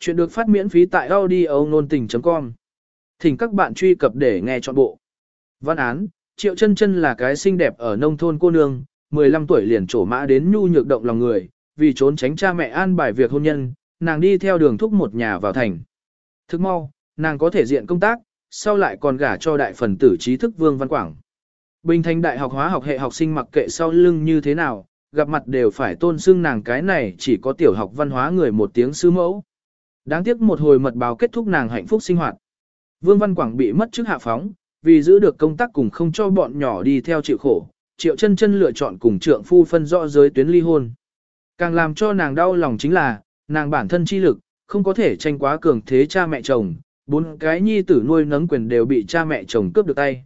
Chuyện được phát miễn phí tại audio nôn tình.com. Thỉnh các bạn truy cập để nghe trọn bộ. Văn án, Triệu chân chân là cái xinh đẹp ở nông thôn cô nương, 15 tuổi liền trổ mã đến nhu nhược động lòng người, vì trốn tránh cha mẹ an bài việc hôn nhân, nàng đi theo đường thúc một nhà vào thành. Thức mau, nàng có thể diện công tác, sau lại còn gả cho đại phần tử trí thức Vương Văn Quảng. Bình thành đại học hóa học hệ học sinh mặc kệ sau lưng như thế nào, gặp mặt đều phải tôn xưng nàng cái này chỉ có tiểu học văn hóa người một tiếng sư mẫu. Đáng tiếc một hồi mật báo kết thúc nàng hạnh phúc sinh hoạt. Vương Văn Quảng bị mất chức hạ phóng, vì giữ được công tác cùng không cho bọn nhỏ đi theo chịu khổ, Triệu Chân Chân lựa chọn cùng trượng phu phân rõ giới tuyến ly hôn. Càng làm cho nàng đau lòng chính là, nàng bản thân chi lực, không có thể tranh quá cường thế cha mẹ chồng, bốn cái nhi tử nuôi nấng quyền đều bị cha mẹ chồng cướp được tay.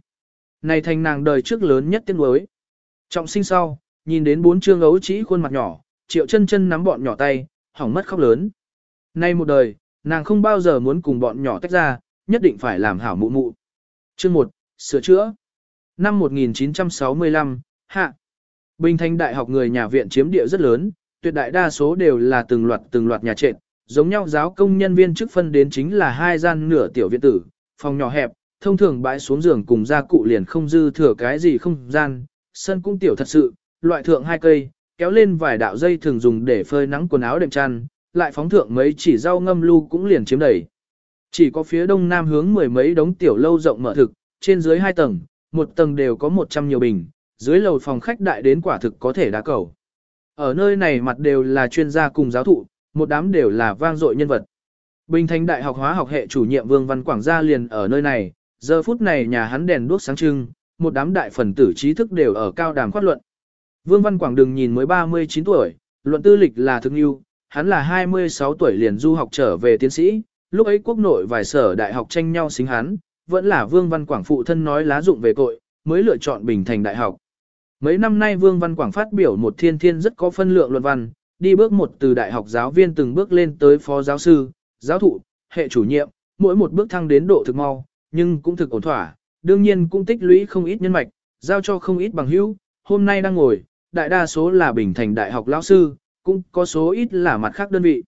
Này thành nàng đời trước lớn nhất tiếng đối. Trọng sinh sau, nhìn đến bốn trương ấu chỉ khuôn mặt nhỏ, Triệu Chân Chân nắm bọn nhỏ tay, hỏng mất khóc lớn. Nay một đời, nàng không bao giờ muốn cùng bọn nhỏ tách ra, nhất định phải làm hảo mụ mụ. Chương 1, sửa chữa. Năm 1965, hạ. Bình Thành Đại học người nhà viện chiếm địa rất lớn, tuyệt đại đa số đều là từng loạt từng loạt nhà trệt, giống nhau giáo công nhân viên chức phân đến chính là hai gian nửa tiểu viện tử, phòng nhỏ hẹp, thông thường bãi xuống giường cùng gia cụ liền không dư thừa cái gì không gian, sân cũng tiểu thật sự, loại thượng hai cây, kéo lên vài đạo dây thường dùng để phơi nắng quần áo đệm chăn, lại phóng thượng mấy chỉ rau ngâm lu cũng liền chiếm đầy. Chỉ có phía đông nam hướng mười mấy đống tiểu lâu rộng mở thực, trên dưới hai tầng, một tầng đều có một trăm nhiều bình, dưới lầu phòng khách đại đến quả thực có thể đá cầu. Ở nơi này mặt đều là chuyên gia cùng giáo thụ, một đám đều là vang dội nhân vật. Bình Thành Đại học hóa học hệ chủ nhiệm Vương Văn Quảng gia liền ở nơi này, giờ phút này nhà hắn đèn đuốc sáng trưng, một đám đại phần tử trí thức đều ở cao đàm khoát luận. Vương Văn Quảng đừng nhìn mới 39 tuổi, luận tư lịch là thực yêu, hắn là 26 tuổi liền du học trở về tiến sĩ, lúc ấy quốc nội vài sở đại học tranh nhau xính hắn, vẫn là Vương Văn Quảng phụ thân nói lá dụng về cội, mới lựa chọn Bình Thành Đại học. Mấy năm nay Vương Văn Quảng phát biểu một thiên thiên rất có phân lượng luận văn, đi bước một từ đại học giáo viên từng bước lên tới phó giáo sư, giáo thụ, hệ chủ nhiệm, mỗi một bước thăng đến độ thực mau, nhưng cũng thực ổn thỏa, đương nhiên cũng tích lũy không ít nhân mạch, giao cho không ít bằng hữu, hôm nay đang ngồi, đại đa số là Bình Thành Đại học lão sư, cũng có số ít là mặt khác đơn vị.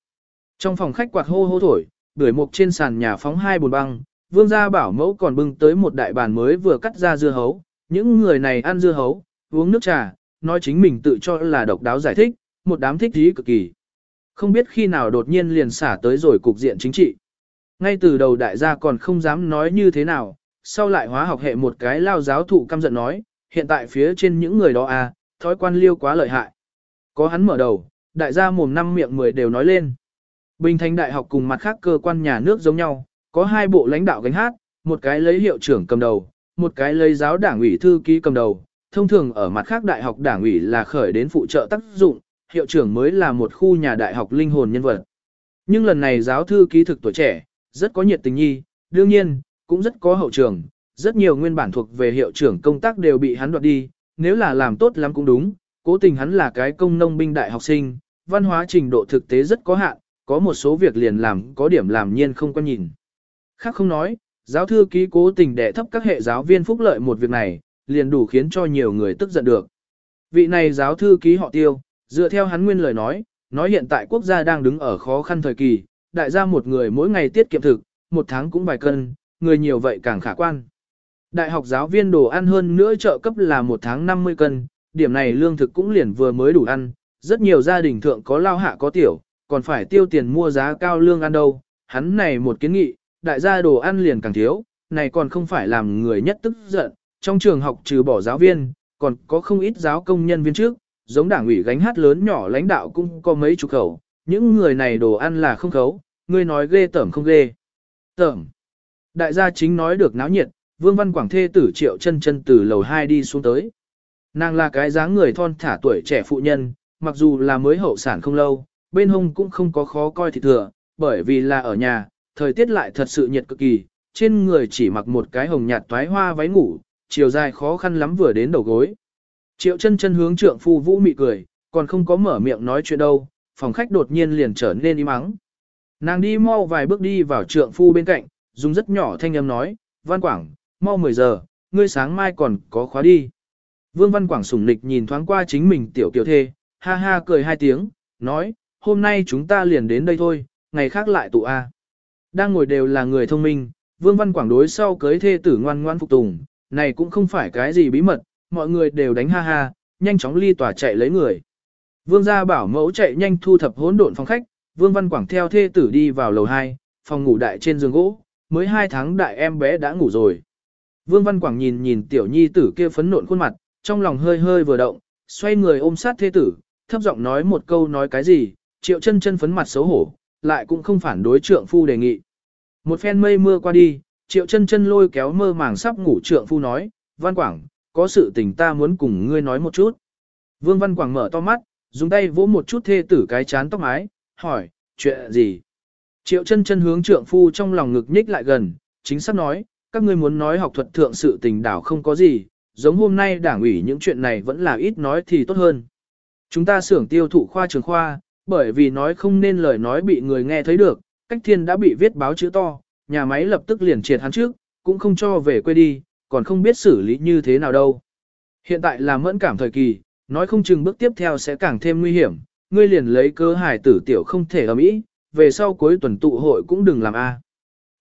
Trong phòng khách quạt hô hô thổi, bưởi mục trên sàn nhà phóng hai bồn băng, vương gia bảo mẫu còn bưng tới một đại bàn mới vừa cắt ra dưa hấu, những người này ăn dưa hấu, uống nước trà, nói chính mình tự cho là độc đáo giải thích, một đám thích thí cực kỳ. Không biết khi nào đột nhiên liền xả tới rồi cục diện chính trị. Ngay từ đầu đại gia còn không dám nói như thế nào, sau lại hóa học hệ một cái lao giáo thụ căm giận nói, hiện tại phía trên những người đó à, thói quan liêu quá lợi hại. Có hắn mở đầu, đại gia mồm năm miệng mười đều nói lên. Bình Thành Đại học cùng mặt khác cơ quan nhà nước giống nhau, có hai bộ lãnh đạo gánh hát, một cái lấy hiệu trưởng cầm đầu, một cái lấy giáo đảng ủy thư ký cầm đầu. Thông thường ở mặt khác đại học đảng ủy là khởi đến phụ trợ tác dụng, hiệu trưởng mới là một khu nhà đại học linh hồn nhân vật. Nhưng lần này giáo thư ký thực tuổi trẻ, rất có nhiệt tình nhi, đương nhiên, cũng rất có hậu trường, rất nhiều nguyên bản thuộc về hiệu trưởng công tác đều bị hắn đoạt đi, nếu là làm tốt lắm cũng đúng, cố tình hắn là cái công nông binh đại học sinh, văn hóa trình độ thực tế rất có hạn, có một số việc liền làm có điểm làm nhiên không quan nhìn. Khác không nói, giáo thư ký cố tình đẻ thấp các hệ giáo viên phúc lợi một việc này, liền đủ khiến cho nhiều người tức giận được. Vị này giáo thư ký họ tiêu, dựa theo hắn nguyên lời nói, nói hiện tại quốc gia đang đứng ở khó khăn thời kỳ, đại gia một người mỗi ngày tiết kiệm thực, một tháng cũng vài cân, người nhiều vậy càng khả quan. Đại học giáo viên đồ ăn hơn nữa trợ cấp là một tháng 50 cân, điểm này lương thực cũng liền vừa mới đủ ăn, rất nhiều gia đình thượng có lao hạ có tiểu, còn phải tiêu tiền mua giá cao lương ăn đâu, hắn này một kiến nghị, đại gia đồ ăn liền càng thiếu, này còn không phải làm người nhất tức giận, trong trường học trừ bỏ giáo viên, còn có không ít giáo công nhân viên trước, giống đảng ủy gánh hát lớn nhỏ lãnh đạo cũng có mấy chục khẩu, những người này đồ ăn là không khấu, ngươi nói ghê tởm không ghê. Tởm. Đại gia chính nói được náo nhiệt, Vương Văn Quảng thê tử triệu chân chân từ lầu 2 đi xuống tới. Nàng là cái dáng người thon thả tuổi trẻ phụ nhân, mặc dù là mới hậu sản không lâu, bên hông cũng không có khó coi thịt thừa, bởi vì là ở nhà, thời tiết lại thật sự nhiệt cực kỳ, trên người chỉ mặc một cái hồng nhạt toái hoa váy ngủ, chiều dài khó khăn lắm vừa đến đầu gối. Triệu chân chân hướng trượng phu vũ mị cười, còn không có mở miệng nói chuyện đâu, phòng khách đột nhiên liền trở nên im ắng. Nàng đi mau vài bước đi vào trượng phu bên cạnh, dùng rất nhỏ thanh âm nói, Văn Quảng, mau 10 giờ, ngươi sáng mai còn có khóa đi. Vương Văn Quảng sủng lịch nhìn thoáng qua chính mình tiểu tiểu thê, ha ha cười hai tiếng, nói, hôm nay chúng ta liền đến đây thôi, ngày khác lại tụ A. Đang ngồi đều là người thông minh, Vương Văn Quảng đối sau cưới thê tử ngoan ngoan phục tùng, này cũng không phải cái gì bí mật, mọi người đều đánh ha ha, nhanh chóng ly tỏa chạy lấy người. Vương gia bảo mẫu chạy nhanh thu thập hỗn độn phòng khách, Vương Văn Quảng theo thê tử đi vào lầu 2, phòng ngủ đại trên giường gỗ, mới 2 tháng đại em bé đã ngủ rồi. Vương Văn Quảng nhìn nhìn tiểu nhi tử kia phấn nộn khuôn mặt, trong lòng hơi hơi vừa động, xoay người ôm sát thê tử, thấp giọng nói một câu nói cái gì, triệu chân chân phấn mặt xấu hổ, lại cũng không phản đối trượng phu đề nghị. Một phen mây mưa qua đi, triệu chân chân lôi kéo mơ màng sắp ngủ trượng phu nói, Văn Quảng, có sự tình ta muốn cùng ngươi nói một chút. Vương Văn Quảng mở to mắt, dùng tay vỗ một chút thê tử cái chán tóc mái, hỏi, chuyện gì? Triệu chân chân hướng trượng phu trong lòng ngực nhích lại gần, chính xác nói, các ngươi muốn nói học thuật thượng sự tình đảo không có gì, giống hôm nay đảng ủy những chuyện này vẫn là ít nói thì tốt hơn. Chúng ta xưởng tiêu thụ khoa trường khoa, bởi vì nói không nên lời nói bị người nghe thấy được, cách thiên đã bị viết báo chữ to, nhà máy lập tức liền triệt hắn trước, cũng không cho về quê đi, còn không biết xử lý như thế nào đâu. Hiện tại là mẫn cảm thời kỳ, nói không chừng bước tiếp theo sẽ càng thêm nguy hiểm, ngươi liền lấy cơ hải tử tiểu không thể ở mỹ, về sau cuối tuần tụ hội cũng đừng làm A.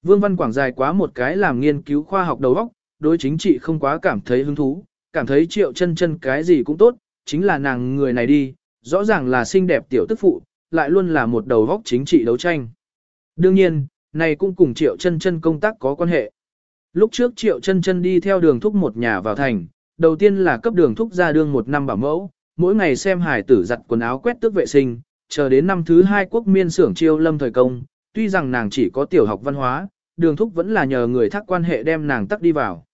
Vương Văn Quảng dài quá một cái làm nghiên cứu khoa học đầu óc, đối chính trị không quá cảm thấy hứng thú, cảm thấy triệu chân chân cái gì cũng tốt, chính là nàng người này đi, rõ ràng là xinh đẹp tiểu tức phụ, lại luôn là một đầu góc chính trị đấu tranh. Đương nhiên, này cũng cùng triệu chân chân công tác có quan hệ. Lúc trước triệu chân chân đi theo đường thúc một nhà vào thành, đầu tiên là cấp đường thúc ra đương một năm bảo mẫu, mỗi ngày xem hải tử giặt quần áo quét tước vệ sinh, chờ đến năm thứ hai quốc miên xưởng chiêu lâm thời công, tuy rằng nàng chỉ có tiểu học văn hóa, đường thúc vẫn là nhờ người thác quan hệ đem nàng tắc đi vào.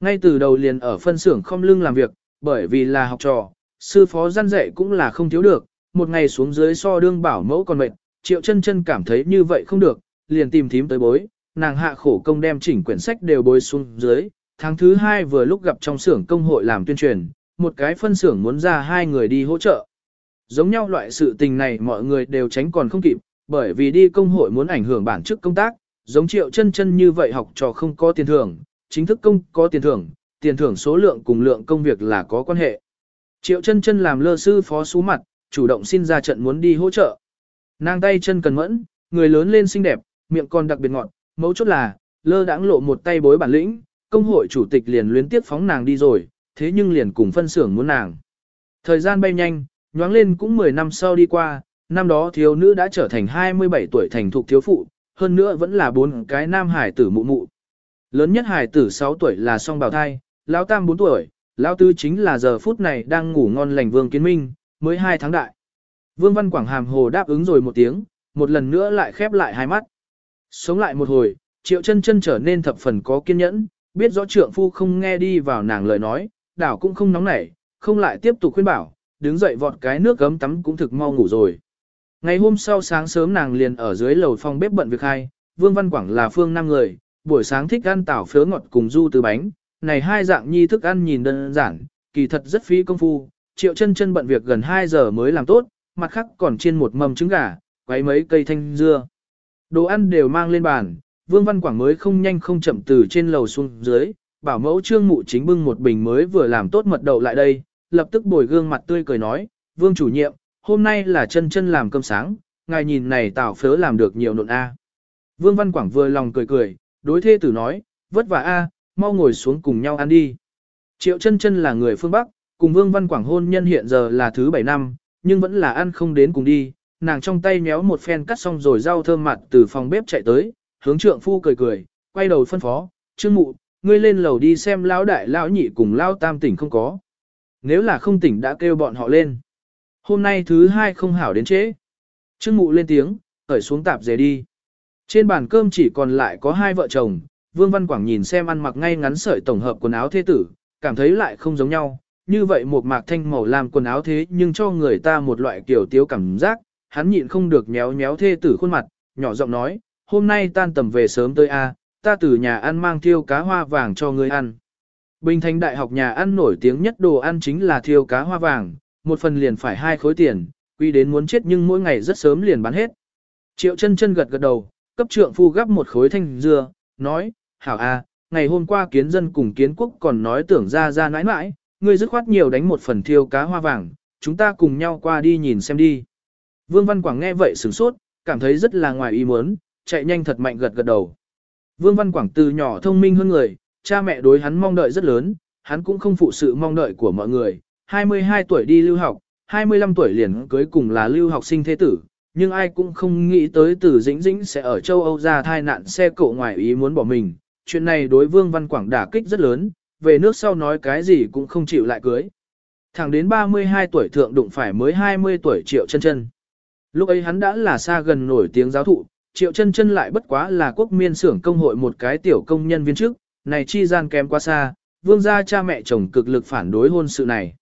Ngay từ đầu liền ở phân xưởng không lưng làm việc, bởi vì là học trò, sư phó gian dạy cũng là không thiếu được, một ngày xuống dưới so đương bảo mẫu còn mệt, triệu chân chân cảm thấy như vậy không được, liền tìm thím tới bối, nàng hạ khổ công đem chỉnh quyển sách đều bối xuống dưới, tháng thứ hai vừa lúc gặp trong xưởng công hội làm tuyên truyền, một cái phân xưởng muốn ra hai người đi hỗ trợ. Giống nhau loại sự tình này mọi người đều tránh còn không kịp, bởi vì đi công hội muốn ảnh hưởng bản chức công tác, giống triệu chân chân như vậy học trò không có tiền thưởng, chính thức công có tiền thưởng, tiền thưởng số lượng cùng lượng công việc là có quan hệ. Triệu chân chân làm lơ sư phó xú mặt, chủ động xin ra trận muốn đi hỗ trợ. Nàng tay chân cần mẫn, người lớn lên xinh đẹp, miệng còn đặc biệt ngọt, mấu chốt là, lơ đãng lộ một tay bối bản lĩnh, công hội chủ tịch liền luyến tiếp phóng nàng đi rồi, thế nhưng liền cùng phân xưởng muốn nàng. Thời gian bay nhanh, nhoáng lên cũng 10 năm sau đi qua, năm đó thiếu nữ đã trở thành 27 tuổi thành thục thiếu phụ, hơn nữa vẫn là bốn cái nam hải tử mụ mụ. Lớn nhất hải tử 6 tuổi là song bào thai, lão tam 4 tuổi, lão tư chính là giờ phút này đang ngủ ngon lành Vương Kiến Minh, mới 2 tháng đại. Vương Văn Quảng hàm hồ đáp ứng rồi một tiếng, một lần nữa lại khép lại hai mắt. Sống lại một hồi, triệu chân chân trở nên thập phần có kiên nhẫn, biết rõ trượng phu không nghe đi vào nàng lời nói, đảo cũng không nóng nảy, không lại tiếp tục khuyên bảo, đứng dậy vọt cái nước gấm tắm cũng thực mau ngủ rồi. Ngày hôm sau sáng sớm nàng liền ở dưới lầu phòng bếp bận việc hai, Vương Văn Quảng là phương năm người, buổi sáng thích ăn tảo phớ ngọt cùng du từ bánh, này hai dạng nhi thức ăn nhìn đơn giản, kỳ thật rất phí công phu, triệu chân chân bận việc gần 2 giờ mới làm tốt, mặt khác còn chiên một mầm trứng gà, quấy mấy cây thanh dưa. Đồ ăn đều mang lên bàn, Vương Văn Quảng mới không nhanh không chậm từ trên lầu xuống dưới, bảo mẫu trương mụ chính bưng một bình mới vừa làm tốt mật đậu lại đây, lập tức bồi gương mặt tươi cười nói, Vương chủ nhiệm, hôm nay là chân chân làm cơm sáng, ngài nhìn này tảo phớ làm được nhiều nộn A. Vương Văn Quảng vừa lòng cười cười, đối thê tử nói, vất vả A, mau ngồi xuống cùng nhau ăn đi. Triệu chân chân là người phương Bắc, cùng Vương Văn Quảng hôn nhân hiện giờ là thứ 7 năm, nhưng vẫn là ăn không đến cùng đi, nàng trong tay méo một phen cắt xong rồi rau thơm mặt từ phòng bếp chạy tới, hướng trượng phu cười cười, quay đầu phân phó, trương mụ, ngươi lên lầu đi xem lão đại lão nhị cùng lão tam tỉnh không có. Nếu là không tỉnh đã kêu bọn họ lên. Hôm nay thứ hai không hảo đến trễ. Trương mụ lên tiếng, khởi xuống tạp dề đi. Trên bàn cơm chỉ còn lại có hai vợ chồng, Vương Văn Quảng nhìn xem ăn mặc ngay ngắn sợi tổng hợp quần áo thế tử, cảm thấy lại không giống nhau. Như vậy một mạc thanh màu làm quần áo thế nhưng cho người ta một loại kiểu tiếu cảm giác, hắn nhịn không được nhéo nhéo thê tử khuôn mặt, nhỏ giọng nói, hôm nay tan tầm về sớm tới A, ta từ nhà ăn mang thiêu cá hoa vàng cho ngươi ăn. Bình Thành Đại học nhà ăn nổi tiếng nhất đồ ăn chính là thiêu cá hoa vàng, một phần liền phải hai khối tiền, quy đến muốn chết nhưng mỗi ngày rất sớm liền bán hết. Triệu chân chân gật gật đầu, cấp trượng phu gắp một khối thanh dưa, nói, hảo a, ngày hôm qua kiến dân cùng kiến quốc còn nói tưởng ra ra nãi nãi, ngươi dứt khoát nhiều đánh một phần thiêu cá hoa vàng, chúng ta cùng nhau qua đi nhìn xem đi. Vương Văn Quảng nghe vậy sửng sốt, cảm thấy rất là ngoài ý muốn, chạy nhanh thật mạnh gật gật đầu. Vương Văn Quảng từ nhỏ thông minh hơn người, cha mẹ đối hắn mong đợi rất lớn, hắn cũng không phụ sự mong đợi của mọi người. 22 tuổi đi lưu học, 25 tuổi liền cưới cùng là lưu học sinh thế tử, nhưng ai cũng không nghĩ tới từ dĩnh dĩnh sẽ ở châu Âu ra thai nạn xe cộ ngoài ý muốn bỏ mình. Chuyện này đối Vương Văn Quảng đả kích rất lớn, về nước sau nói cái gì cũng không chịu lại cưới. Thẳng đến 32 tuổi thượng đụng phải mới 20 tuổi triệu chân chân. Lúc ấy hắn đã là xa gần nổi tiếng giáo thụ, triệu chân chân lại bất quá là quốc miên xưởng công hội một cái tiểu công nhân viên chức, này chi gian kém quá xa, vương gia cha mẹ chồng cực lực phản đối hôn sự này.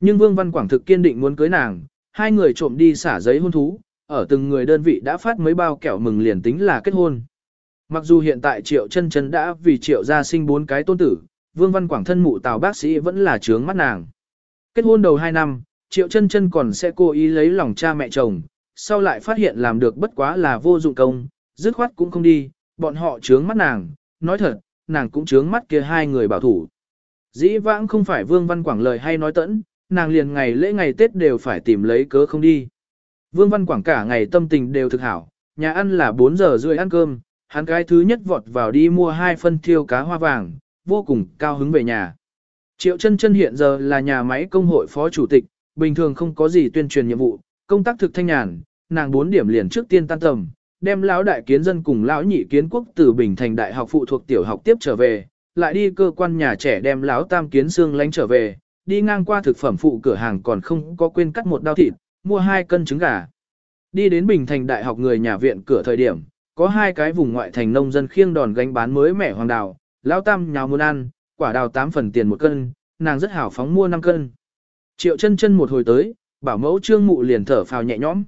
Nhưng vương văn quảng thực kiên định muốn cưới nàng, hai người trộm đi xả giấy hôn thú, ở từng người đơn vị đã phát mấy bao kẹo mừng liền tính là kết hôn. Mặc dù hiện tại triệu chân chân đã vì triệu gia sinh bốn cái tôn tử, vương văn quảng thân mụ tào bác sĩ vẫn là trướng mắt nàng. Kết hôn đầu 2 năm, triệu chân chân còn sẽ cố ý lấy lòng cha mẹ chồng, sau lại phát hiện làm được bất quá là vô dụng công, dứt khoát cũng không đi, bọn họ trướng mắt nàng, nói thật, nàng cũng trướng mắt kia hai người bảo thủ. Dĩ vãng không phải Vương Văn Quảng lời hay nói tẫn, nàng liền ngày lễ ngày Tết đều phải tìm lấy cớ không đi. Vương Văn Quảng cả ngày tâm tình đều thực hảo, nhà ăn là 4 giờ rưỡi ăn cơm, hắn cái thứ nhất vọt vào đi mua hai phân thiêu cá hoa vàng, vô cùng cao hứng về nhà. Triệu chân chân hiện giờ là nhà máy công hội phó chủ tịch, bình thường không có gì tuyên truyền nhiệm vụ, công tác thực thanh nhàn, nàng bốn điểm liền trước tiên tan tầm, đem lão đại kiến dân cùng lão nhị kiến quốc từ Bình Thành Đại học phụ thuộc tiểu học tiếp trở về, lại đi cơ quan nhà trẻ đem lão tam kiến xương lánh trở về, đi ngang qua thực phẩm phụ cửa hàng còn không có quên cắt một đao thịt, mua hai cân trứng gà. Đi đến Bình Thành Đại học người nhà viện cửa thời điểm, có hai cái vùng ngoại thành nông dân khiêng đòn gánh bán mới mẻ hoàng đào, lão tam nhào muốn ăn, quả đào 8 phần tiền một cân, nàng rất hảo phóng mua 5 cân. Triệu chân chân một hồi tới, bảo mẫu trương mụ liền thở phào nhẹ nhõm.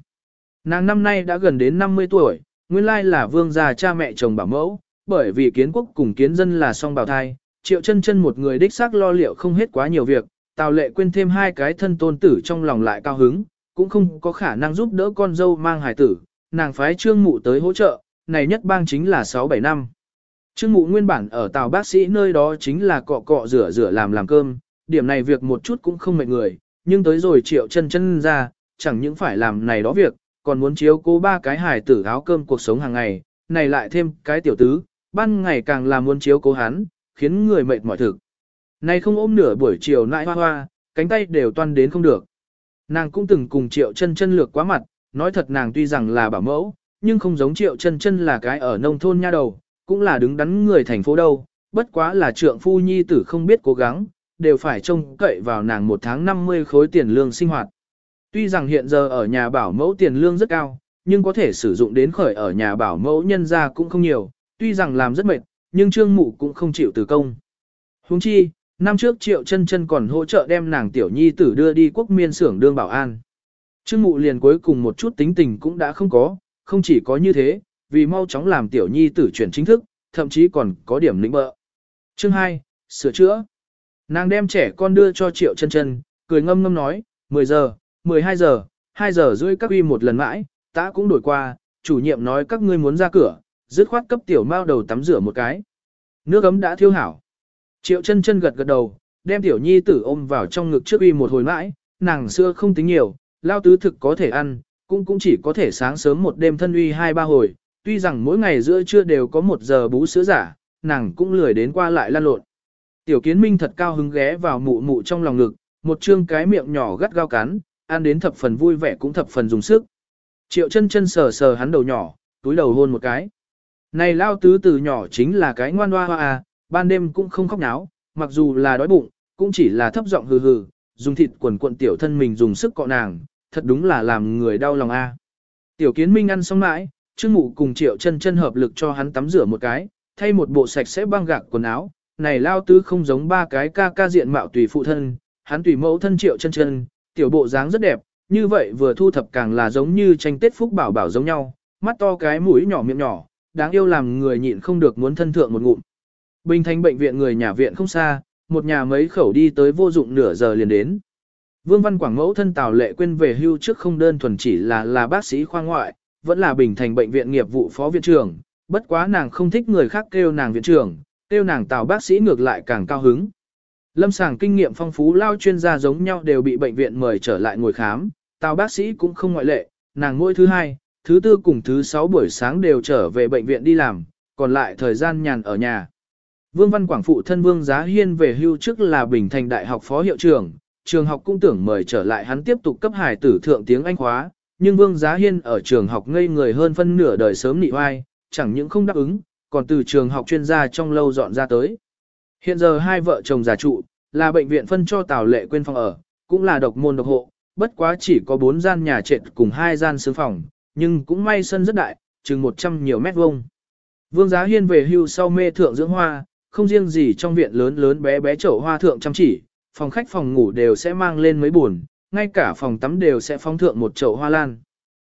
Nàng năm nay đã gần đến 50 tuổi, nguyên lai là vương gia cha mẹ chồng bảo mẫu, bởi vì kiến quốc cùng kiến dân là song bào thai, triệu chân chân một người đích xác lo liệu không hết quá nhiều việc, tào lệ quên thêm hai cái thân tôn tử trong lòng lại cao hứng, cũng không có khả năng giúp đỡ con dâu mang hài tử, nàng phái trương mụ tới hỗ trợ, này nhất bang chính là 6-7 năm. Trương mụ nguyên bản ở tàu bác sĩ nơi đó chính là cọ cọ rửa rửa làm làm cơm, điểm này việc một chút cũng không mệt người, nhưng tới rồi triệu chân chân ra, chẳng những phải làm này đó việc, còn muốn chiếu cố ba cái hài tử áo cơm cuộc sống hàng ngày, này lại thêm cái tiểu tứ, ban ngày càng là muốn chiếu cố hắn, khiến người mệt mỏi thực. Này không ôm nửa buổi chiều nại hoa hoa, cánh tay đều toan đến không được. Nàng cũng từng cùng triệu chân chân lược quá mặt, nói thật nàng tuy rằng là bảo mẫu, nhưng không giống triệu chân chân là cái ở nông thôn nha đầu, cũng là đứng đắn người thành phố đâu, bất quá là trượng phu nhi tử không biết cố gắng, đều phải trông cậy vào nàng một tháng 50 khối tiền lương sinh hoạt. Tuy rằng hiện giờ ở nhà bảo mẫu tiền lương rất cao, nhưng có thể sử dụng đến khởi ở nhà bảo mẫu nhân ra cũng không nhiều, tuy rằng làm rất mệt, nhưng trương mụ cũng không chịu từ công. Huống chi, năm trước triệu chân chân còn hỗ trợ đem nàng tiểu nhi tử đưa đi quốc miên xưởng đương bảo an. Trương mụ liền cuối cùng một chút tính tình cũng đã không có, không chỉ có như thế, vì mau chóng làm tiểu nhi tử chuyển chính thức, thậm chí còn có điểm lĩnh bợ. Chương 2, sửa chữa. Nàng đem trẻ con đưa cho triệu chân chân, cười ngâm ngâm nói, 10 giờ, 12 giờ, 2 giờ rưỡi các uy một lần mãi, ta cũng đổi qua, chủ nhiệm nói các ngươi muốn ra cửa, dứt khoát cấp tiểu mao đầu tắm rửa một cái. Nước ấm đã thiêu hảo. Triệu chân chân gật gật đầu, đem tiểu nhi tử ôm vào trong ngực trước uy một hồi mãi, nàng xưa không tính nhiều, lao tứ thực có thể ăn, cũng cũng chỉ có thể sáng sớm một đêm thân uy hai ba hồi, tuy rằng mỗi ngày giữa trưa đều có một giờ bú sữa giả, nàng cũng lười đến qua lại lan lộn. Tiểu kiến minh thật cao hứng ghé vào mụ mụ trong lòng ngực, một trương cái miệng nhỏ gắt gao cắn, ăn đến thập phần vui vẻ cũng thập phần dùng sức. Triệu chân chân sờ sờ hắn đầu nhỏ, túi đầu hôn một cái. Này lao tứ từ nhỏ chính là cái ngoan hoa hoa à, ban đêm cũng không khóc náo, mặc dù là đói bụng, cũng chỉ là thấp giọng hừ hừ, dùng thịt quần cuộn tiểu thân mình dùng sức cọ nàng, thật đúng là làm người đau lòng a. À. Tiểu kiến minh ăn xong mãi, Trương Mụ cùng Triệu chân chân hợp lực cho hắn tắm rửa một cái, thay một bộ sạch sẽ băng gạc quần áo, này lao tứ không giống ba cái ca ca diện mạo tùy phụ thân, hắn tùy mẫu thân Triệu chân chân, tiểu bộ dáng rất đẹp, như vậy vừa thu thập càng là giống như tranh tết phúc bảo bảo giống nhau, mắt to cái mũi nhỏ miệng nhỏ, đáng yêu làm người nhịn không được muốn thân thượng một ngụm. Bình thành bệnh viện người nhà viện không xa, một nhà mấy khẩu đi tới vô dụng nửa giờ liền đến. Vương Văn Quảng mẫu thân Tào Lệ quên về hưu trước không đơn thuần chỉ là là bác sĩ khoa ngoại, vẫn là bình thành bệnh viện nghiệp vụ phó viện trưởng, bất quá nàng không thích người khác kêu nàng viện trưởng, kêu nàng Tào bác sĩ ngược lại càng cao hứng. Lâm sàng kinh nghiệm phong phú lao chuyên gia giống nhau đều bị bệnh viện mời trở lại ngồi khám, Tào bác sĩ cũng không ngoại lệ, nàng mỗi thứ hai, thứ tư cùng thứ sáu buổi sáng đều trở về bệnh viện đi làm, còn lại thời gian nhàn ở nhà. Vương Văn Quảng phụ thân Vương Giá Hiên về hưu trước là Bình Thành Đại học phó hiệu trưởng, trường học cũng tưởng mời trở lại hắn tiếp tục cấp hải tử thượng tiếng Anh khóa, nhưng Vương Giá Hiên ở trường học ngây người hơn phân nửa đời sớm nị oai, chẳng những không đáp ứng, còn từ trường học chuyên gia trong lâu dọn ra tới. Hiện giờ hai vợ chồng già trụ, là bệnh viện phân cho Tào Lệ quên phòng ở, cũng là độc môn độc hộ, bất quá chỉ có bốn gian nhà trệt cùng hai gian sướng phòng, nhưng cũng may sân rất đại, chừng 100 nhiều mét vuông. Vương Giá Hiên về hưu sau mê thượng dưỡng hoa, không riêng gì trong viện lớn lớn bé bé chậu hoa thượng chăm chỉ, phòng khách phòng ngủ đều sẽ mang lên mấy buồn, ngay cả phòng tắm đều sẽ phong thượng một chậu hoa lan.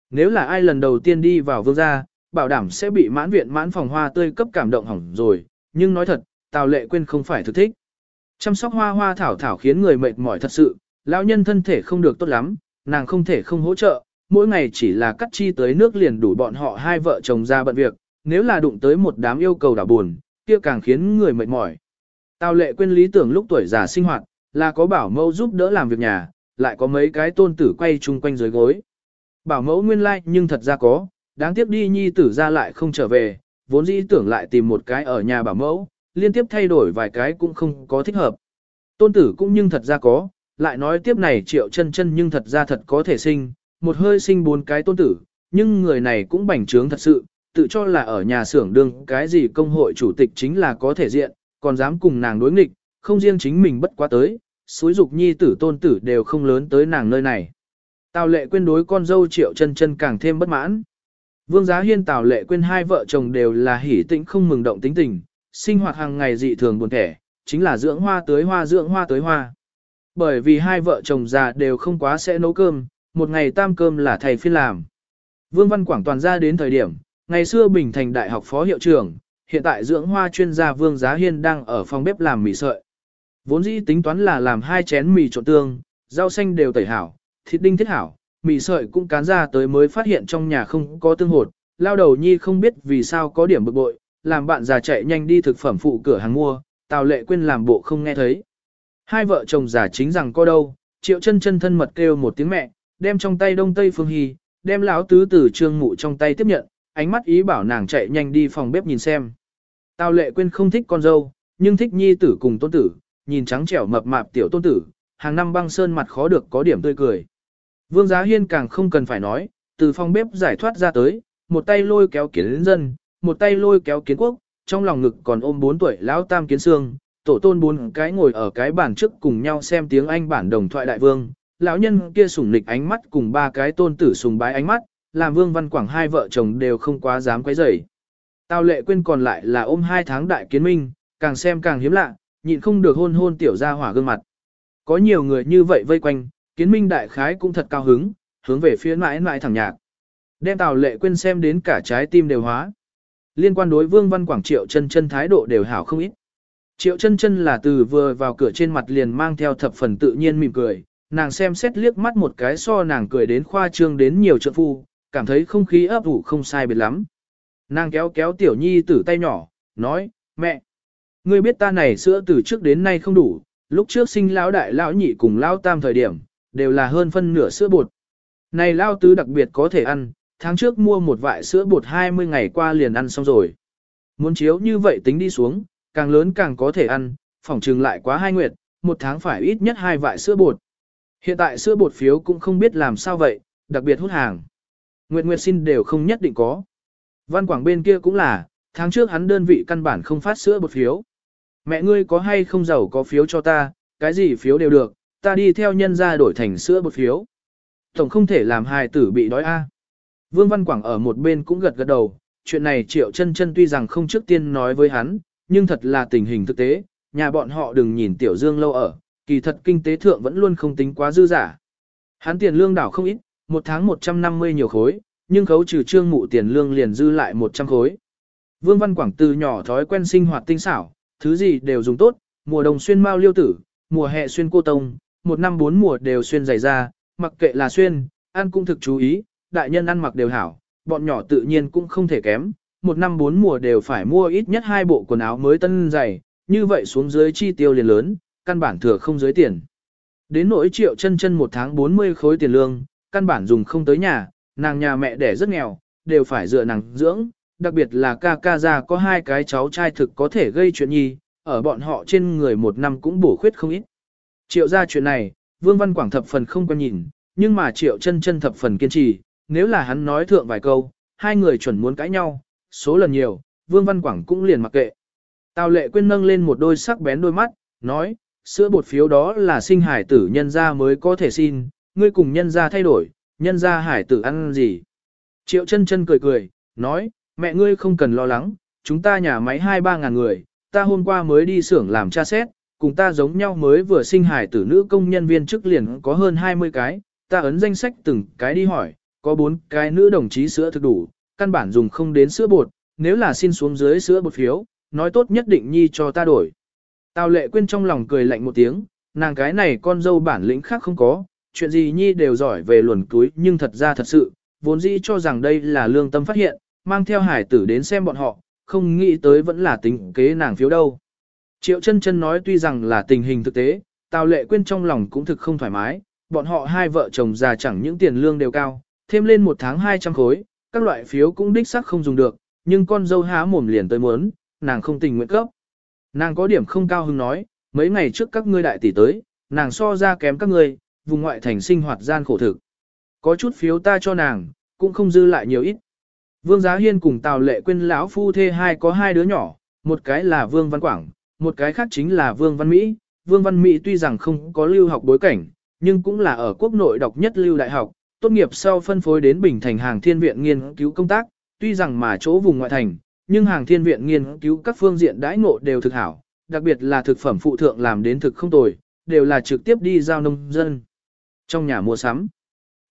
Nếu là ai lần đầu tiên đi vào vương gia, bảo đảm sẽ bị mãn viện mãn phòng hoa tươi cấp cảm động hỏng rồi, nhưng nói thật, Tào Lệ Quyên không phải thực thích. Chăm sóc hoa hoa thảo thảo khiến người mệt mỏi thật sự, lão nhân thân thể không được tốt lắm, nàng không thể không hỗ trợ, mỗi ngày chỉ là cắt chi tới nước liền đủ bọn họ hai vợ chồng ra bận việc, nếu là đụng tới một đám yêu cầu đảo buồn, kia càng khiến người mệt mỏi. Tào lệ quên lý tưởng lúc tuổi già sinh hoạt, là có bảo mẫu giúp đỡ làm việc nhà, lại có mấy cái tôn tử quay chung quanh dưới gối. Bảo mẫu nguyên lai like, nhưng thật ra có, đáng tiếc đi nhi tử ra lại không trở về, vốn dĩ tưởng lại tìm một cái ở nhà bảo mẫu, liên tiếp thay đổi vài cái cũng không có thích hợp. Tôn tử cũng nhưng thật ra có, lại nói tiếp này triệu chân chân nhưng thật ra thật có thể sinh, một hơi sinh bốn cái tôn tử, nhưng người này cũng bảnh trướng thật sự, tự cho là ở nhà xưởng đương cái gì công hội chủ tịch chính là có thể diện, còn dám cùng nàng đối nghịch, không riêng chính mình bất quá tới, suối dục nhi tử tôn tử đều không lớn tới nàng nơi này. Tào lệ quên đối con dâu triệu chân chân càng thêm bất mãn. Vương Giá Hiên Tào lệ quên hai vợ chồng đều là hỉ tĩnh không mừng động tính tình, sinh hoạt hàng ngày dị thường buồn thẻ, chính là dưỡng hoa tới hoa dưỡng hoa tới hoa. Bởi vì hai vợ chồng già đều không quá sẽ nấu cơm, một ngày tam cơm là thầy phiên làm. Vương Văn Quảng toàn ra đến thời điểm, ngày xưa Bình Thành Đại học phó hiệu trưởng, hiện tại dưỡng hoa chuyên gia Vương Giá Hiên đang ở phòng bếp làm mì sợi. Vốn dĩ tính toán là làm hai chén mì trộn tương, rau xanh đều tẩy hảo, thịt đinh thiết hảo, mì sợi cũng cán ra tới mới phát hiện trong nhà không có tương hột, lao đầu nhi không biết vì sao có điểm bực bội, làm bạn già chạy nhanh đi thực phẩm phụ cửa hàng mua, Tào Lệ quên làm bộ không nghe thấy. Hai vợ chồng già chính rằng có đâu, Triệu Chân Chân thân mật kêu một tiếng mẹ, đem trong tay Đông Tây Phương Hy, đem lão tứ tử trương mụ trong tay tiếp nhận, ánh mắt ý bảo nàng chạy nhanh đi phòng bếp nhìn xem. Tào Lệ quên không thích con dâu, nhưng thích nhi tử cùng tôn tử, nhìn trắng trẻo mập mạp tiểu tôn tử, hàng năm băng sơn mặt khó được có điểm tươi cười. Vương Giá Hiên càng không cần phải nói, từ phòng bếp giải thoát ra tới, một tay lôi kéo kiến dân, một tay lôi kéo kiến quốc, trong lòng ngực còn ôm bốn tuổi lão tam kiến xương, tổ tôn bốn cái ngồi ở cái bàn trước cùng nhau xem tiếng Anh bản đồng thoại đại vương. Lão nhân kia sủng nịch ánh mắt cùng ba cái tôn tử sùng bái ánh mắt, làm vương văn quảng hai vợ chồng đều không quá dám quấy rầy. Tào lệ quên còn lại là ôm hai tháng đại kiến minh, càng xem càng hiếm lạ, nhịn không được hôn hôn tiểu ra hỏa gương mặt. Có nhiều người như vậy vây quanh, kiến minh đại khái cũng thật cao hứng, hướng về phía mãi mãi thẳng nhạc. Đem tào lệ quên xem đến cả trái tim đều hóa. Liên quan đối vương văn quảng triệu chân chân thái độ đều hảo không ít. Triệu chân chân là từ vừa vào cửa trên mặt liền mang theo thập phần tự nhiên mỉm cười, nàng xem xét liếc mắt một cái so nàng cười đến khoa trương đến nhiều trợ phu, cảm thấy không khí ấp ủ không sai biệt lắm. Nàng kéo kéo tiểu nhi tử tay nhỏ, nói, mẹ, ngươi biết ta này sữa từ trước đến nay không đủ, lúc trước sinh lão đại lão nhị cùng lão tam thời điểm, đều là hơn phân nửa sữa bột. Này lão tứ đặc biệt có thể ăn, tháng trước mua một vại sữa bột 20 ngày qua liền ăn xong rồi. Muốn chiếu như vậy tính đi xuống, càng lớn càng có thể ăn, Phỏng trừng lại quá hai nguyệt, một tháng phải ít nhất hai vại sữa bột. Hiện tại sữa bột phiếu cũng không biết làm sao vậy, đặc biệt hút hàng. Nguyệt Nguyệt xin đều không nhất định có. Văn Quảng bên kia cũng là, tháng trước hắn đơn vị căn bản không phát sữa bột phiếu. Mẹ ngươi có hay không giàu có phiếu cho ta, cái gì phiếu đều được, ta đi theo nhân ra đổi thành sữa bột phiếu. Tổng không thể làm hài tử bị đói a. Vương Văn Quảng ở một bên cũng gật gật đầu, chuyện này Triệu Chân Chân tuy rằng không trước tiên nói với hắn, nhưng thật là tình hình thực tế, nhà bọn họ đừng nhìn Tiểu Dương lâu ở, kỳ thật kinh tế thượng vẫn luôn không tính quá dư giả. Hắn tiền lương đảo không ít, một tháng 150 nhiều khối, nhưng khấu trừ trương mụ tiền lương liền dư lại 100 khối. Vương Văn Quảng từ nhỏ thói quen sinh hoạt tinh xảo, thứ gì đều dùng tốt, mùa đông xuyên mao liêu tử, mùa hè xuyên cô tông, một năm bốn mùa đều xuyên giày da, mặc kệ là xuyên, ăn cũng thực chú ý, đại nhân ăn mặc đều hảo, bọn nhỏ tự nhiên cũng không thể kém, một năm bốn mùa đều phải mua ít nhất hai bộ quần áo mới tân giày, như vậy xuống dưới chi tiêu liền lớn, căn bản thừa không dưới tiền. Đến nỗi triệu chân chân một tháng 40 khối tiền lương, căn bản dùng không tới nhà, nàng nhà mẹ đẻ rất nghèo, đều phải dựa nàng dưỡng, đặc biệt là ca ca gia có hai cái cháu trai thực có thể gây chuyện nhi, ở bọn họ trên người một năm cũng bổ khuyết không ít. Triệu ra chuyện này, Vương Văn Quảng thập phần không quan nhìn, nhưng mà Triệu chân chân thập phần kiên trì, nếu là hắn nói thượng vài câu, hai người chuẩn muốn cãi nhau, số lần nhiều, Vương Văn Quảng cũng liền mặc kệ. Tào lệ quên nâng lên một đôi sắc bén đôi mắt, nói, sữa bột phiếu đó là sinh hải tử nhân ra mới có thể xin, ngươi cùng nhân ra thay đổi, nhân ra hải tử ăn gì. Triệu chân chân cười cười, nói, mẹ ngươi không cần lo lắng, chúng ta nhà máy hai ba ngàn người, ta hôm qua mới đi xưởng làm tra xét, cùng ta giống nhau mới vừa sinh hải tử nữ công nhân viên chức liền có hơn 20 cái, ta ấn danh sách từng cái đi hỏi, có bốn cái nữ đồng chí sữa thực đủ, căn bản dùng không đến sữa bột, nếu là xin xuống dưới sữa bột phiếu, nói tốt nhất định nhi cho ta đổi. Tào lệ quên trong lòng cười lạnh một tiếng, nàng cái này con dâu bản lĩnh khác không có, chuyện gì nhi đều giỏi về luồn túi nhưng thật ra thật sự, vốn dĩ cho rằng đây là lương tâm phát hiện, mang theo hải tử đến xem bọn họ, không nghĩ tới vẫn là tính kế nàng phiếu đâu. Triệu chân chân nói tuy rằng là tình hình thực tế, Tào lệ quyên trong lòng cũng thực không thoải mái, bọn họ hai vợ chồng già chẳng những tiền lương đều cao, thêm lên một tháng 200 khối, các loại phiếu cũng đích xác không dùng được, nhưng con dâu há mồm liền tới muốn, nàng không tình nguyện cấp. Nàng có điểm không cao hứng nói, mấy ngày trước các ngươi đại tỷ tới, nàng so ra kém các ngươi, vùng ngoại thành sinh hoạt gian khổ thực. Có chút phiếu ta cho nàng, cũng không dư lại nhiều ít. Vương Giá Hiên cùng Tào Lệ Quyên lão phu thê hai có hai đứa nhỏ, một cái là Vương Văn Quảng, một cái khác chính là Vương Văn Mỹ. Vương Văn Mỹ tuy rằng không có lưu học bối cảnh, nhưng cũng là ở quốc nội đọc nhất lưu đại học, tốt nghiệp sau phân phối đến Bình Thành hàng thiên viện nghiên cứu công tác, tuy rằng mà chỗ vùng ngoại thành, nhưng hàng thiên viện nghiên cứu các phương diện đãi ngộ đều thực hảo, đặc biệt là thực phẩm phụ thượng làm đến thực không tồi, đều là trực tiếp đi giao nông dân. Trong nhà mua sắm,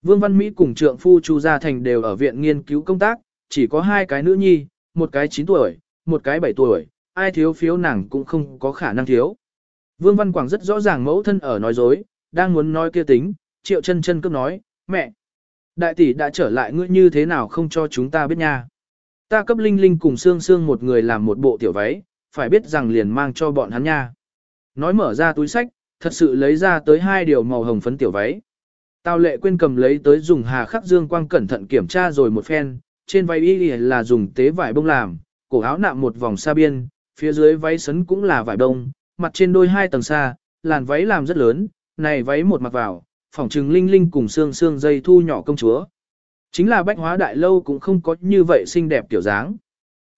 Vương Văn Mỹ cùng trượng phu Chu Gia Thành đều ở viện nghiên cứu công tác, chỉ có hai cái nữ nhi, một cái 9 tuổi, một cái 7 tuổi, ai thiếu phiếu nàng cũng không có khả năng thiếu. Vương Văn Quảng rất rõ ràng mẫu thân ở nói dối, đang muốn nói kia tính, triệu chân chân cấp nói, mẹ, đại tỷ đã trở lại ngươi như thế nào không cho chúng ta biết nha. Ta cấp Linh Linh cùng Sương Sương một người làm một bộ tiểu váy, phải biết rằng liền mang cho bọn hắn nha. Nói mở ra túi sách, thật sự lấy ra tới hai điều màu hồng phấn tiểu váy. Tào lệ quên cầm lấy tới dùng hà khắc dương quang cẩn thận kiểm tra rồi một phen, trên váy y là dùng tế vải bông làm, cổ áo nạm một vòng sa biên, phía dưới váy sấn cũng là vải bông, mặt trên đôi hai tầng xa, làn váy làm rất lớn, này váy một mặc vào, phỏng trừng linh linh cùng xương xương dây thu nhỏ công chúa. Chính là bách hóa đại lâu cũng không có như vậy xinh đẹp tiểu dáng.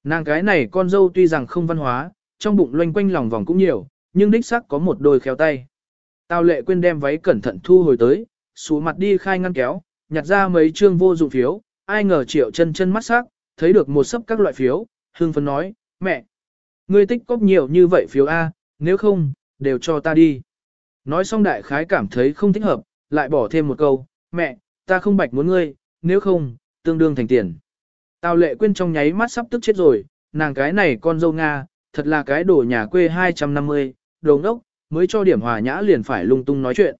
Nàng cái này con dâu tuy rằng không văn hóa, trong bụng loanh quanh lòng vòng cũng nhiều, nhưng đích sắc có một đôi khéo tay. Tào lệ quên đem váy cẩn thận thu hồi tới, xuống mặt đi khai ngăn kéo, nhặt ra mấy chương vô dụng phiếu, ai ngờ triệu chân chân mắt sắc, thấy được một sấp các loại phiếu, hương phấn nói, mẹ, ngươi tích cóp nhiều như vậy phiếu A, nếu không, đều cho ta đi. Nói xong đại khái cảm thấy không thích hợp, lại bỏ thêm một câu, mẹ, ta không bạch muốn ngươi, nếu không, tương đương thành tiền. Tào lệ quên trong nháy mắt sắp tức chết rồi, nàng cái này con dâu Nga, thật là cái đồ nhà quê 250, đồ ngốc, mới cho điểm hòa nhã liền phải lung tung nói chuyện.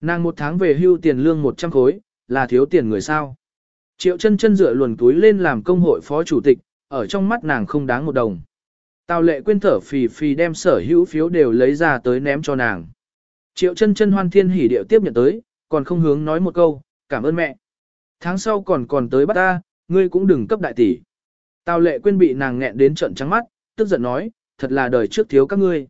Nàng một tháng về hưu tiền lương 100 khối, là thiếu tiền người sao. Triệu chân chân dựa luồn túi lên làm công hội phó chủ tịch, ở trong mắt nàng không đáng một đồng. Tào lệ quên thở phì phì đem sở hữu phiếu đều lấy ra tới ném cho nàng. Triệu chân chân hoan thiên hỉ điệu tiếp nhận tới, còn không hướng nói một câu, cảm ơn mẹ. Tháng sau còn còn tới bắt ta, ngươi cũng đừng cấp đại tỷ. Tào lệ quên bị nàng nghẹn đến trận trắng mắt, tức giận nói, thật là đời trước thiếu các ngươi.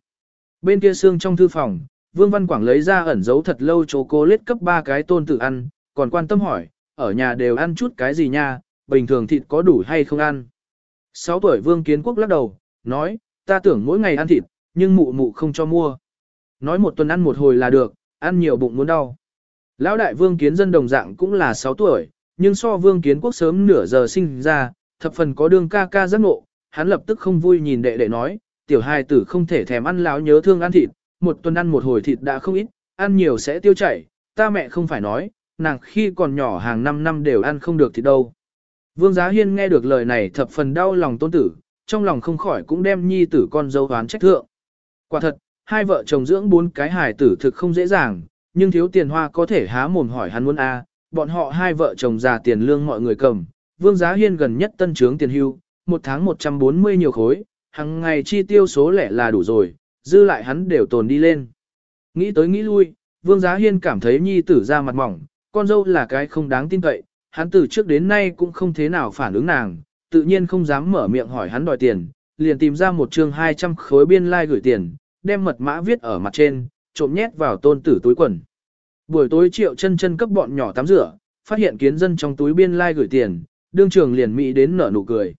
Bên kia xương trong thư phòng, Vương Văn Quảng lấy ra ẩn giấu thật lâu chỗ cô lết cấp ba cái tôn tử ăn, còn quan tâm hỏi, ở nhà đều ăn chút cái gì nha, bình thường thịt có đủ hay không ăn. Sáu tuổi Vương Kiến Quốc lắc đầu, nói, ta tưởng mỗi ngày ăn thịt, nhưng mụ mụ không cho mua. Nói một tuần ăn một hồi là được, ăn nhiều bụng muốn đau. Lão đại Vương Kiến dân đồng dạng cũng là 6 tuổi, nhưng so Vương Kiến Quốc sớm nửa giờ sinh ra, thập phần có đương ca ca giác ngộ, hắn lập tức không vui nhìn đệ đệ nói, tiểu hài tử không thể thèm ăn lão nhớ thương ăn thịt, một tuần ăn một hồi thịt đã không ít, ăn nhiều sẽ tiêu chảy, ta mẹ không phải nói, nàng khi còn nhỏ hàng năm năm đều ăn không được thịt đâu. Vương Giá Hiên nghe được lời này thập phần đau lòng tôn tử, trong lòng không khỏi cũng đem nhi tử con dâu đoán trách thượng. Quả thật, hai vợ chồng dưỡng bốn cái hài tử thực không dễ dàng, nhưng thiếu tiền hoa có thể há mồm hỏi hắn muốn a, bọn họ hai vợ chồng già tiền lương mọi người cầm, Vương Giá Hiên gần nhất tân trướng tiền hưu, một tháng 140 nhiều khối, hàng ngày chi tiêu số lẻ là đủ rồi, dư lại hắn đều tồn đi lên. Nghĩ tới nghĩ lui, Vương Giá Hiên cảm thấy nhi tử ra mặt mỏng, con dâu là cái không đáng tin cậy, hắn từ trước đến nay cũng không thế nào phản ứng nàng, tự nhiên không dám mở miệng hỏi hắn đòi tiền, liền tìm ra một chương 200 khối biên lai like gửi tiền, đem mật mã viết ở mặt trên, trộm nhét vào tôn tử túi quần. Buổi tối triệu chân chân cấp bọn nhỏ tắm rửa, phát hiện kiến dân trong túi biên lai like gửi tiền, đương trường liền mỹ đến nở nụ cười.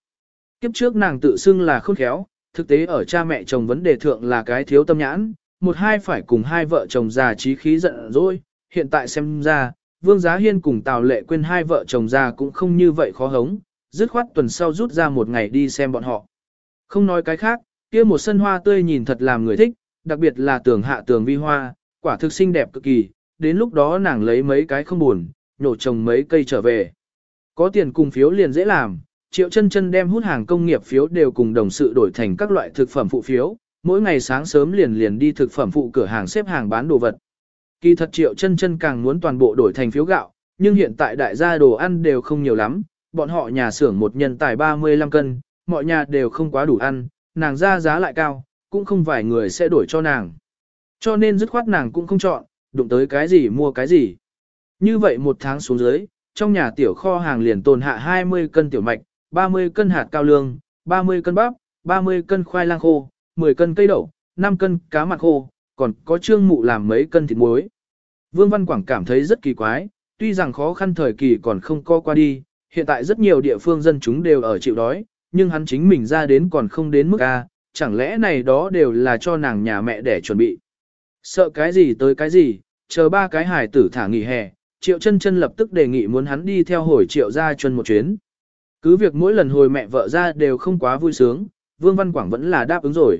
Kiếp trước nàng tự xưng là khôn khéo, thực tế ở cha mẹ chồng vấn đề thượng là cái thiếu tâm nhãn, một hai phải cùng hai vợ chồng già trí khí giận dỗi, hiện tại xem ra, Vương Giá Hiên cùng Tào Lệ quên hai vợ chồng già cũng không như vậy khó hống, dứt khoát tuần sau rút ra một ngày đi xem bọn họ. Không nói cái khác, kia một sân hoa tươi nhìn thật làm người thích, đặc biệt là tường hạ tường vi hoa, quả thực xinh đẹp cực kỳ, đến lúc đó nàng lấy mấy cái không buồn, nhổ trồng mấy cây trở về. Có tiền cùng phiếu liền dễ làm, triệu chân chân đem hút hàng công nghiệp phiếu đều cùng đồng sự đổi thành các loại thực phẩm phụ phiếu, mỗi ngày sáng sớm liền liền đi thực phẩm phụ cửa hàng xếp hàng bán đồ vật. Kỳ thật triệu chân chân càng muốn toàn bộ đổi thành phiếu gạo, nhưng hiện tại đại gia đồ ăn đều không nhiều lắm, bọn họ nhà xưởng một nhân tài 35 cân, mọi nhà đều không quá đủ ăn, nàng ra giá lại cao, cũng không vài người sẽ đổi cho nàng. Cho nên dứt khoát nàng cũng không chọn, đụng tới cái gì mua cái gì. Như vậy một tháng xuống dưới, trong nhà tiểu kho hàng liền tồn hạ 20 cân tiểu mạch, 30 cân hạt cao lương, 30 cân bắp, 30 cân khoai lang khô, 10 cân cây đậu, 5 cân cá mặt khô, còn có trương mụ làm mấy cân thịt muối. Vương Văn Quảng cảm thấy rất kỳ quái, tuy rằng khó khăn thời kỳ còn không co qua đi, hiện tại rất nhiều địa phương dân chúng đều ở chịu đói, nhưng hắn chính mình ra đến còn không đến mức A, chẳng lẽ này đó đều là cho nàng nhà mẹ để chuẩn bị. Sợ cái gì tới cái gì, chờ ba cái hải tử thả nghỉ hè, triệu chân chân lập tức đề nghị muốn hắn đi theo hồi triệu gia chuân một chuyến. Cứ việc mỗi lần hồi mẹ vợ ra đều không quá vui sướng, Vương Văn Quảng vẫn là đáp ứng rồi.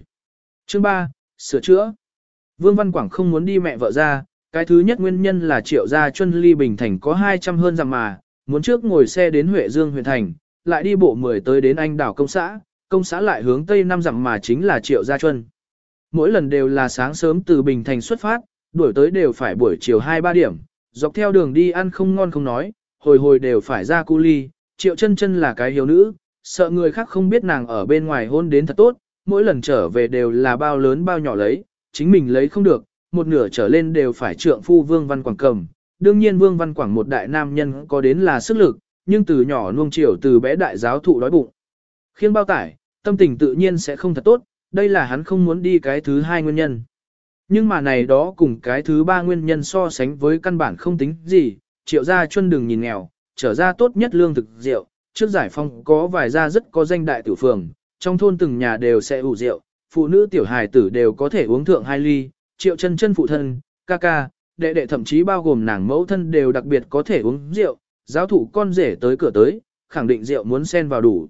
Chương 3. Sửa chữa Vương Văn Quảng không muốn đi mẹ vợ ra, cái thứ nhất nguyên nhân là triệu gia chuân ly bình thành có 200 hơn dặm mà, muốn trước ngồi xe đến Huệ Dương huyện thành, lại đi bộ 10 tới đến anh đảo công xã, công xã lại hướng tây năm dặm mà chính là triệu gia chuân. Mỗi lần đều là sáng sớm từ Bình Thành xuất phát, đuổi tới đều phải buổi chiều 2-3 điểm, dọc theo đường đi ăn không ngon không nói, hồi hồi đều phải ra cu ly, triệu chân chân là cái hiếu nữ, sợ người khác không biết nàng ở bên ngoài hôn đến thật tốt, mỗi lần trở về đều là bao lớn bao nhỏ lấy, chính mình lấy không được, một nửa trở lên đều phải trượng phu Vương Văn Quảng cầm. Đương nhiên Vương Văn Quảng một đại nam nhân có đến là sức lực, nhưng từ nhỏ nuông chiều từ bé đại giáo thụ đói bụng. Khiêng bao tải, tâm tình tự nhiên sẽ không thật tốt, đây là hắn không muốn đi cái thứ hai nguyên nhân. Nhưng mà này đó cùng cái thứ ba nguyên nhân so sánh với căn bản không tính gì, triệu gia chuân đừng nhìn nghèo, trở ra tốt nhất lương thực rượu, trước giải phong có vài gia rất có danh đại tiểu phường, trong thôn từng nhà đều sẽ ủ rượu, phụ nữ tiểu hài tử đều có thể uống thượng hai ly, triệu chân chân phụ thân, ca ca, đệ đệ thậm chí bao gồm nàng mẫu thân đều đặc biệt có thể uống rượu, giáo thủ con rể tới cửa tới, khẳng định rượu muốn xen vào đủ.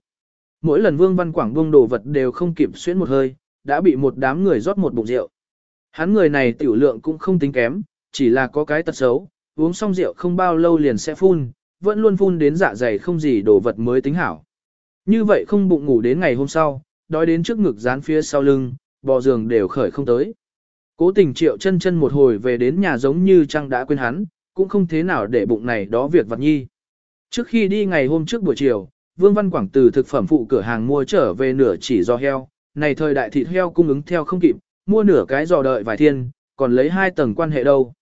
Mỗi lần Vương Văn Quảng buông đồ vật đều không kịp xuyên một hơi, đã bị một đám người rót một bụng rượu. Hắn người này tiểu lượng cũng không tính kém, chỉ là có cái tật xấu, uống xong rượu không bao lâu liền sẽ phun, vẫn luôn phun đến dạ dày không gì đồ vật mới tính hảo. Như vậy không bụng ngủ đến ngày hôm sau, đói đến trước ngực dán phía sau lưng, bò giường đều khởi không tới. Cố tình triệu chân chân một hồi về đến nhà giống như trăng đã quên hắn, cũng không thế nào để bụng này đó việc vặt nhi. Trước khi đi ngày hôm trước buổi chiều, Vương Văn Quảng từ thực phẩm phụ cửa hàng mua trở về nửa chỉ do heo, này thời đại thịt heo cung ứng theo không kịp, mua nửa cái giò đợi vài thiên, còn lấy hai tầng quan hệ đâu.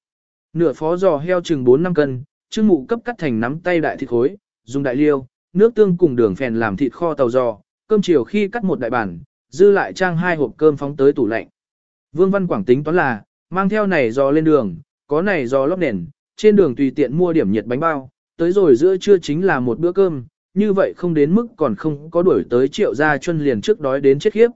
Nửa phó giò heo chừng 4 năm cân, trương mụ cấp cắt thành nắm tay đại thịt khối, dùng đại liêu, nước tương cùng đường phèn làm thịt kho tàu giò, cơm chiều khi cắt một đại bản, dư lại trang hai hộp cơm phóng tới tủ lạnh. Vương Văn Quảng tính toán là, mang theo này giò lên đường, có này giò lóc nền, trên đường tùy tiện mua điểm nhiệt bánh bao, tới rồi giữa trưa chính là một bữa cơm, như vậy không đến mức còn không có đuổi tới triệu gia chân liền trước đói đến chết khiếp.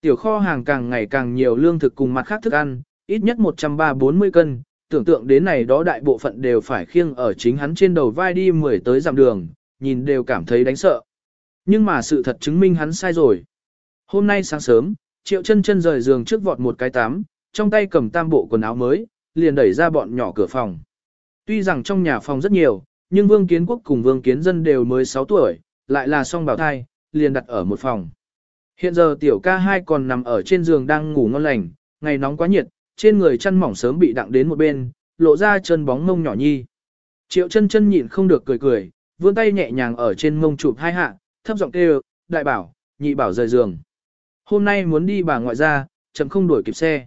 Tiểu kho hàng càng ngày càng nhiều lương thực cùng mặt khác thức ăn, ít nhất 130-40 cân, tưởng tượng đến này đó đại bộ phận đều phải khiêng ở chính hắn trên đầu vai đi 10 tới dặm đường, nhìn đều cảm thấy đánh sợ. Nhưng mà sự thật chứng minh hắn sai rồi. Hôm nay sáng sớm, triệu chân chân rời giường trước vọt một cái tắm, trong tay cầm tam bộ quần áo mới, liền đẩy ra bọn nhỏ cửa phòng. Tuy rằng trong nhà phòng rất nhiều, nhưng Vương Kiến Quốc cùng Vương Kiến Dân đều mới 6 tuổi, lại là song bảo thai, liền đặt ở một phòng. Hiện giờ tiểu ca hai còn nằm ở trên giường đang ngủ ngon lành, ngày nóng quá nhiệt, trên người chăn mỏng sớm bị đặng đến một bên, lộ ra chân bóng mông nhỏ nhi. Triệu chân chân nhịn không được cười cười, vươn tay nhẹ nhàng ở trên mông chụp hai hạ, thấp giọng kêu, đại bảo, nhị bảo rời giường. Hôm nay muốn đi bà ngoại ra, chậm không đuổi kịp xe.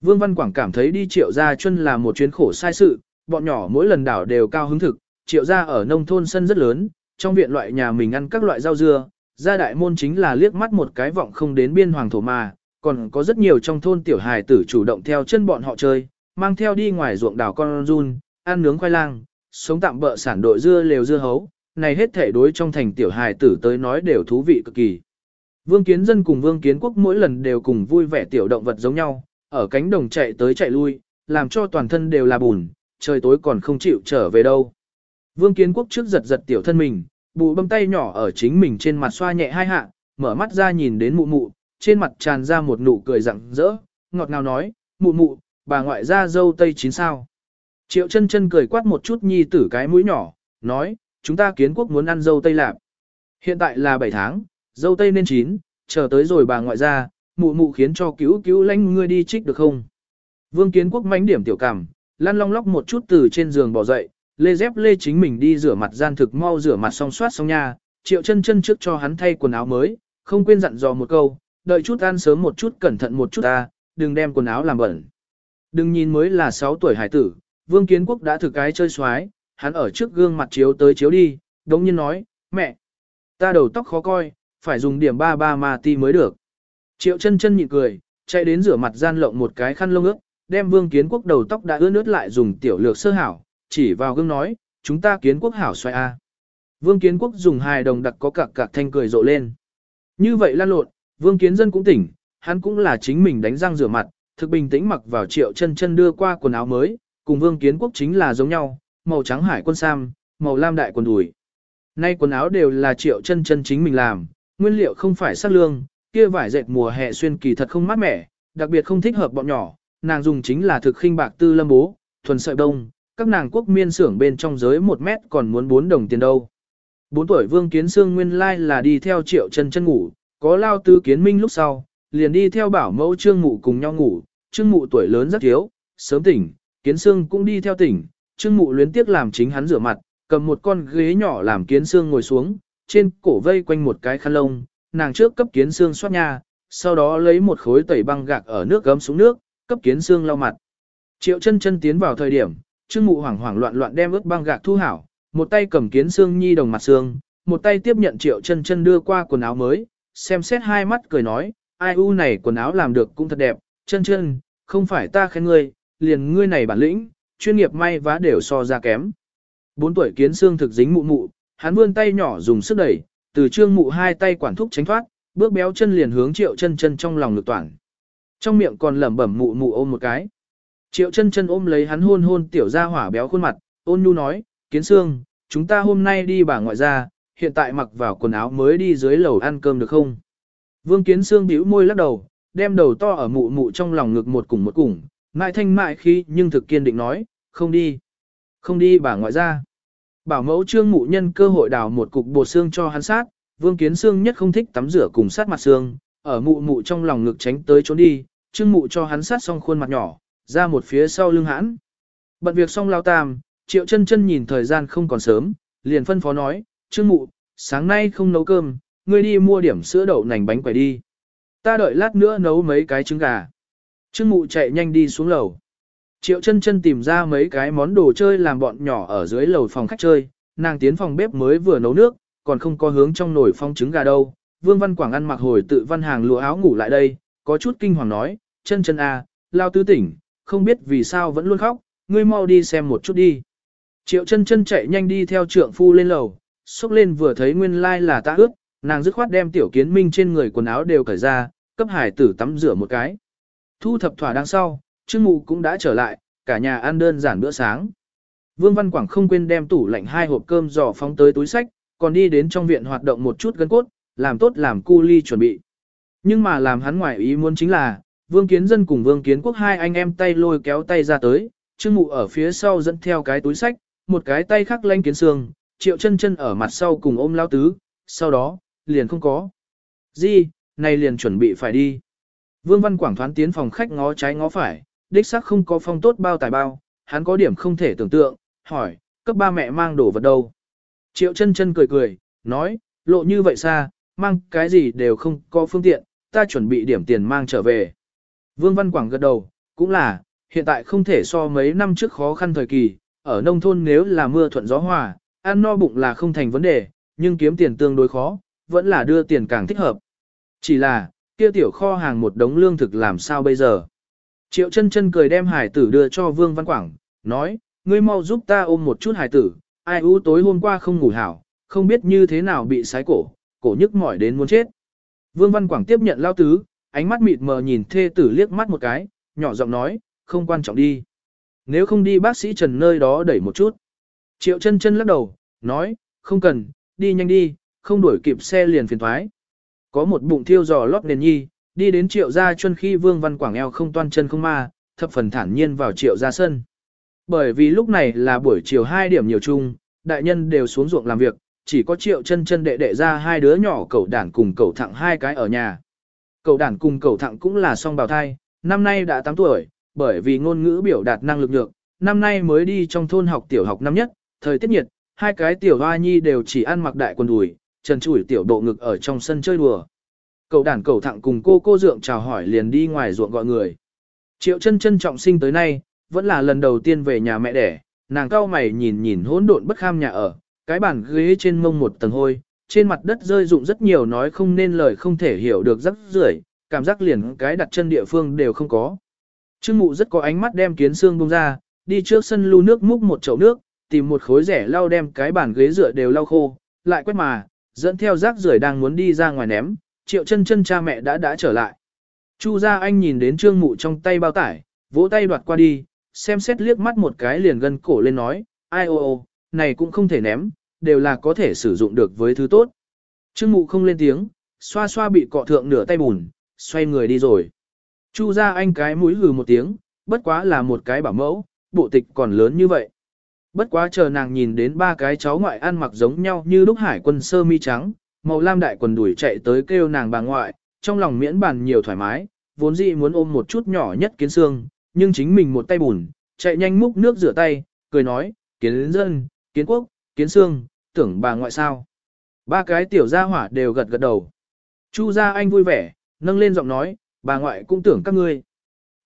Vương Văn Quảng cảm thấy đi triệu gia chân là một chuyến khổ sai sự, bọn nhỏ mỗi lần đảo đều cao hứng thực, triệu gia ở nông thôn sân rất lớn, trong viện loại nhà mình ăn các loại rau dưa, gia đại môn chính là liếc mắt một cái vọng không đến biên hoàng thổ mà, còn có rất nhiều trong thôn tiểu hài tử chủ động theo chân bọn họ chơi, mang theo đi ngoài ruộng đảo con run, ăn nướng khoai lang, sống tạm bợ sản đội dưa lều dưa hấu, này hết thể đối trong thành tiểu hài tử tới nói đều thú vị cực kỳ. Vương Kiến Dân cùng Vương Kiến Quốc mỗi lần đều cùng vui vẻ tiểu động vật giống nhau, ở cánh đồng chạy tới chạy lui, làm cho toàn thân đều là bùn, trời tối còn không chịu trở về đâu. Vương Kiến Quốc trước giật giật tiểu thân mình, bụ bấm tay nhỏ ở chính mình trên mặt xoa nhẹ hai hạ, mở mắt ra nhìn đến mụ mụ, trên mặt tràn ra một nụ cười rặng rỡ, ngọt ngào nói, mụ mụ, bà ngoại ra dâu tây chín sao. Triệu chân chân cười quát một chút nhi tử cái mũi nhỏ, nói, chúng ta kiến quốc muốn ăn dâu tây lạp. Hiện tại là 7 tháng, dâu tây nên chín, chờ tới rồi bà ngoại ra, mụ mụ khiến cho cứu cứu lanh ngươi đi trích được không. Vương kiến quốc mánh điểm tiểu cảm, lăn long lóc một chút từ trên giường bỏ dậy, lê dép lê chính mình đi rửa mặt gian thực mau rửa mặt xong soát xong nha, triệu chân chân trước cho hắn thay quần áo mới, không quên dặn dò một câu, đợi chút ăn sớm một chút cẩn thận một chút ta, đừng đem quần áo làm bẩn. Đừng nhìn mới là 6 tuổi hải tử, Vương Kiến Quốc đã thực cái chơi xoái, hắn ở trước gương mặt chiếu tới chiếu đi, đống nhiên nói, mẹ, ta đầu tóc khó coi, phải dùng điểm ba ba ma ti mới được. Triệu chân chân nhịn cười, chạy đến rửa mặt gian lộng một cái khăn lông ướt, đem Vương Kiến Quốc đầu tóc đã ướt nước lại dùng tiểu lược sơ hảo, chỉ vào gương nói, chúng ta Kiến Quốc hảo xoay a. Vương Kiến Quốc dùng hài đồng đặc có cạc cạc thanh cười rộ lên. Như vậy lan lộn, Vương Kiến Dân cũng tỉnh, hắn cũng là chính mình đánh răng rửa mặt, thực bình tĩnh mặc vào triệu chân chân đưa qua quần áo mới, cùng Vương Kiến Quốc chính là giống nhau, màu trắng hải quân sam, màu lam đại quần đùi. Nay quần áo đều là triệu chân chân chính mình làm, nguyên liệu không phải sát lương, kia vải dệt mùa hè xuyên kỳ thật không mát mẻ, đặc biệt không thích hợp bọn nhỏ, nàng dùng chính là thực khinh bạc tư lâm bố, thuần sợi đông, các nàng quốc miên xưởng bên trong giới 1 mét còn muốn 4 đồng tiền đâu. 4 tuổi Vương Kiến Sương nguyên lai là đi theo triệu chân chân ngủ, có lao tư kiến minh lúc sau, liền đi theo bảo mẫu trương mụ cùng nhau ngủ, trương mụ tuổi lớn rất thiếu, sớm tỉnh, kiến xương cũng đi theo tỉnh, trương mụ luyến tiếc làm chính hắn rửa mặt, cầm một con ghế nhỏ làm kiến xương ngồi xuống, trên cổ vây quanh một cái khăn lông, nàng trước cấp kiến xương xoát nha, sau đó lấy một khối tẩy băng gạc ở nước gấm xuống nước, cấp kiến xương lau mặt. Triệu chân chân tiến vào thời điểm, trương mụ hoảng hoảng loạn loạn đem ướt băng gạc thu hảo, một tay cầm kiến xương nhi đồng mặt xương, một tay tiếp nhận triệu chân chân đưa qua quần áo mới, xem xét hai mắt cười nói, ai u này quần áo làm được cũng thật đẹp, chân chân, không phải ta khen ngươi, liền ngươi này bản lĩnh, chuyên nghiệp may vá đều so ra kém. Bốn tuổi kiến xương thực dính mụ mụ, hắn vươn tay nhỏ dùng sức đẩy, từ trương mụ hai tay quản thúc tránh thoát, bước béo chân liền hướng triệu chân chân trong lòng lực toàn. Trong miệng còn lẩm bẩm mụ mụ ôm một cái. Triệu chân chân ôm lấy hắn hôn hôn tiểu ra hỏa béo khuôn mặt, ôn nhu nói, kiến xương, chúng ta hôm nay đi bà ngoại ra, hiện tại mặc vào quần áo mới đi dưới lầu ăn cơm được không? Vương Kiến Sương bĩu môi lắc đầu, đem đầu to ở mụ mụ trong lòng ngực một cùng một cùng, mại thanh mại khi nhưng thực kiên định nói, không đi. Không đi bà ngoại ra. Bảo mẫu trương mụ nhân cơ hội đào một cục bột xương cho hắn sát, Vương Kiến Sương nhất không thích tắm rửa cùng sát mặt xương, ở mụ mụ trong lòng ngực tránh tới trốn đi, trương mụ cho hắn sát xong khuôn mặt nhỏ, ra một phía sau lưng hãn. Bận việc xong lao tam, triệu chân chân nhìn thời gian không còn sớm, liền phân phó nói, trương mụ, sáng nay không nấu cơm, ngươi đi mua điểm sữa đậu nành bánh quẩy đi. Ta đợi lát nữa nấu mấy cái trứng gà. Trương mụ chạy nhanh đi xuống lầu. Triệu chân chân tìm ra mấy cái món đồ chơi làm bọn nhỏ ở dưới lầu phòng khách chơi, nàng tiến phòng bếp mới vừa nấu nước, còn không có hướng trong nồi phong trứng gà đâu. Vương Văn Quảng ăn mặc hồi tự văn hàng lụa áo ngủ lại đây, có chút kinh hoàng nói, chân chân à, lao tứ tỉnh, không biết vì sao vẫn luôn khóc, ngươi mau đi xem một chút đi. Triệu chân chân chạy nhanh đi theo trượng phu lên lầu, xúc lên vừa thấy nguyên lai like là ta ướt, nàng dứt khoát đem tiểu kiến minh trên người quần áo đều cởi ra, cấp hải tử tắm rửa một cái. Thu thập thỏa đằng sau, trương mụ cũng đã trở lại, cả nhà ăn đơn giản bữa sáng. Vương Văn Quảng không quên đem tủ lạnh hai hộp cơm giò phóng tới túi sách, còn đi đến trong viện hoạt động một chút gân cốt, làm tốt làm cu ly chuẩn bị. Nhưng mà làm hắn ngoại ý muốn chính là, Vương Kiến Dân cùng Vương Kiến Quốc hai anh em tay lôi kéo tay ra tới, Trương Mụ ở phía sau dẫn theo cái túi sách, một cái tay khác lanh kiến xương, Triệu chân chân ở mặt sau cùng ôm lao tứ, sau đó, liền không có. Di, này liền chuẩn bị phải đi. Vương Văn Quảng thoán tiến phòng khách ngó trái ngó phải, đích xác không có phong tốt bao tài bao, hắn có điểm không thể tưởng tượng, hỏi, cấp ba mẹ mang đồ vật đâu. Triệu chân chân cười cười, nói, lộ như vậy xa, mang cái gì đều không có phương tiện, ta chuẩn bị điểm tiền mang trở về. Vương Văn Quảng gật đầu, cũng là, hiện tại không thể so mấy năm trước khó khăn thời kỳ, ở nông thôn nếu là mưa thuận gió hòa, ăn no bụng là không thành vấn đề, nhưng kiếm tiền tương đối khó, vẫn là đưa tiền càng thích hợp. Chỉ là, kia tiểu kho hàng một đống lương thực làm sao bây giờ? Triệu chân chân cười đem hải tử đưa cho Vương Văn Quảng, nói, ngươi mau giúp ta ôm một chút hải tử, ai u tối hôm qua không ngủ hảo, không biết như thế nào bị sái cổ, cổ nhức mỏi đến muốn chết. Vương Văn Quảng tiếp nhận lao tứ, ánh mắt mịt mờ nhìn thê tử liếc mắt một cái, nhỏ giọng nói, không quan trọng đi. Nếu không đi bác sĩ Trần nơi đó đẩy một chút. Triệu chân chân lắc đầu, nói, không cần, đi nhanh đi, không đuổi kịp xe liền phiền thoái. Có một bụng thiêu giò lót nền nhi, đi đến triệu gia chuân khi Vương Văn Quảng eo không toan chân không ma, thập phần thản nhiên vào triệu gia sân. Bởi vì lúc này là buổi chiều 2 điểm nhiều chung, đại nhân đều xuống ruộng làm việc, chỉ có triệu chân chân đệ đệ ra hai đứa nhỏ cậu đản cùng cậu thẳng hai cái ở nhà. Cậu đản cùng cậu thẳng cũng là song bào thai, năm nay đã 8 tuổi, bởi vì ngôn ngữ biểu đạt năng lực được, năm nay mới đi trong thôn học tiểu học năm nhất, thời tiết nhiệt, hai cái tiểu hoa nhi đều chỉ ăn mặc đại quần đùi, trần trụi tiểu độ ngực ở trong sân chơi đùa. Cậu đàn cậu thẳng cùng cô cô dượng chào hỏi liền đi ngoài ruộng gọi người. Triệu chân chân trọng sinh tới nay, vẫn là lần đầu tiên về nhà mẹ đẻ, nàng cao mày nhìn nhìn hỗn độn bất kham nhà ở, cái bàn ghế trên mông một tầng hôi, trên mặt đất rơi rụng rất nhiều nói không nên lời không thể hiểu được rắc rưởi, cảm giác liền cái đặt chân địa phương đều không có. Trương mụ rất có ánh mắt đem kiến xương bông ra, đi trước sân lưu nước múc một chậu nước, tìm một khối rẻ lau đem cái bàn ghế dựa đều lau khô, lại quét mà, dẫn theo rác rưởi đang muốn đi ra ngoài ném, triệu chân chân cha mẹ đã đã trở lại. Chu gia anh nhìn đến trương mụ trong tay bao tải, vỗ tay đoạt qua đi, xem xét liếc mắt một cái liền gân cổ lên nói, ai ô ô, này cũng không thể ném, đều là có thể sử dụng được với thứ tốt. Trương mụ không lên tiếng, xoa xoa bị cọ thượng nửa tay bùn, xoay người đi rồi. Chu gia anh cái mũi hừ một tiếng, bất quá là một cái bảo mẫu, bộ tịch còn lớn như vậy. Bất quá chờ nàng nhìn đến ba cái cháu ngoại ăn mặc giống nhau như lúc hải quân sơ mi trắng, màu lam đại quần đuổi chạy tới kêu nàng bà ngoại, trong lòng miễn bàn nhiều thoải mái, vốn dĩ muốn ôm một chút nhỏ nhất kiến xương, nhưng chính mình một tay bùn, chạy nhanh múc nước rửa tay, cười nói, kiến dân, kiến quốc, kiến xương, tưởng bà ngoại sao. Ba cái tiểu gia hỏa đều gật gật đầu. Chu gia anh vui vẻ, nâng lên giọng nói, bà ngoại cũng tưởng các ngươi.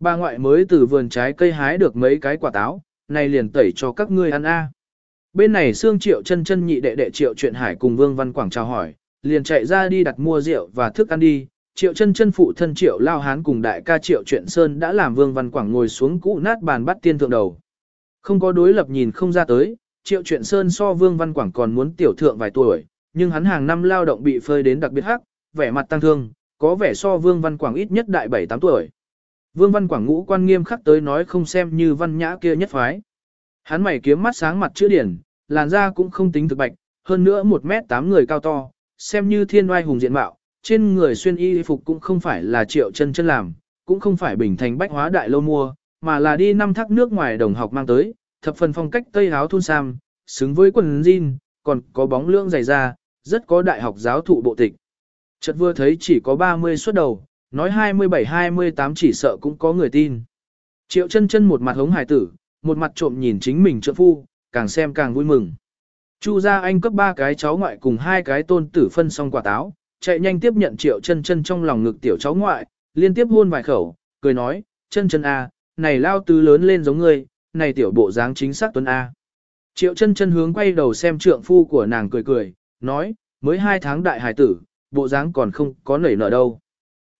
Bà ngoại mới từ vườn trái cây hái được mấy cái quả táo, này liền tẩy cho các ngươi ăn a. Bên này xương triệu chân chân nhị đệ đệ triệu chuyện hải cùng Vương Văn Quảng chào hỏi, liền chạy ra đi đặt mua rượu và thức ăn đi. Triệu chân chân phụ thân triệu lao hán cùng đại ca triệu chuyện sơn đã làm Vương Văn Quảng ngồi xuống cũ nát bàn bắt tiên thượng đầu. Không có đối lập nhìn không ra tới, triệu chuyện sơn so Vương Văn Quảng còn muốn tiểu thượng vài tuổi, nhưng hắn hàng năm lao động bị phơi đến đặc biệt hắc, vẻ mặt tăng thương, có vẻ so Vương Văn Quảng ít nhất đại 7-8 tuổi. Vương Văn Quảng ngũ quan nghiêm khắc tới nói không xem như văn nhã kia nhất phái. Hắn mày kiếm mắt sáng mặt chữ điển, làn da cũng không tính thực bạch, hơn nữa 1 mét 8 người cao to, xem như thiên oai hùng diện mạo, trên người xuyên y phục cũng không phải là triệu chân chân làm, cũng không phải bình thành bách hóa đại lâu mua, mà là đi năm thác nước ngoài đồng học mang tới, thập phần phong cách tây áo thun sam, xứng với quần jean, còn có bóng lưỡng dày da, rất có đại học giáo thụ bộ tịch. Chợt vừa thấy chỉ có 30 xuất đầu, nói 27-28 chỉ sợ cũng có người tin. Triệu chân chân một mặt hống hải tử, một mặt trộm nhìn chính mình trợ phu, càng xem càng vui mừng. Chu gia anh cấp ba cái cháu ngoại cùng hai cái tôn tử phân xong quả táo, chạy nhanh tiếp nhận triệu chân chân trong lòng ngực tiểu cháu ngoại, liên tiếp hôn vài khẩu, cười nói, chân chân A, này lao tứ lớn lên giống ngươi, này tiểu bộ dáng chính xác tuấn A. Triệu chân chân hướng quay đầu xem trượng phu của nàng cười cười, nói, mới hai tháng đại hải tử, bộ dáng còn không có nảy nở đâu.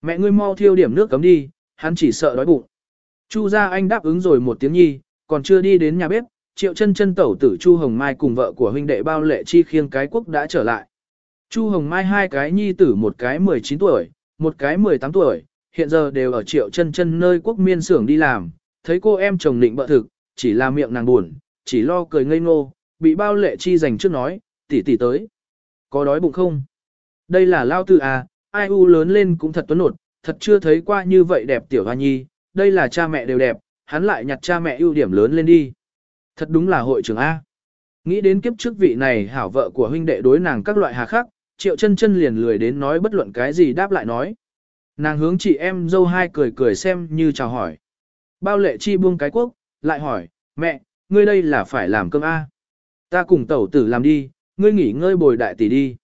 Mẹ ngươi mau thiêu điểm nước cấm đi, hắn chỉ sợ đói bụng. Chu gia anh đáp ứng rồi một tiếng nhi, còn chưa đi đến nhà bếp, triệu chân chân tẩu tử Chu Hồng Mai cùng vợ của huynh đệ bao lệ chi khiêng cái quốc đã trở lại. Chu Hồng Mai hai cái nhi tử một cái 19 tuổi, một cái 18 tuổi, hiện giờ đều ở triệu chân chân nơi quốc miên xưởng đi làm, thấy cô em chồng định bợ thực, chỉ là miệng nàng buồn, chỉ lo cười ngây ngô, bị bao lệ chi dành trước nói, tỷ tỷ tới. Có đói bụng không? Đây là lao tư à, ai u lớn lên cũng thật tuấn nột, thật chưa thấy qua như vậy đẹp tiểu hoa nhi, đây là cha mẹ đều đẹp, hắn lại nhặt cha mẹ ưu điểm lớn lên đi. Thật đúng là hội trưởng A. Nghĩ đến kiếp trước vị này hảo vợ của huynh đệ đối nàng các loại hà khắc, triệu chân chân liền lười đến nói bất luận cái gì đáp lại nói. Nàng hướng chị em dâu hai cười cười xem như chào hỏi. Bao lệ chi buông cái quốc, lại hỏi, mẹ, ngươi đây là phải làm cơm A. Ta cùng tẩu tử làm đi, ngươi nghỉ ngơi bồi đại tỷ đi.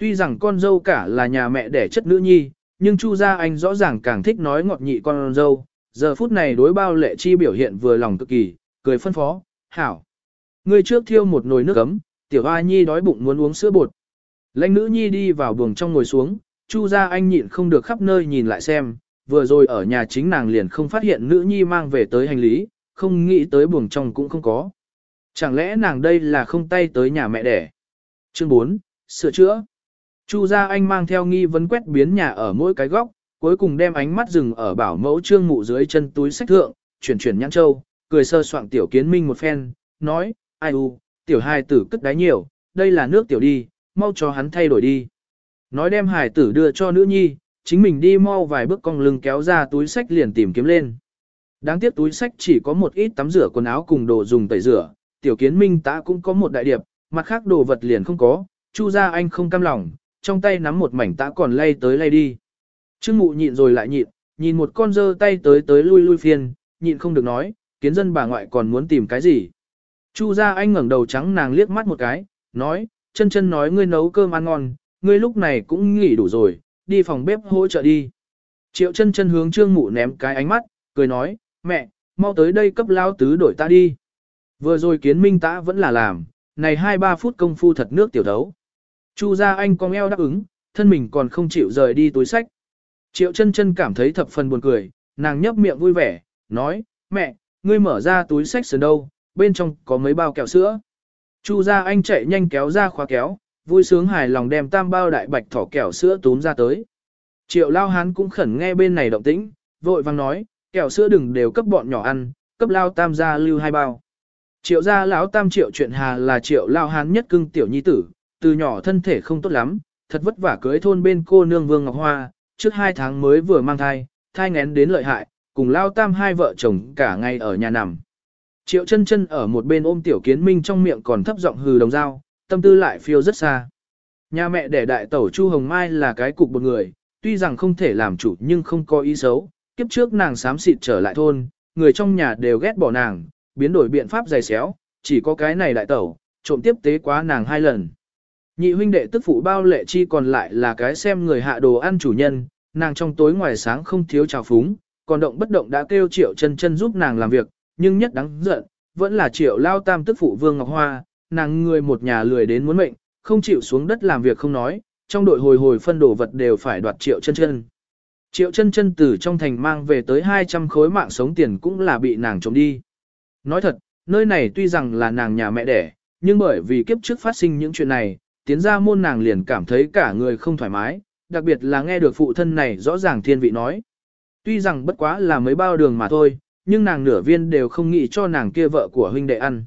Tuy rằng con dâu cả là nhà mẹ đẻ chất nữ nhi, nhưng Chu gia anh rõ ràng càng thích nói ngọt nhị con dâu. Giờ phút này đối bao lệ chi biểu hiện vừa lòng cực kỳ, cười phân phó, hảo. ngươi trước thiêu một nồi nước ấm, tiểu A Nhi đói bụng muốn uống sữa bột. Lãnh nữ Nhi đi vào buồng trong ngồi xuống, Chu gia anh nhịn không được khắp nơi nhìn lại xem, vừa rồi ở nhà chính nàng liền không phát hiện nữ Nhi mang về tới hành lý, không nghĩ tới buồng trong cũng không có. Chẳng lẽ nàng đây là không tay tới nhà mẹ đẻ? Chương 4. Sửa chữa. Chu gia anh mang theo nghi vấn quét biến nhà ở mỗi cái góc, cuối cùng đem ánh mắt dừng ở bảo mẫu trương mụ dưới chân túi sách thượng, chuyển chuyển nhãn châu, cười sơ soạn tiểu kiến minh một phen, nói, ai u, tiểu hài tử cất đáy nhiều, đây là nước tiểu đi, mau cho hắn thay đổi đi. Nói đem hài tử đưa cho nữ nhi, chính mình đi mau vài bước cong lưng kéo ra túi sách liền tìm kiếm lên. Đáng tiếc túi sách chỉ có một ít tắm rửa quần áo cùng đồ dùng tẩy rửa, tiểu kiến minh ta cũng có một đại điệp, mặt khác đồ vật liền không có, chu ra anh không cam lòng, trong tay nắm một mảnh tã còn lay tới lay đi. Trương mụ nhịn rồi lại nhịn, nhìn một con dơ tay tới tới lui lui phiền, nhịn không được nói, kiến dân bà ngoại còn muốn tìm cái gì. Chu ra anh ngẩng đầu trắng nàng liếc mắt một cái, nói, chân chân nói ngươi nấu cơm ăn ngon, ngươi lúc này cũng nghỉ đủ rồi, đi phòng bếp hỗ trợ đi. Triệu chân chân hướng trương mụ ném cái ánh mắt, cười nói, mẹ, mau tới đây cấp lao tứ đổi ta đi. Vừa rồi kiến minh tã vẫn là làm, này 2-3 phút công phu thật nước tiểu đấu Chu gia anh cong eo đáp ứng, thân mình còn không chịu rời đi túi sách. Triệu chân chân cảm thấy thập phần buồn cười, nàng nhấp miệng vui vẻ, nói, mẹ, ngươi mở ra túi sách sườn đâu, bên trong có mấy bao kẹo sữa. Chu gia anh chạy nhanh kéo ra khóa kéo, vui sướng hài lòng đem tam bao đại bạch thỏ kẹo sữa túm ra tới. Triệu lao hán cũng khẩn nghe bên này động tĩnh, vội vang nói, kẹo sữa đừng đều cấp bọn nhỏ ăn, cấp lao tam gia lưu hai bao. Triệu gia lão tam triệu chuyện hà là triệu lao hán nhất cưng tiểu nhi tử, từ nhỏ thân thể không tốt lắm, thật vất vả cưới thôn bên cô nương Vương Ngọc Hoa, trước hai tháng mới vừa mang thai, thai ngén đến lợi hại, cùng lao tam hai vợ chồng cả ngày ở nhà nằm. Triệu chân chân ở một bên ôm tiểu kiến minh trong miệng còn thấp giọng hừ đồng dao, tâm tư lại phiêu rất xa. Nhà mẹ đẻ đại tẩu Chu Hồng Mai là cái cục một người, tuy rằng không thể làm chủ nhưng không có ý xấu, kiếp trước nàng xám xịt trở lại thôn, người trong nhà đều ghét bỏ nàng, biến đổi biện pháp dày xéo, chỉ có cái này đại tẩu, trộm tiếp tế quá nàng hai lần. Nhị huynh đệ tức phụ bao lệ chi còn lại là cái xem người hạ đồ ăn chủ nhân, nàng trong tối ngoài sáng không thiếu trào phúng, còn động bất động đã kêu triệu chân chân giúp nàng làm việc, nhưng nhất đáng giận, vẫn là triệu lao tam tức phụ Vương Ngọc Hoa, nàng người một nhà lười đến muốn mệnh, không chịu xuống đất làm việc không nói, trong đội hồi hồi phân đồ vật đều phải đoạt triệu chân chân. Triệu chân chân từ trong thành mang về tới 200 khối mạng sống tiền cũng là bị nàng trộm đi. Nói thật, nơi này tuy rằng là nàng nhà mẹ đẻ, nhưng bởi vì kiếp trước phát sinh những chuyện này, tiến ra môn nàng liền cảm thấy cả người không thoải mái, đặc biệt là nghe được phụ thân này rõ ràng thiên vị nói. Tuy rằng bất quá là mấy bao đường mà thôi, nhưng nàng nửa viên đều không nghĩ cho nàng kia vợ của huynh đệ ăn.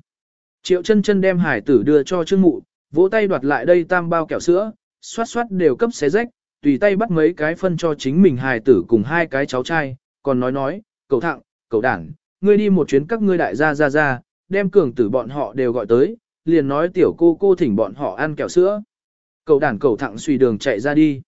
Triệu chân chân đem hải tử đưa cho trương mụ, vỗ tay đoạt lại đây tam bao kẹo sữa, xoát xoát đều cấp xé rách, tùy tay bắt mấy cái phân cho chính mình hài tử cùng hai cái cháu trai, còn nói nói, cậu thặng, cậu đảng, ngươi đi một chuyến các ngươi đại gia ra ra, đem cường tử bọn họ đều gọi tới, liền nói tiểu cô cô thỉnh bọn họ ăn kẹo sữa. Cậu đàn cậu thẳng suy đường chạy ra đi.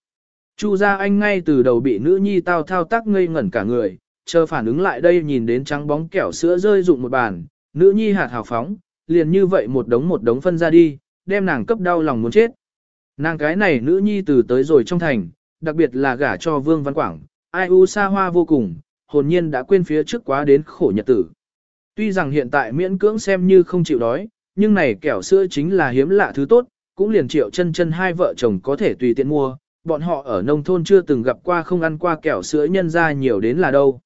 Chu gia anh ngay từ đầu bị nữ nhi tao thao tác ngây ngẩn cả người, chờ phản ứng lại đây nhìn đến trắng bóng kẹo sữa rơi rụng một bàn, nữ nhi hạt hào phóng, liền như vậy một đống một đống phân ra đi, đem nàng cấp đau lòng muốn chết. Nàng cái này nữ nhi từ tới rồi trong thành, đặc biệt là gả cho Vương Văn Quảng, ai u xa hoa vô cùng, hồn nhiên đã quên phía trước quá đến khổ nhật tử. Tuy rằng hiện tại miễn cưỡng xem như không chịu đói, nhưng này kẹo sữa chính là hiếm lạ thứ tốt, cũng liền triệu chân chân hai vợ chồng có thể tùy tiện mua, bọn họ ở nông thôn chưa từng gặp qua không ăn qua kẹo sữa nhân ra nhiều đến là đâu.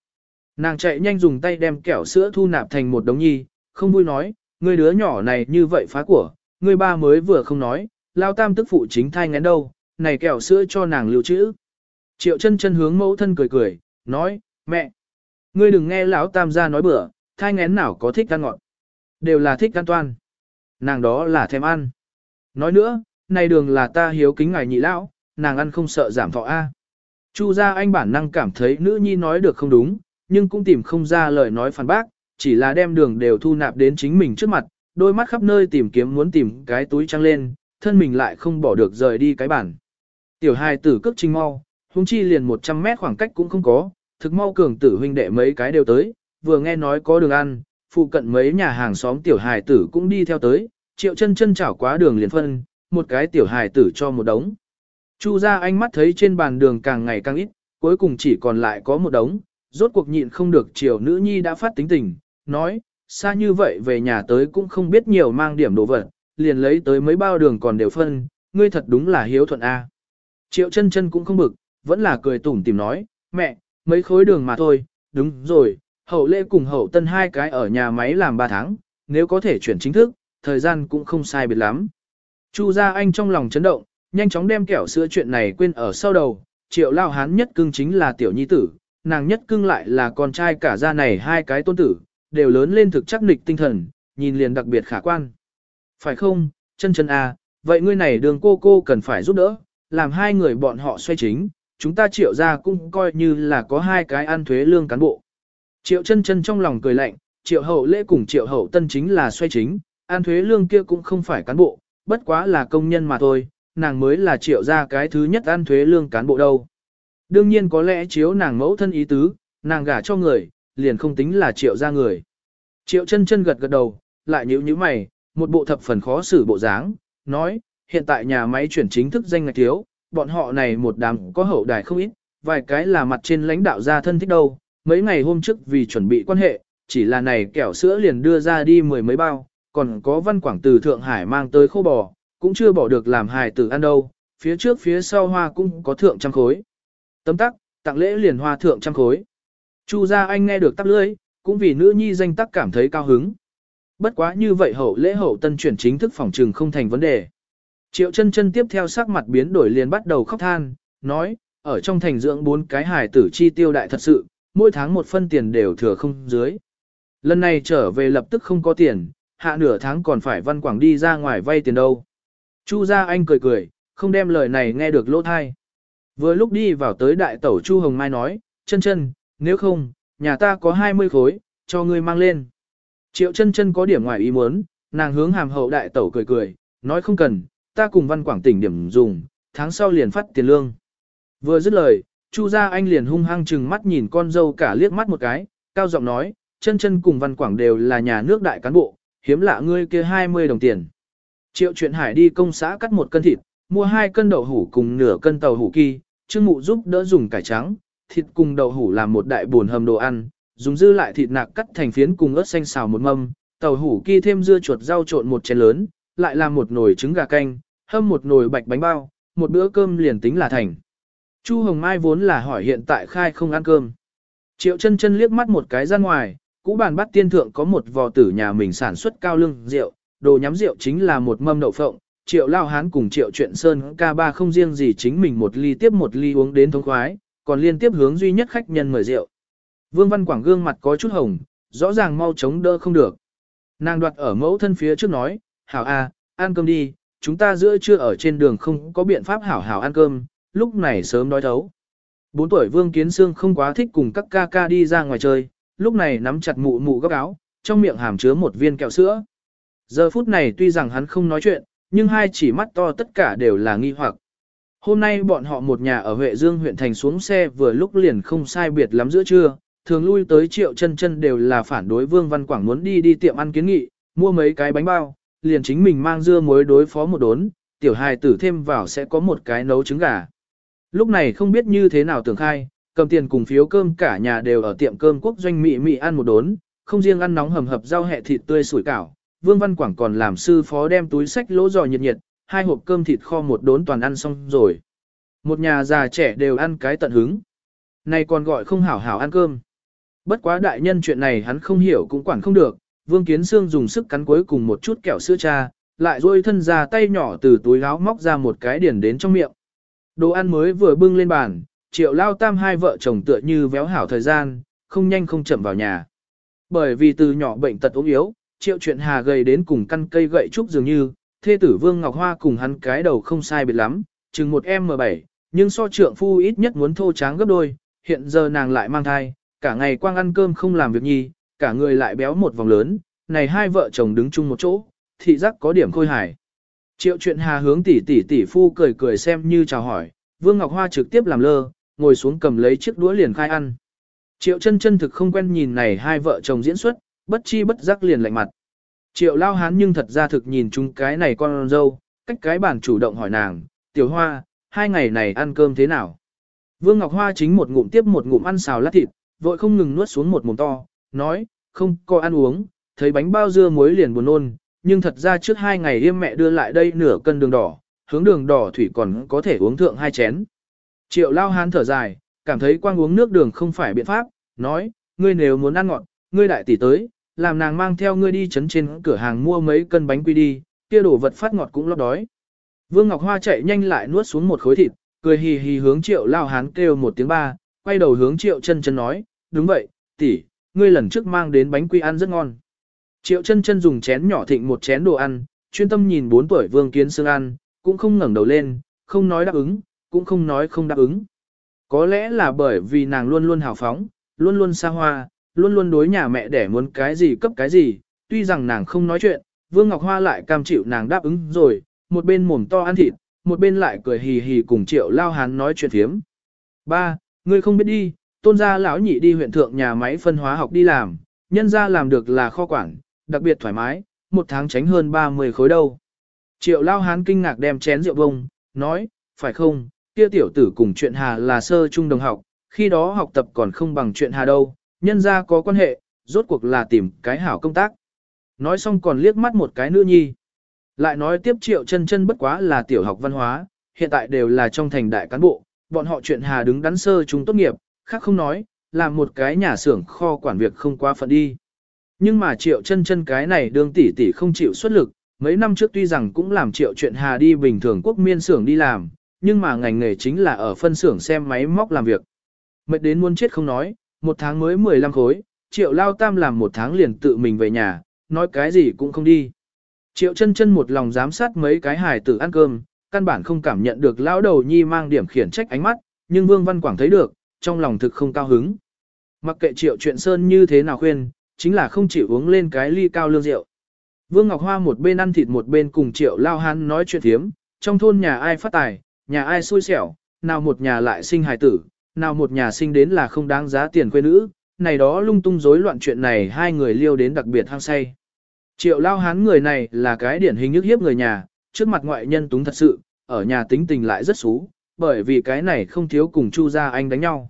Nàng chạy nhanh dùng tay đem kẹo sữa thu nạp thành một đống nhi, không vui nói, người đứa nhỏ này như vậy phá của, người ba mới vừa không nói, lao tam tức phụ chính thai ngén đâu, này kẹo sữa cho nàng lưu trữ. Triệu chân chân hướng mẫu thân cười cười, nói, mẹ, ngươi đừng nghe lão tam gia nói bừa, thai ngén nào có thích ăn ngọt. Đều là thích ăn toan. Nàng đó là thèm ăn. Nói nữa, này đường là ta hiếu kính ngài nhị lão, nàng ăn không sợ giảm thọ A. Chu gia anh bản năng cảm thấy nữ nhi nói được không đúng, nhưng cũng tìm không ra lời nói phản bác, chỉ là đem đường đều thu nạp đến chính mình trước mặt, đôi mắt khắp nơi tìm kiếm muốn tìm cái túi trăng lên, thân mình lại không bỏ được rời đi cái bản. Tiểu hài tử cước trình mau, hung chi liền 100 mét khoảng cách cũng không có, thực mau cường tử huynh đệ mấy cái đều tới, vừa nghe nói có đường ăn, phụ cận mấy nhà hàng xóm tiểu hài tử cũng đi theo tới, triệu chân chân chảo quá đường liền phân, một cái tiểu hài tử cho một đống. Chu ra ánh mắt thấy trên bàn đường càng ngày càng ít, cuối cùng chỉ còn lại có một đống, rốt cuộc nhịn không được triệu nữ nhi đã phát tính tình, nói, xa như vậy về nhà tới cũng không biết nhiều mang điểm đồ vật, liền lấy tới mấy bao đường còn đều phân, ngươi thật đúng là hiếu thuận A. Triệu chân chân cũng không bực, vẫn là cười tủm tìm nói, mẹ, mấy khối đường mà thôi, đúng rồi, hậu lễ cùng hậu tân hai cái ở nhà máy làm 3 tháng, nếu có thể chuyển chính thức, thời gian cũng không sai biệt lắm. Chu gia anh trong lòng chấn động, nhanh chóng đem kẹo sữa chuyện này quên ở sau đầu, triệu lao hán nhất cưng chính là tiểu nhi tử, nàng nhất cưng lại là con trai cả gia này hai cái tôn tử, đều lớn lên thực chắc nịch tinh thần, nhìn liền đặc biệt khả quan. Phải không, chân chân à, vậy ngươi này đường cô cô cần phải giúp đỡ, làm hai người bọn họ xoay chính, chúng ta triệu ra cũng coi như là có hai cái ăn thuế lương cán bộ. Triệu chân chân trong lòng cười lạnh, triệu hậu lễ cùng triệu hậu tân chính là xoay chính, an thuế lương kia cũng không phải cán bộ, bất quá là công nhân mà thôi, nàng mới là triệu ra cái thứ nhất ăn thuế lương cán bộ đâu. Đương nhiên có lẽ chiếu nàng mẫu thân ý tứ, nàng gả cho người, liền không tính là triệu ra người. Triệu chân chân gật gật đầu, lại nhíu nhíu mày, một bộ thập phần khó xử bộ dáng, nói, hiện tại nhà máy chuyển chính thức danh ngạch thiếu, bọn họ này một đám có hậu đài không ít, vài cái là mặt trên lãnh đạo gia thân thích đâu, mấy ngày hôm trước vì chuẩn bị quan hệ, chỉ là này kẹo sữa liền đưa ra đi mười mấy bao, còn có văn quảng từ Thượng Hải mang tới khô bò, cũng chưa bỏ được làm hài tử ăn đâu, phía trước phía sau hoa cũng có thượng trăm khối. Tấm tắc, tặng lễ liền hoa thượng trăm khối. Chu gia anh nghe được tắc lưỡi, cũng vì nữ nhi danh tắc cảm thấy cao hứng. Bất quá như vậy hậu lễ hậu tân chuyển chính thức phòng trừng không thành vấn đề. Triệu chân chân tiếp theo sắc mặt biến đổi liền bắt đầu khóc than, nói, ở trong thành dưỡng bốn cái hài tử chi tiêu đại thật sự, mỗi tháng một phân tiền đều thừa không dưới. Lần này trở về lập tức không có tiền, hạ nửa tháng còn phải văn quảng đi ra ngoài vay tiền đâu. Chu gia anh cười cười, không đem lời này nghe được lỗ thai. Vừa lúc đi vào tới đại tẩu Chu Hồng Mai nói, chân chân, nếu không, nhà ta có 20 khối, cho ngươi mang lên. Triệu chân chân có điểm ngoài ý muốn, nàng hướng hàm hậu đại tẩu cười cười, nói không cần, ta cùng văn quảng tỉnh điểm dùng, tháng sau liền phát tiền lương. Vừa dứt lời, Chu gia anh liền hung hăng chừng mắt nhìn con dâu cả liếc mắt một cái, cao giọng nói, chân chân cùng văn quảng đều là nhà nước đại cán bộ, hiếm lạ ngươi kia 20 đồng tiền. Triệu chuyện hải đi công xã cắt một cân thịt, mua hai cân đậu hủ cùng nửa cân tàu hủ kỳ, trương mụ giúp đỡ dùng cải trắng, thịt cùng đậu hủ làm một đại buồn hầm đồ ăn, dùng dư lại thịt nạc cắt thành phiến cùng ớt xanh xào một mâm, tàu hủ kỳ thêm dưa chuột rau trộn một chén lớn, lại làm một nồi trứng gà canh, hâm một nồi bạch bánh bao, một bữa cơm liền tính là thành. Chu Hồng Mai vốn là hỏi hiện tại khai không ăn cơm. Triệu chân chân liếc mắt một cái ra ngoài, cũ bàn bắt tiên thượng có một vò tử nhà mình sản xuất cao lương rượu, đồ nhắm rượu chính là một mâm đậu phộng, triệu lao hán cùng triệu chuyện sơn ca ba không riêng gì chính mình một ly tiếp một ly uống đến thống khoái, còn liên tiếp hướng duy nhất khách nhân mời rượu. Vương Văn Quảng gương mặt có chút hồng, rõ ràng mau chống đỡ không được. Nàng đoạt ở mẫu thân phía trước nói, hảo a, ăn cơm đi, chúng ta giữa trưa ở trên đường không có biện pháp hảo hảo ăn cơm, lúc này sớm đói thấu. Bốn tuổi Vương Kiến Sương không quá thích cùng các ca ca đi ra ngoài chơi, lúc này nắm chặt mụ mụ góc áo, trong miệng hàm chứa một viên kẹo sữa. Giờ phút này tuy rằng hắn không nói chuyện, nhưng hai chỉ mắt to tất cả đều là nghi hoặc. Hôm nay bọn họ một nhà ở Huệ Dương huyện thành xuống xe vừa lúc liền không sai biệt lắm giữa trưa, thường lui tới triệu chân chân đều là phản đối Vương Văn Quảng muốn đi đi tiệm ăn kiến nghị, mua mấy cái bánh bao, liền chính mình mang dưa muối đối phó một đốn, tiểu hài tử thêm vào sẽ có một cái nấu trứng gà. Lúc này không biết như thế nào tưởng khai, cầm tiền cùng phiếu cơm cả nhà đều ở tiệm cơm quốc doanh mị mị ăn một đốn, không riêng ăn nóng hầm hập rau hẹ thịt tươi sủi cảo, Vương Văn Quảng còn làm sư phó đem túi sách lỗ giò nhiệt nhiệt, hai hộp cơm thịt kho một đốn toàn ăn xong rồi. Một nhà già trẻ đều ăn cái tận hứng. Này còn gọi không hảo hảo ăn cơm. Bất quá đại nhân chuyện này hắn không hiểu cũng quản không được, Vương Kiến Sương dùng sức cắn cuối cùng một chút kẹo sữa cha, lại rôi thân ra tay nhỏ từ túi áo móc ra một cái điển đến trong miệng. Đồ ăn mới vừa bưng lên bàn, triệu lao tam hai vợ chồng tựa như véo hảo thời gian, không nhanh không chậm vào nhà. Bởi vì từ nhỏ bệnh tật ốm yếu, triệu chuyện hà gầy đến cùng căn cây gậy trúc dường như, thê tử Vương Ngọc Hoa cùng hắn cái đầu không sai biệt lắm, chừng một M7, nhưng so trượng phu ít nhất muốn thô tráng gấp đôi, hiện giờ nàng lại mang thai, cả ngày quang ăn cơm không làm việc nhi, cả người lại béo một vòng lớn, này hai vợ chồng đứng chung một chỗ, thị giác có điểm khôi hài. Triệu chuyện hà hướng tỷ tỷ tỷ phu cười cười xem như chào hỏi, Vương Ngọc Hoa trực tiếp làm lơ, ngồi xuống cầm lấy chiếc đũa liền khai ăn. Triệu chân chân thực không quen nhìn này hai vợ chồng diễn xuất, bất chi bất giác liền lạnh mặt. Triệu lao hán nhưng thật ra thực nhìn chúng cái này con dâu, cách cái bản chủ động hỏi nàng, tiểu hoa, hai ngày này ăn cơm thế nào? Vương Ngọc Hoa chính một ngụm tiếp một ngụm ăn xào lát thịt, vội không ngừng nuốt xuống một mồm to, nói, không có ăn uống, thấy bánh bao dưa muối liền buồn nôn, nhưng thật ra trước hai ngày yêm mẹ đưa lại đây nửa cân đường đỏ, hướng đường đỏ thủy còn có thể uống thượng hai chén. Triệu lao hán thở dài, cảm thấy quang uống nước đường không phải biện pháp, nói, ngươi nếu muốn ăn ngọt, ngươi đại tỷ tới, làm nàng mang theo ngươi đi chấn trên cửa hàng mua mấy cân bánh quy đi, kia đổ vật phát ngọt cũng lót đói. Vương Ngọc Hoa chạy nhanh lại nuốt xuống một khối thịt, cười hì hì hướng triệu lao hán kêu một tiếng ba, quay đầu hướng triệu chân chân nói, đúng vậy, tỷ, ngươi lần trước mang đến bánh quy ăn rất ngon. Triệu chân chân dùng chén nhỏ thịnh một chén đồ ăn, chuyên tâm nhìn bốn tuổi Vương Kiến Sương ăn, cũng không ngẩng đầu lên, không nói đáp ứng, cũng không nói không đáp ứng. Có lẽ là bởi vì nàng luôn luôn hào phóng, luôn luôn xa hoa, luôn luôn đối nhà mẹ để muốn cái gì cấp cái gì, tuy rằng nàng không nói chuyện, Vương Ngọc Hoa lại cam chịu nàng đáp ứng rồi, một bên mồm to ăn thịt, một bên lại cười hì hì cùng Triệu Lao Hán nói chuyện phiếm. Ba, ngươi không biết đi, tôn gia lão nhị đi huyện thượng nhà máy phân hóa học đi làm, nhân gia làm được là kho quản, đặc biệt thoải mái, một tháng tránh hơn 30 khối đâu. Triệu Lao Hán kinh ngạc đem chén rượu bông, nói, phải không, kia tiểu tử cùng chuyện hà là sơ trung đồng học, khi đó học tập còn không bằng chuyện hà đâu, nhân ra có quan hệ, rốt cuộc là tìm cái hảo công tác. Nói xong còn liếc mắt một cái nữ nhi. Lại nói tiếp triệu chân chân bất quá là tiểu học văn hóa, hiện tại đều là trong thành đại cán bộ, bọn họ chuyện hà đứng đắn sơ chúng tốt nghiệp, khác không nói, làm một cái nhà xưởng kho quản việc không qua phận đi. Nhưng mà triệu chân chân cái này đương tỷ tỷ không chịu xuất lực, mấy năm trước tuy rằng cũng làm triệu chuyện hà đi bình thường quốc miên xưởng đi làm, nhưng mà ngành nghề chính là ở phân xưởng xem máy móc làm việc. Mệt đến muốn chết không nói, một tháng mới 15 khối, triệu lao tam làm một tháng liền tự mình về nhà, nói cái gì cũng không đi. Triệu chân chân một lòng giám sát mấy cái hài tử ăn cơm, căn bản không cảm nhận được lão đầu nhi mang điểm khiển trách ánh mắt, nhưng Vương Văn Quảng thấy được, trong lòng thực không cao hứng. Mặc kệ triệu chuyện sơn như thế nào khuyên, chính là không chịu uống lên cái ly cao lương rượu. Vương Ngọc Hoa một bên ăn thịt một bên cùng triệu lao Hán nói chuyện thiếm, trong thôn nhà ai phát tài, nhà ai xui xẻo, nào một nhà lại sinh hài tử, nào một nhà sinh đến là không đáng giá tiền quê nữ, này đó lung tung rối loạn chuyện này hai người liêu đến đặc biệt hăng say. Triệu lao hán người này là cái điển hình nhức hiếp người nhà, trước mặt ngoại nhân túng thật sự, ở nhà tính tình lại rất xú, bởi vì cái này không thiếu cùng Chu gia anh đánh nhau.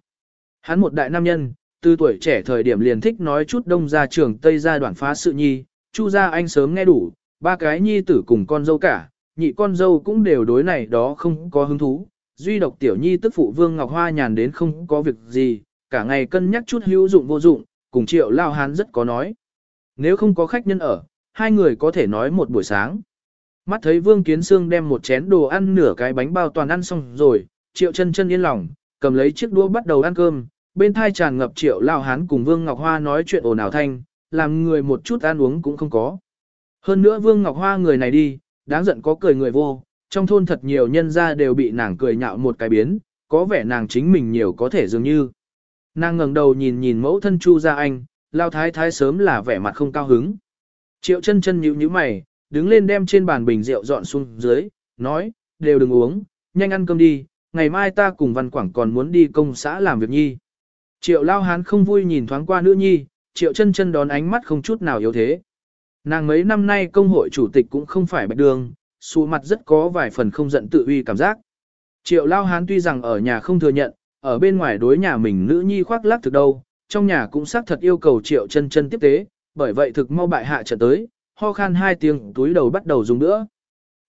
Hắn một đại nam nhân, từ tuổi trẻ thời điểm liền thích nói chút đông gia trường Tây gia đoạn phá sự nhi, Chu gia anh sớm nghe đủ, ba cái nhi tử cùng con dâu cả, nhị con dâu cũng đều đối này đó không có hứng thú. Duy độc tiểu nhi tức phụ Vương Ngọc Hoa nhàn đến không có việc gì, cả ngày cân nhắc chút hữu dụng vô dụng, cùng triệu lao hán rất có nói. Nếu không có khách nhân ở, hai người có thể nói một buổi sáng. Mắt thấy Vương Kiến Sương đem một chén đồ ăn nửa cái bánh bao toàn ăn xong rồi, triệu chân chân yên lòng, cầm lấy chiếc đũa bắt đầu ăn cơm, bên thai tràn ngập triệu lao hán cùng Vương Ngọc Hoa nói chuyện ồn ào thanh, làm người một chút ăn uống cũng không có. Hơn nữa Vương Ngọc Hoa người này đi, đáng giận có cười người vô, trong thôn thật nhiều nhân gia đều bị nàng cười nhạo một cái biến, có vẻ nàng chính mình nhiều có thể dường như. Nàng ngẩng đầu nhìn nhìn mẫu thân Chu Gia Anh, lao thái thái sớm là vẻ mặt không cao hứng. Triệu chân chân nhíu nhíu mày, đứng lên đem trên bàn bình rượu dọn xuống dưới, nói, đều đừng uống, nhanh ăn cơm đi, ngày mai ta cùng Văn Quảng còn muốn đi công xã làm việc nhi. Triệu lao hán không vui nhìn thoáng qua nữ nhi, triệu chân chân đón ánh mắt không chút nào yếu thế. Nàng mấy năm nay công hội chủ tịch cũng không phải bạch đường, xù mặt rất có vài phần không giận tự uy cảm giác. Triệu lao hán tuy rằng ở nhà không thừa nhận, ở bên ngoài đối nhà mình nữ nhi khoác lác thực đâu, trong nhà cũng xác thật yêu cầu triệu chân chân tiếp tế, bởi vậy thực mau bại hạ trở tới, ho khan hai tiếng túi đầu bắt đầu dùng nữa.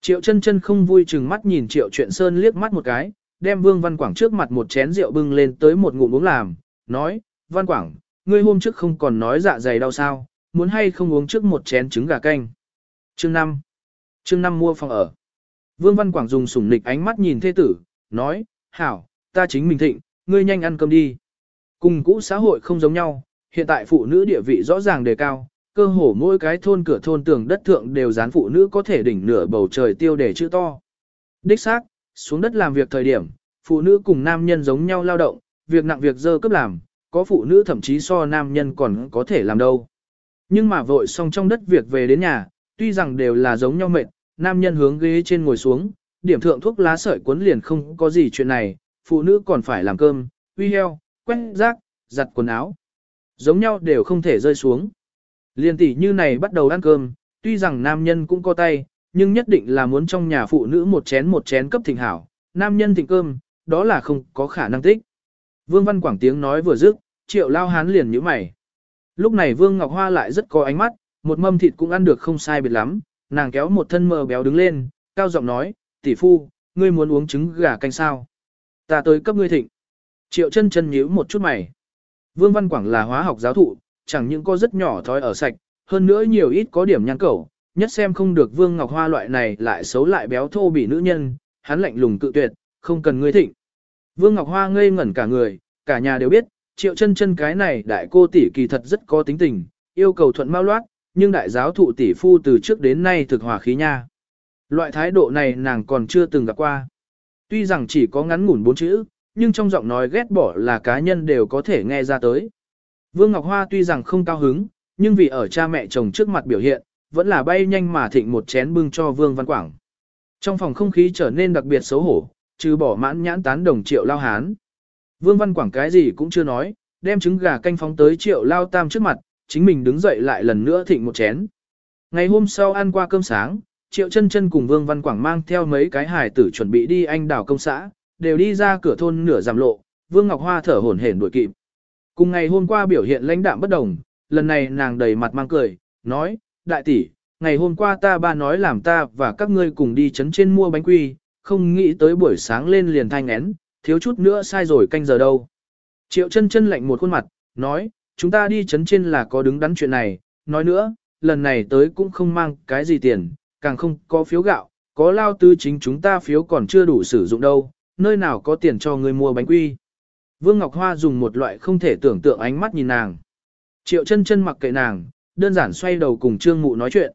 Triệu chân chân không vui chừng mắt nhìn triệu chuyện sơn liếc mắt một cái, đem vương văn quảng trước mặt một chén rượu bưng lên tới một ngụm uống làm, nói, văn quảng, ngươi hôm trước không còn nói dạ dày đau sao, muốn hay không uống trước một chén trứng gà canh. Chương 5 Chương 5 mua phòng ở. Vương Văn Quảng dùng sủng nịch ánh mắt nhìn thê tử, nói, hảo, ta chính mình thịnh, ngươi nhanh ăn cơm đi. Cùng cũ xã hội không giống nhau, hiện tại phụ nữ địa vị rõ ràng đề cao, cơ hồ mỗi cái thôn cửa thôn tường đất thượng đều dán phụ nữ có thể đỉnh nửa bầu trời tiêu để chữ to. Đích xác, xuống đất làm việc thời điểm, phụ nữ cùng nam nhân giống nhau lao động, việc nặng việc dơ cấp làm, có phụ nữ thậm chí so nam nhân còn có thể làm đâu. Nhưng mà vội xong trong đất việc về đến nhà, tuy rằng đều là giống nhau mệt, nam nhân hướng ghế trên ngồi xuống, điểm thượng thuốc lá sợi cuốn liền không có gì chuyện này, phụ nữ còn phải làm cơm, uy heo, quét rác, giặt quần áo. Giống nhau đều không thể rơi xuống. Liên tỷ như này bắt đầu ăn cơm, tuy rằng nam nhân cũng có tay, nhưng nhất định là muốn trong nhà phụ nữ một chén một chén cấp thịnh hảo, nam nhân thịnh cơm, đó là không có khả năng tích. Vương Văn Quảng tiếng nói vừa dứt, triệu lao hán liền nhíu mày. Lúc này Vương Ngọc Hoa lại rất có ánh mắt, một mâm thịt cũng ăn được không sai biệt lắm, nàng kéo một thân mờ béo đứng lên, cao giọng nói, tỷ phu, ngươi muốn uống trứng gà canh sao? Ta tới cấp ngươi thịnh. Triệu chân chân nhíu một chút mày. Vương Văn Quảng là hóa học giáo thụ, chẳng những có rất nhỏ thói ở sạch, hơn nữa nhiều ít có điểm nhăn cẩu, nhất xem không được Vương Ngọc Hoa loại này lại xấu lại béo thô bị nữ nhân, hắn lạnh lùng cự tuyệt, không cần ngươi thịnh. Vương Ngọc Hoa ngây ngẩn cả người, cả nhà đều biết, triệu chân chân cái này đại cô tỷ kỳ thật rất có tính tình, yêu cầu thuận mau loát, nhưng đại giáo thụ tỷ phu từ trước đến nay thực hòa khí nha. Loại thái độ này nàng còn chưa từng gặp qua. Tuy rằng chỉ có ngắn ngủn bốn chữ, nhưng trong giọng nói ghét bỏ là cá nhân đều có thể nghe ra tới. Vương Ngọc Hoa tuy rằng không cao hứng, nhưng vì ở cha mẹ chồng trước mặt biểu hiện, vẫn là bay nhanh mà thịnh một chén bưng cho Vương Văn Quảng. Trong phòng không khí trở nên đặc biệt xấu hổ, trừ bỏ mãn nhãn tán đồng triệu lao hán. Vương Văn Quảng cái gì cũng chưa nói, đem trứng gà canh phóng tới triệu lao tam trước mặt, chính mình đứng dậy lại lần nữa thịnh một chén. Ngày hôm sau ăn qua cơm sáng, triệu chân chân cùng Vương Văn Quảng mang theo mấy cái hài tử chuẩn bị đi anh đảo công xã, đều đi ra cửa thôn nửa giảm lộ, Vương Ngọc Hoa thở hổn hển đuổi kịp. Cùng ngày hôm qua biểu hiện lãnh đạm bất đồng, lần này nàng đầy mặt mang cười, nói, đại tỷ, ngày hôm qua ta ba nói làm ta và các ngươi cùng đi chấn trên mua bánh quy, không nghĩ tới buổi sáng lên liền thanh én, thiếu chút nữa sai rồi canh giờ đâu. Triệu chân chân lạnh một khuôn mặt, nói, chúng ta đi chấn trên là có đứng đắn chuyện này, nói nữa, lần này tới cũng không mang cái gì tiền, càng không có phiếu gạo, có lao tư chính chúng ta phiếu còn chưa đủ sử dụng đâu, nơi nào có tiền cho người mua bánh quy. Vương Ngọc Hoa dùng một loại không thể tưởng tượng ánh mắt nhìn nàng. Triệu chân chân mặc kệ nàng, đơn giản xoay đầu cùng Trương Mụ nói chuyện.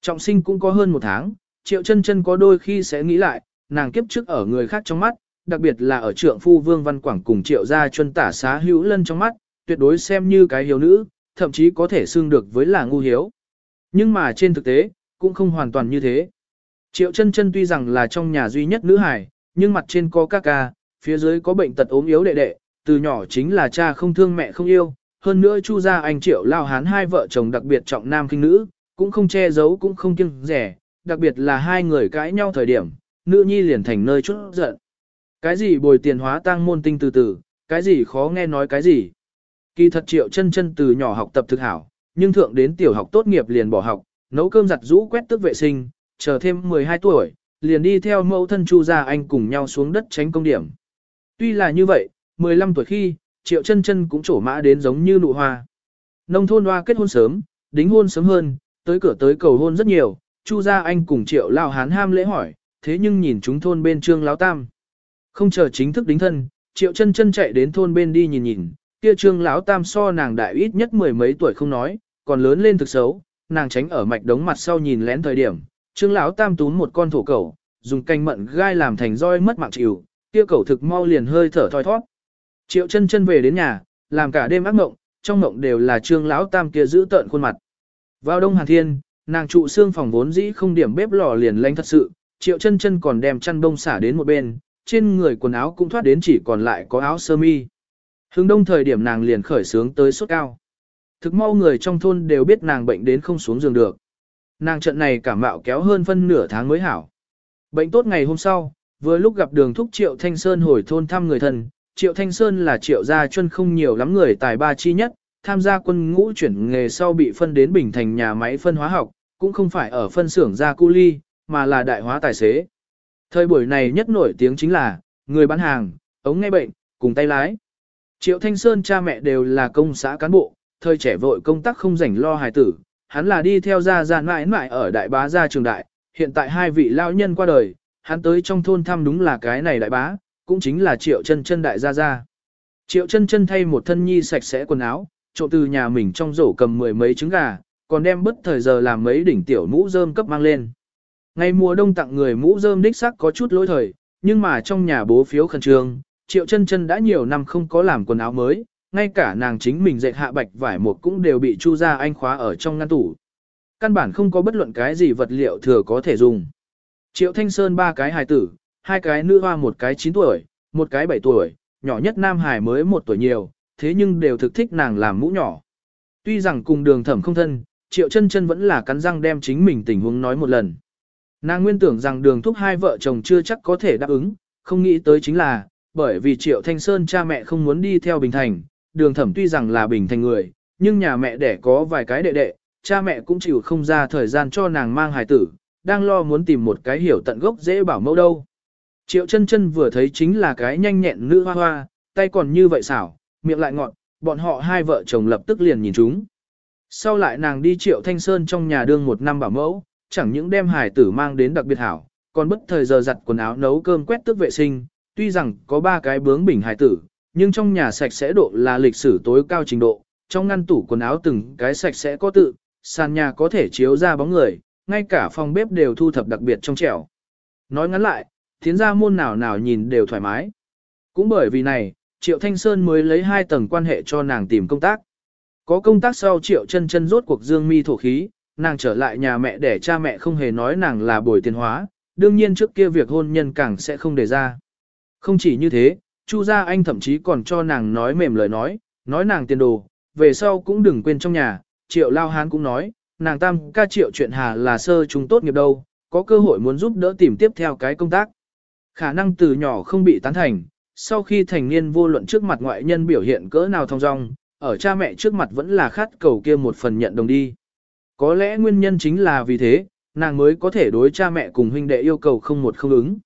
Trọng sinh cũng có hơn một tháng, Triệu chân chân có đôi khi sẽ nghĩ lại, nàng kiếp trước ở người khác trong mắt, đặc biệt là ở trượng phu Vương Văn Quảng cùng Triệu gia chuân tả xá hữu lân trong mắt, tuyệt đối xem như cái hiếu nữ, thậm chí có thể xưng được với là ngu hiếu. Nhưng mà trên thực tế, cũng không hoàn toàn như thế. Triệu chân chân tuy rằng là trong nhà duy nhất nữ hài, nhưng mặt trên có ca ca, phía dưới có bệnh tật ốm yếu đệ đệ, từ nhỏ chính là cha không thương mẹ không yêu, hơn nữa chu gia anh triệu lao hán hai vợ chồng đặc biệt trọng nam kinh nữ, cũng không che giấu cũng không kiêng rẻ, đặc biệt là hai người cãi nhau thời điểm, nữ nhi liền thành nơi chút giận. Cái gì bồi tiền hóa tăng môn tinh từ từ, cái gì khó nghe nói cái gì. Kỳ thật triệu chân chân từ nhỏ học tập thực hảo, nhưng thượng đến tiểu học tốt nghiệp liền bỏ học, nấu cơm giặt rũ quét tước vệ sinh, chờ thêm 12 tuổi, liền đi theo mẫu thân Chu Gia Anh cùng nhau xuống đất tránh công điểm. Tuy là như vậy, 15 tuổi khi, Triệu Chân Chân cũng trổ mã đến giống như nụ hoa. Nông thôn hoa kết hôn sớm, đính hôn sớm hơn, tới cửa tới cầu hôn rất nhiều, Chu Gia Anh cùng Triệu lao Hán ham lễ hỏi, thế nhưng nhìn chúng thôn bên Trương Lão Tam. Không chờ chính thức đính thân, Triệu Chân Chân chạy đến thôn bên đi nhìn nhìn, kia Trương Lão Tam so nàng đại ít nhất mười mấy tuổi không nói, còn lớn lên thực xấu, nàng tránh ở mạch đống mặt sau nhìn lén thời điểm, Trương lão tam tún một con thổ cẩu, dùng canh mận gai làm thành roi mất mạng chịu, kia cẩu thực mau liền hơi thở thoi thoát. Triệu chân chân về đến nhà, làm cả đêm ác mộng, trong mộng đều là trương lão tam kia giữ tợn khuôn mặt. Vào đông hàn thiên, nàng trụ xương phòng vốn dĩ không điểm bếp lò liền lanh thật sự, triệu chân chân còn đem chăn bông xả đến một bên, trên người quần áo cũng thoát đến chỉ còn lại có áo sơ mi. Hướng đông thời điểm nàng liền khởi sướng tới sốt cao. Thực mau người trong thôn đều biết nàng bệnh đến không xuống giường được. Nàng trận này cảm mạo kéo hơn phân nửa tháng mới hảo. Bệnh tốt ngày hôm sau, vừa lúc gặp đường thúc Triệu Thanh Sơn hồi thôn thăm người thân, Triệu Thanh Sơn là triệu gia chân không nhiều lắm người tài ba chi nhất, tham gia quân ngũ chuyển nghề sau bị phân đến Bình Thành nhà máy phân hóa học, cũng không phải ở phân xưởng gia cu ly, mà là đại hóa tài xế. Thời buổi này nhất nổi tiếng chính là, người bán hàng, ống nghe bệnh, cùng tay lái. Triệu Thanh Sơn cha mẹ đều là công xã cán bộ, thời trẻ vội công tác không rảnh lo hài tử, hắn là đi theo gia gia mãi mãi ở đại bá gia trường đại, hiện tại hai vị lão nhân qua đời, hắn tới trong thôn thăm đúng là cái này đại bá, cũng chính là triệu chân chân đại gia gia. Triệu chân chân thay một thân nhi sạch sẽ quần áo, trộm từ nhà mình trong rổ cầm mười mấy trứng gà, còn đem bất thời giờ làm mấy đỉnh tiểu mũ rơm cấp mang lên. Ngày mùa đông tặng người mũ rơm đích sắc có chút lỗi thời, nhưng mà trong nhà bố phiếu khẩn trương, triệu chân chân đã nhiều năm không có làm quần áo mới, ngay cả nàng chính mình dệt hạ bạch vải một cũng đều bị Chu gia anh khóa ở trong ngăn tủ. Căn bản không có bất luận cái gì vật liệu thừa có thể dùng. Triệu Thanh Sơn ba cái hài tử, hai cái nữ hoa một cái 9 tuổi, một cái 7 tuổi, nhỏ nhất nam hài mới một tuổi nhiều, thế nhưng đều thực thích nàng làm mũ nhỏ. Tuy rằng cùng đường thẩm không thân, Triệu chân chân vẫn là cắn răng đem chính mình tình huống nói một lần. Nàng nguyên tưởng rằng đường thúc hai vợ chồng chưa chắc có thể đáp ứng, không nghĩ tới chính là, bởi vì Triệu Thanh Sơn cha mẹ không muốn đi theo Bình Thành, đường thẩm tuy rằng là bình thành người, nhưng nhà mẹ đẻ có vài cái đệ đệ, cha mẹ cũng chịu không ra thời gian cho nàng mang hài tử, đang lo muốn tìm một cái hiểu tận gốc dễ bảo mẫu đâu. Triệu chân chân vừa thấy chính là cái nhanh nhẹn nữ hoa hoa, tay còn như vậy xảo, miệng lại ngọn, bọn họ hai vợ chồng lập tức liền nhìn chúng. Sau lại nàng đi triệu thanh sơn trong nhà đương một năm bảo mẫu, chẳng những đem hải tử mang đến đặc biệt hảo, còn bất thời giờ giặt quần áo nấu cơm quét tước vệ sinh, tuy rằng có ba cái bướng bỉnh hải tử, nhưng trong nhà sạch sẽ độ là lịch sử tối cao trình độ, trong ngăn tủ quần áo từng cái sạch sẽ có tự, sàn nhà có thể chiếu ra bóng người, ngay cả phòng bếp đều thu thập đặc biệt trong trẻo. Nói ngắn lại, tiến ra môn nào nào nhìn đều thoải mái. Cũng bởi vì này, Triệu Thanh Sơn mới lấy hai tầng quan hệ cho nàng tìm công tác. Có công tác sau Triệu chân chân rốt cuộc dương mi thổ khí, nàng trở lại nhà mẹ để cha mẹ không hề nói nàng là bồi tiền hóa, đương nhiên trước kia việc hôn nhân càng sẽ không đề ra. Không chỉ như thế, Chu gia anh thậm chí còn cho nàng nói mềm lời nói, nói nàng tiền đồ, về sau cũng đừng quên trong nhà, Triệu Lao Hán cũng nói, nàng tam ca Triệu chuyện hà là sơ chúng tốt nghiệp đâu, có cơ hội muốn giúp đỡ tìm tiếp theo cái công tác. Khả năng từ nhỏ không bị tán thành, sau khi thành niên vô luận trước mặt ngoại nhân biểu hiện cỡ nào thông dong, ở cha mẹ trước mặt vẫn là khát cầu kia một phần nhận đồng đi. Có lẽ nguyên nhân chính là vì thế, nàng mới có thể đối cha mẹ cùng huynh đệ yêu cầu không một không ứng.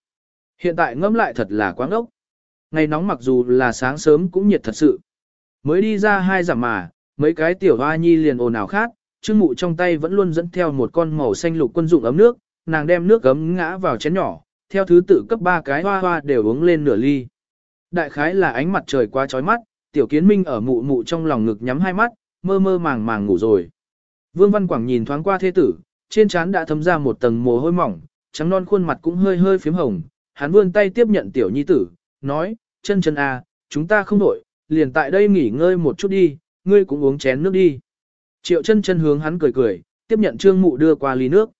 Hiện tại ngẫm lại thật là quá ngốc. Ngày nóng mặc dù là sáng sớm cũng nhiệt thật sự. Mới đi ra hai giảm mà, mấy cái tiểu hoa nhi liền ồn ào khác, trương mụ trong tay vẫn luôn dẫn theo một con màu xanh lục quân dụng ấm nước, nàng đem nước ấm ngã vào chén nhỏ, theo thứ tự cấp ba cái hoa hoa đều uống lên nửa ly. Đại khái là ánh mặt trời quá chói mắt, tiểu kiến minh ở mụ mụ trong lòng ngực nhắm hai mắt, mơ mơ màng màng ngủ rồi. Vương Văn Quảng nhìn thoáng qua thế tử, trên trán đã thấm ra một tầng mồ hôi mỏng, trắng non khuôn mặt cũng hơi hơi phím hồng, hắn vươn tay tiếp nhận tiểu nhi tử, nói, chân chân à, chúng ta không đổi, liền tại đây nghỉ ngơi một chút đi, ngươi cũng uống chén nước đi. Triệu chân chân hướng hắn cười cười, tiếp nhận trương mụ đưa qua ly nước.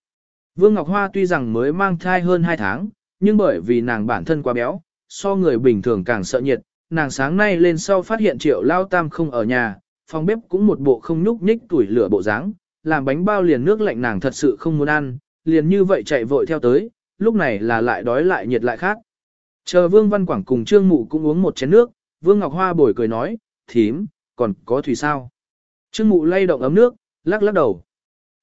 Vương Ngọc Hoa tuy rằng mới mang thai hơn 2 tháng, nhưng bởi vì nàng bản thân quá béo, so người bình thường càng sợ nhiệt, nàng sáng nay lên sau phát hiện triệu lao tam không ở nhà, phòng bếp cũng một bộ không nhúc nhích tuổi lửa bộ dáng, làm bánh bao liền nước lạnh nàng thật sự không muốn ăn, liền như vậy chạy vội theo tới, lúc này là lại đói lại nhiệt lại khác. Chờ Vương Văn Quảng cùng Trương Mụ cũng uống một chén nước, Vương Ngọc Hoa bồi cười nói, thím, còn có thủy sao? Trương Mụ lay động ấm nước, lắc lắc đầu.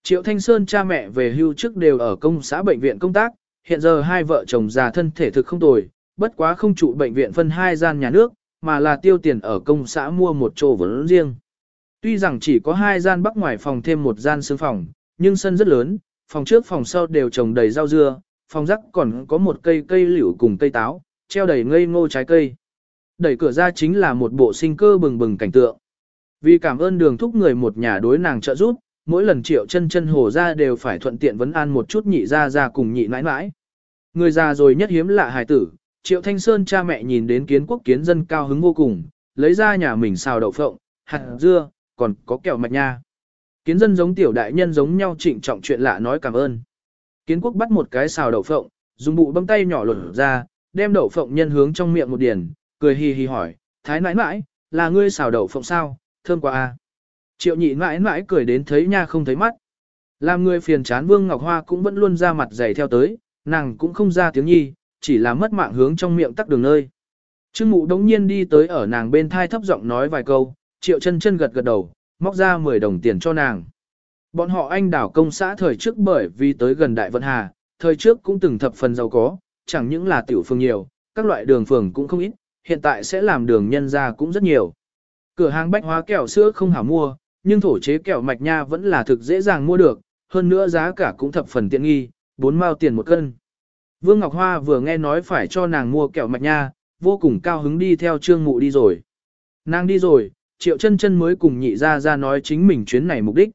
Triệu Thanh Sơn cha mẹ về hưu trước đều ở công xã bệnh viện công tác, hiện giờ hai vợ chồng già thân thể thực không tồi, bất quá không trụ bệnh viện phân hai gian nhà nước, mà là tiêu tiền ở công xã mua một chỗ vốn riêng. Tuy rằng chỉ có hai gian bắc ngoài phòng thêm một gian sương phòng, nhưng sân rất lớn, phòng trước phòng sau đều trồng đầy rau dưa, phòng rắc còn có một cây cây liễu cùng cây táo, treo đầy ngây ngô trái cây. Đẩy cửa ra chính là một bộ sinh cơ bừng bừng cảnh tượng. Vì cảm ơn đường thúc người một nhà đối nàng trợ giúp, mỗi lần triệu chân chân hồ ra đều phải thuận tiện vấn an một chút nhị ra ra cùng nhị mãi mãi. Người già rồi nhất hiếm lạ hài tử, triệu thanh sơn cha mẹ nhìn đến kiến quốc kiến dân cao hứng vô cùng, lấy ra nhà mình xào đậu phộng, hạt dưa, còn có kẹo mạch nha. Kiến dân giống tiểu đại nhân giống nhau trịnh trọng chuyện lạ nói cảm ơn. Kiến quốc bắt một cái xào đậu phộng, dùng bụ bấm tay nhỏ lột ra, đem đậu phộng nhân hướng trong miệng một điển, cười hì hì hỏi, thái nãi nãi, là ngươi xào đậu phộng sao, thơm quá a. Triệu nhị nãi nãi cười đến thấy nha không thấy mắt. Làm người phiền chán Vương Ngọc Hoa cũng vẫn luôn ra mặt dày theo tới, nàng cũng không ra tiếng nhi, chỉ là mất mạng hướng trong miệng tắc đường nơi. Trương mụ đống nhiên đi tới ở nàng bên thai thấp giọng nói vài câu, triệu chân chân gật gật đầu, móc ra 10 đồng tiền cho nàng. Bọn họ anh đảo công xã thời trước bởi vì tới gần Đại Vận Hà, thời trước cũng từng thập phần giàu có, chẳng những là tiểu phương nhiều, các loại đường phường cũng không ít, hiện tại sẽ làm đường nhân ra cũng rất nhiều. Cửa hàng bách hóa kẹo sữa không hảo mua, nhưng thổ chế kẹo mạch nha vẫn là thực dễ dàng mua được, hơn nữa giá cả cũng thập phần tiện nghi, 4 mao tiền một cân. Vương Ngọc Hoa vừa nghe nói phải cho nàng mua kẹo mạch nha, vô cùng cao hứng đi theo trương mụ đi rồi. Nàng đi rồi, triệu chân chân mới cùng nhị ra ra nói chính mình chuyến này mục đích.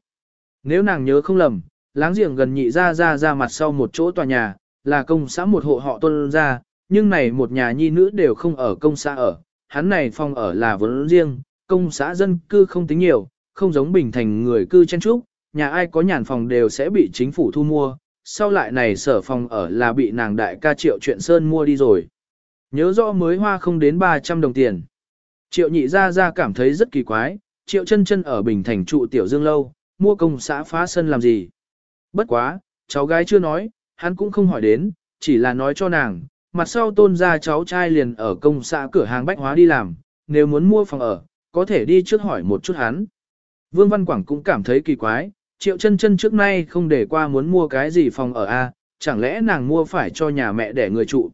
Nếu nàng nhớ không lầm, láng giềng gần nhị ra ra ra mặt sau một chỗ tòa nhà, là công xã một hộ họ tôn ra, nhưng này một nhà nhi nữ đều không ở công xã ở, hắn này phòng ở là vốn riêng, công xã dân cư không tính nhiều, không giống bình thành người cư chen trúc, nhà ai có nhàn phòng đều sẽ bị chính phủ thu mua, sau lại này sở phòng ở là bị nàng đại ca triệu chuyện sơn mua đi rồi. Nhớ rõ mới hoa không đến 300 đồng tiền. Triệu nhị ra ra cảm thấy rất kỳ quái, triệu chân chân ở Bình Thành trụ tiểu dương lâu, mua công xã phá sân làm gì. Bất quá, cháu gái chưa nói, hắn cũng không hỏi đến, chỉ là nói cho nàng, mặt sau tôn ra cháu trai liền ở công xã cửa hàng bách hóa đi làm, nếu muốn mua phòng ở, có thể đi trước hỏi một chút hắn. Vương Văn Quảng cũng cảm thấy kỳ quái, triệu chân chân trước nay không để qua muốn mua cái gì phòng ở A, chẳng lẽ nàng mua phải cho nhà mẹ để người trụ.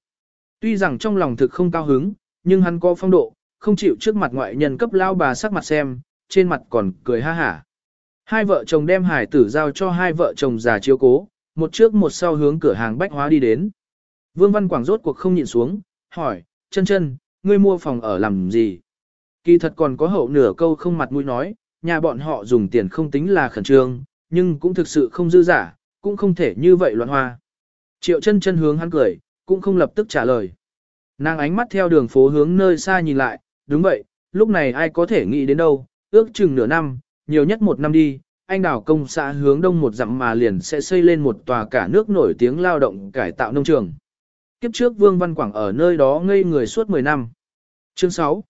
Tuy rằng trong lòng thực không cao hứng, nhưng hắn có phong độ, không chịu trước mặt ngoại nhân cấp lao bà sắc mặt xem, trên mặt còn cười ha hả. Hai vợ chồng đem hải tử giao cho hai vợ chồng già chiếu cố, một trước một sau hướng cửa hàng bách hóa đi đến. Vương Văn Quảng rốt cuộc không nhịn xuống, hỏi, chân chân, ngươi mua phòng ở làm gì? Kỳ thật còn có hậu nửa câu không mặt mũi nói, nhà bọn họ dùng tiền không tính là khẩn trương, nhưng cũng thực sự không dư giả, cũng không thể như vậy loạn hoa. Triệu chân chân hướng hắn cười, cũng không lập tức trả lời. Nàng ánh mắt theo đường phố hướng nơi xa nhìn lại, đúng vậy, lúc này ai có thể nghĩ đến đâu, ước chừng nửa năm, nhiều nhất một năm đi, anh đảo công xã hướng đông một dặm mà liền sẽ xây lên một tòa cả nước nổi tiếng lao động cải tạo nông trường. Kiếp trước Vương Văn Quảng ở nơi đó ngây người suốt 10 năm. Chương 6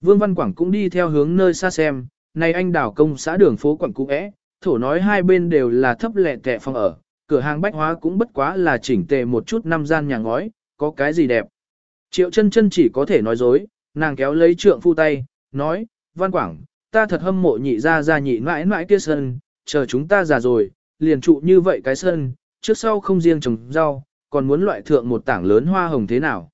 Vương Văn Quảng cũng đi theo hướng nơi xa xem, này anh đảo công xã đường phố Quảng Cũ é, thổ nói hai bên đều là thấp lẹ tẹ phòng ở, cửa hàng bách hóa cũng bất quá là chỉnh tề một chút năm gian nhà ngói, có cái gì đẹp. Triệu chân chân chỉ có thể nói dối, nàng kéo lấy trượng phu tay, nói, Văn Quảng, ta thật hâm mộ nhị ra ra nhị mãi mãi kia sân, chờ chúng ta già rồi, liền trụ như vậy cái sân, trước sau không riêng trồng rau, còn muốn loại thượng một tảng lớn hoa hồng thế nào.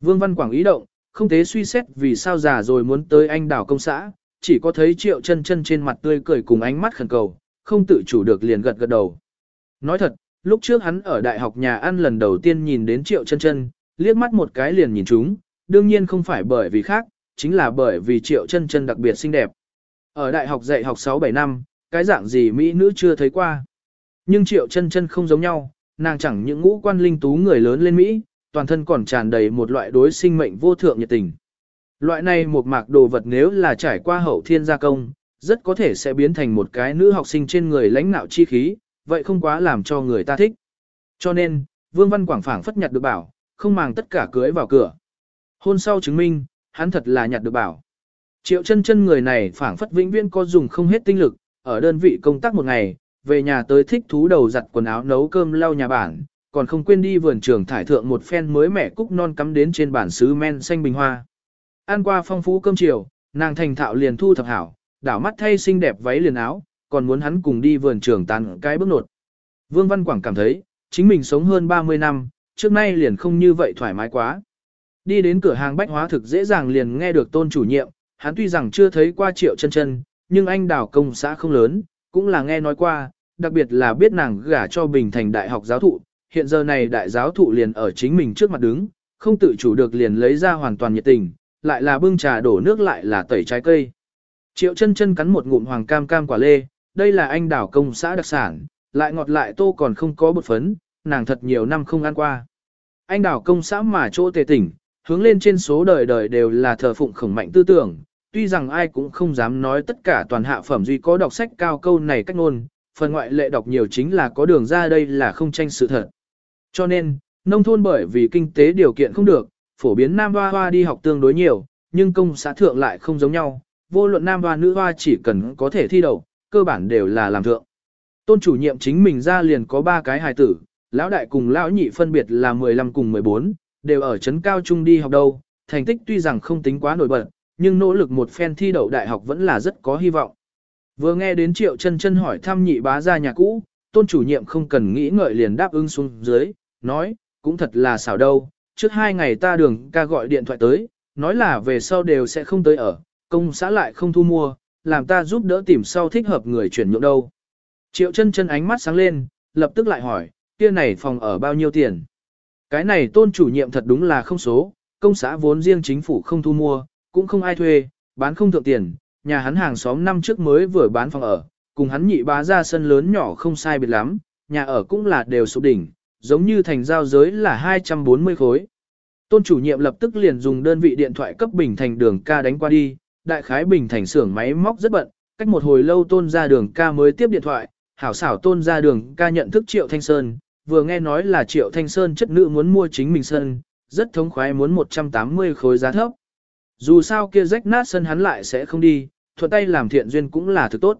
Vương Văn Quảng ý động, không thế suy xét vì sao già rồi muốn tới anh đảo công xã, chỉ có thấy triệu chân chân trên mặt tươi cười cùng ánh mắt khẩn cầu, không tự chủ được liền gật gật đầu. Nói thật, lúc trước hắn ở đại học nhà ăn lần đầu tiên nhìn đến triệu chân chân, liếc mắt một cái liền nhìn chúng, đương nhiên không phải bởi vì khác, chính là bởi vì triệu chân chân đặc biệt xinh đẹp. Ở đại học dạy học 6-7 năm, cái dạng gì Mỹ nữ chưa thấy qua. Nhưng triệu chân chân không giống nhau, nàng chẳng những ngũ quan linh tú người lớn lên Mỹ, toàn thân còn tràn đầy một loại đối sinh mệnh vô thượng nhiệt tình. Loại này một mạc đồ vật nếu là trải qua hậu thiên gia công, rất có thể sẽ biến thành một cái nữ học sinh trên người lãnh nạo chi khí, vậy không quá làm cho người ta thích. Cho nên, Vương Văn Quảng phảng phất nhặt được bảo, không màng tất cả cưới vào cửa. Hôn sau chứng minh, hắn thật là nhặt được bảo. Triệu chân chân người này phảng phất vĩnh viễn có dùng không hết tinh lực, ở đơn vị công tác một ngày, về nhà tới thích thú đầu giặt quần áo nấu cơm lau nhà bản, còn không quên đi vườn trường thải thượng một phen mới mẻ cúc non cắm đến trên bản xứ men xanh bình hoa. Ăn qua phong phú cơm chiều, nàng thành thạo liền thu thập hảo, đảo mắt thay xinh đẹp váy liền áo, còn muốn hắn cùng đi vườn trường tàn cái bước nột. Vương Văn Quảng cảm thấy, chính mình sống hơn 30 năm, trước nay liền không như vậy thoải mái quá. Đi đến cửa hàng bách hóa thực dễ dàng liền nghe được tôn chủ nhiệm, hắn tuy rằng chưa thấy qua triệu chân chân, nhưng anh đảo công xã không lớn, cũng là nghe nói qua, đặc biệt là biết nàng gả cho Bình Thành đại học giáo thụ, hiện giờ này đại giáo thụ liền ở chính mình trước mặt đứng, không tự chủ được liền lấy ra hoàn toàn nhiệt tình, lại là bưng trà đổ nước lại là tẩy trái cây. Triệu chân chân cắn một ngụm hoàng cam cam quả lê, đây là anh đảo công xã đặc sản, lại ngọt lại tô còn không có bột phấn, nàng thật nhiều năm không ăn qua. Anh đảo công xã mà chỗ tề tỉnh, hướng lên trên số đời đời đều là thờ phụng khổng mạnh tư tưởng, tuy rằng ai cũng không dám nói tất cả toàn hạ phẩm duy có đọc sách cao câu này cách ngôn, phần ngoại lệ đọc nhiều chính là có đường ra đây là không tranh sự thật. Cho nên, nông thôn bởi vì kinh tế điều kiện không được, phổ biến nam hoa hoa đi học tương đối nhiều, nhưng công xã thượng lại không giống nhau, vô luận nam hoa nữ hoa chỉ cần có thể thi đậu, cơ bản đều là làm thượng. Tôn chủ nhiệm chính mình ra liền có ba cái hài tử, lão đại cùng lão nhị phân biệt là 15 cùng 14, đều ở trấn cao trung đi học đâu, thành tích tuy rằng không tính quá nổi bật, nhưng nỗ lực một phen thi đậu đại học vẫn là rất có hy vọng. Vừa nghe đến Triệu Chân Chân hỏi thăm nhị bá gia nhà cũ, tôn chủ nhiệm không cần nghĩ ngợi liền đáp ứng xuống dưới, nói, cũng thật là xảo đâu, trước hai ngày ta đường ca gọi điện thoại tới, nói là về sau đều sẽ không tới ở, công xã lại không thu mua, làm ta giúp đỡ tìm sau thích hợp người chuyển nhượng đâu. Triệu chân chân ánh mắt sáng lên, lập tức lại hỏi, kia này phòng ở bao nhiêu tiền? Cái này tôn chủ nhiệm thật đúng là không số, công xã vốn riêng chính phủ không thu mua, cũng không ai thuê, bán không thượng tiền, nhà hắn hàng xóm năm trước mới vừa bán phòng ở, cùng hắn nhị bá ra sân lớn nhỏ không sai biệt lắm, nhà ở cũng là đều sụp đỉnh, giống như thành giao giới là 240 khối. Tôn chủ nhiệm lập tức liền dùng đơn vị điện thoại cấp Bình Thành đường ca đánh qua đi, đại khái Bình Thành xưởng máy móc rất bận, cách một hồi lâu tôn ra đường ca mới tiếp điện thoại, hảo xảo tôn ra đường ca nhận thức Triệu Thanh Sơn, vừa nghe nói là Triệu Thanh Sơn chất nữ muốn mua chính mình sân, rất thống khoái muốn 180 khối giá thấp. Dù sao kia rách nát sân hắn lại sẽ không đi, thuận tay làm thiện duyên cũng là thứ tốt.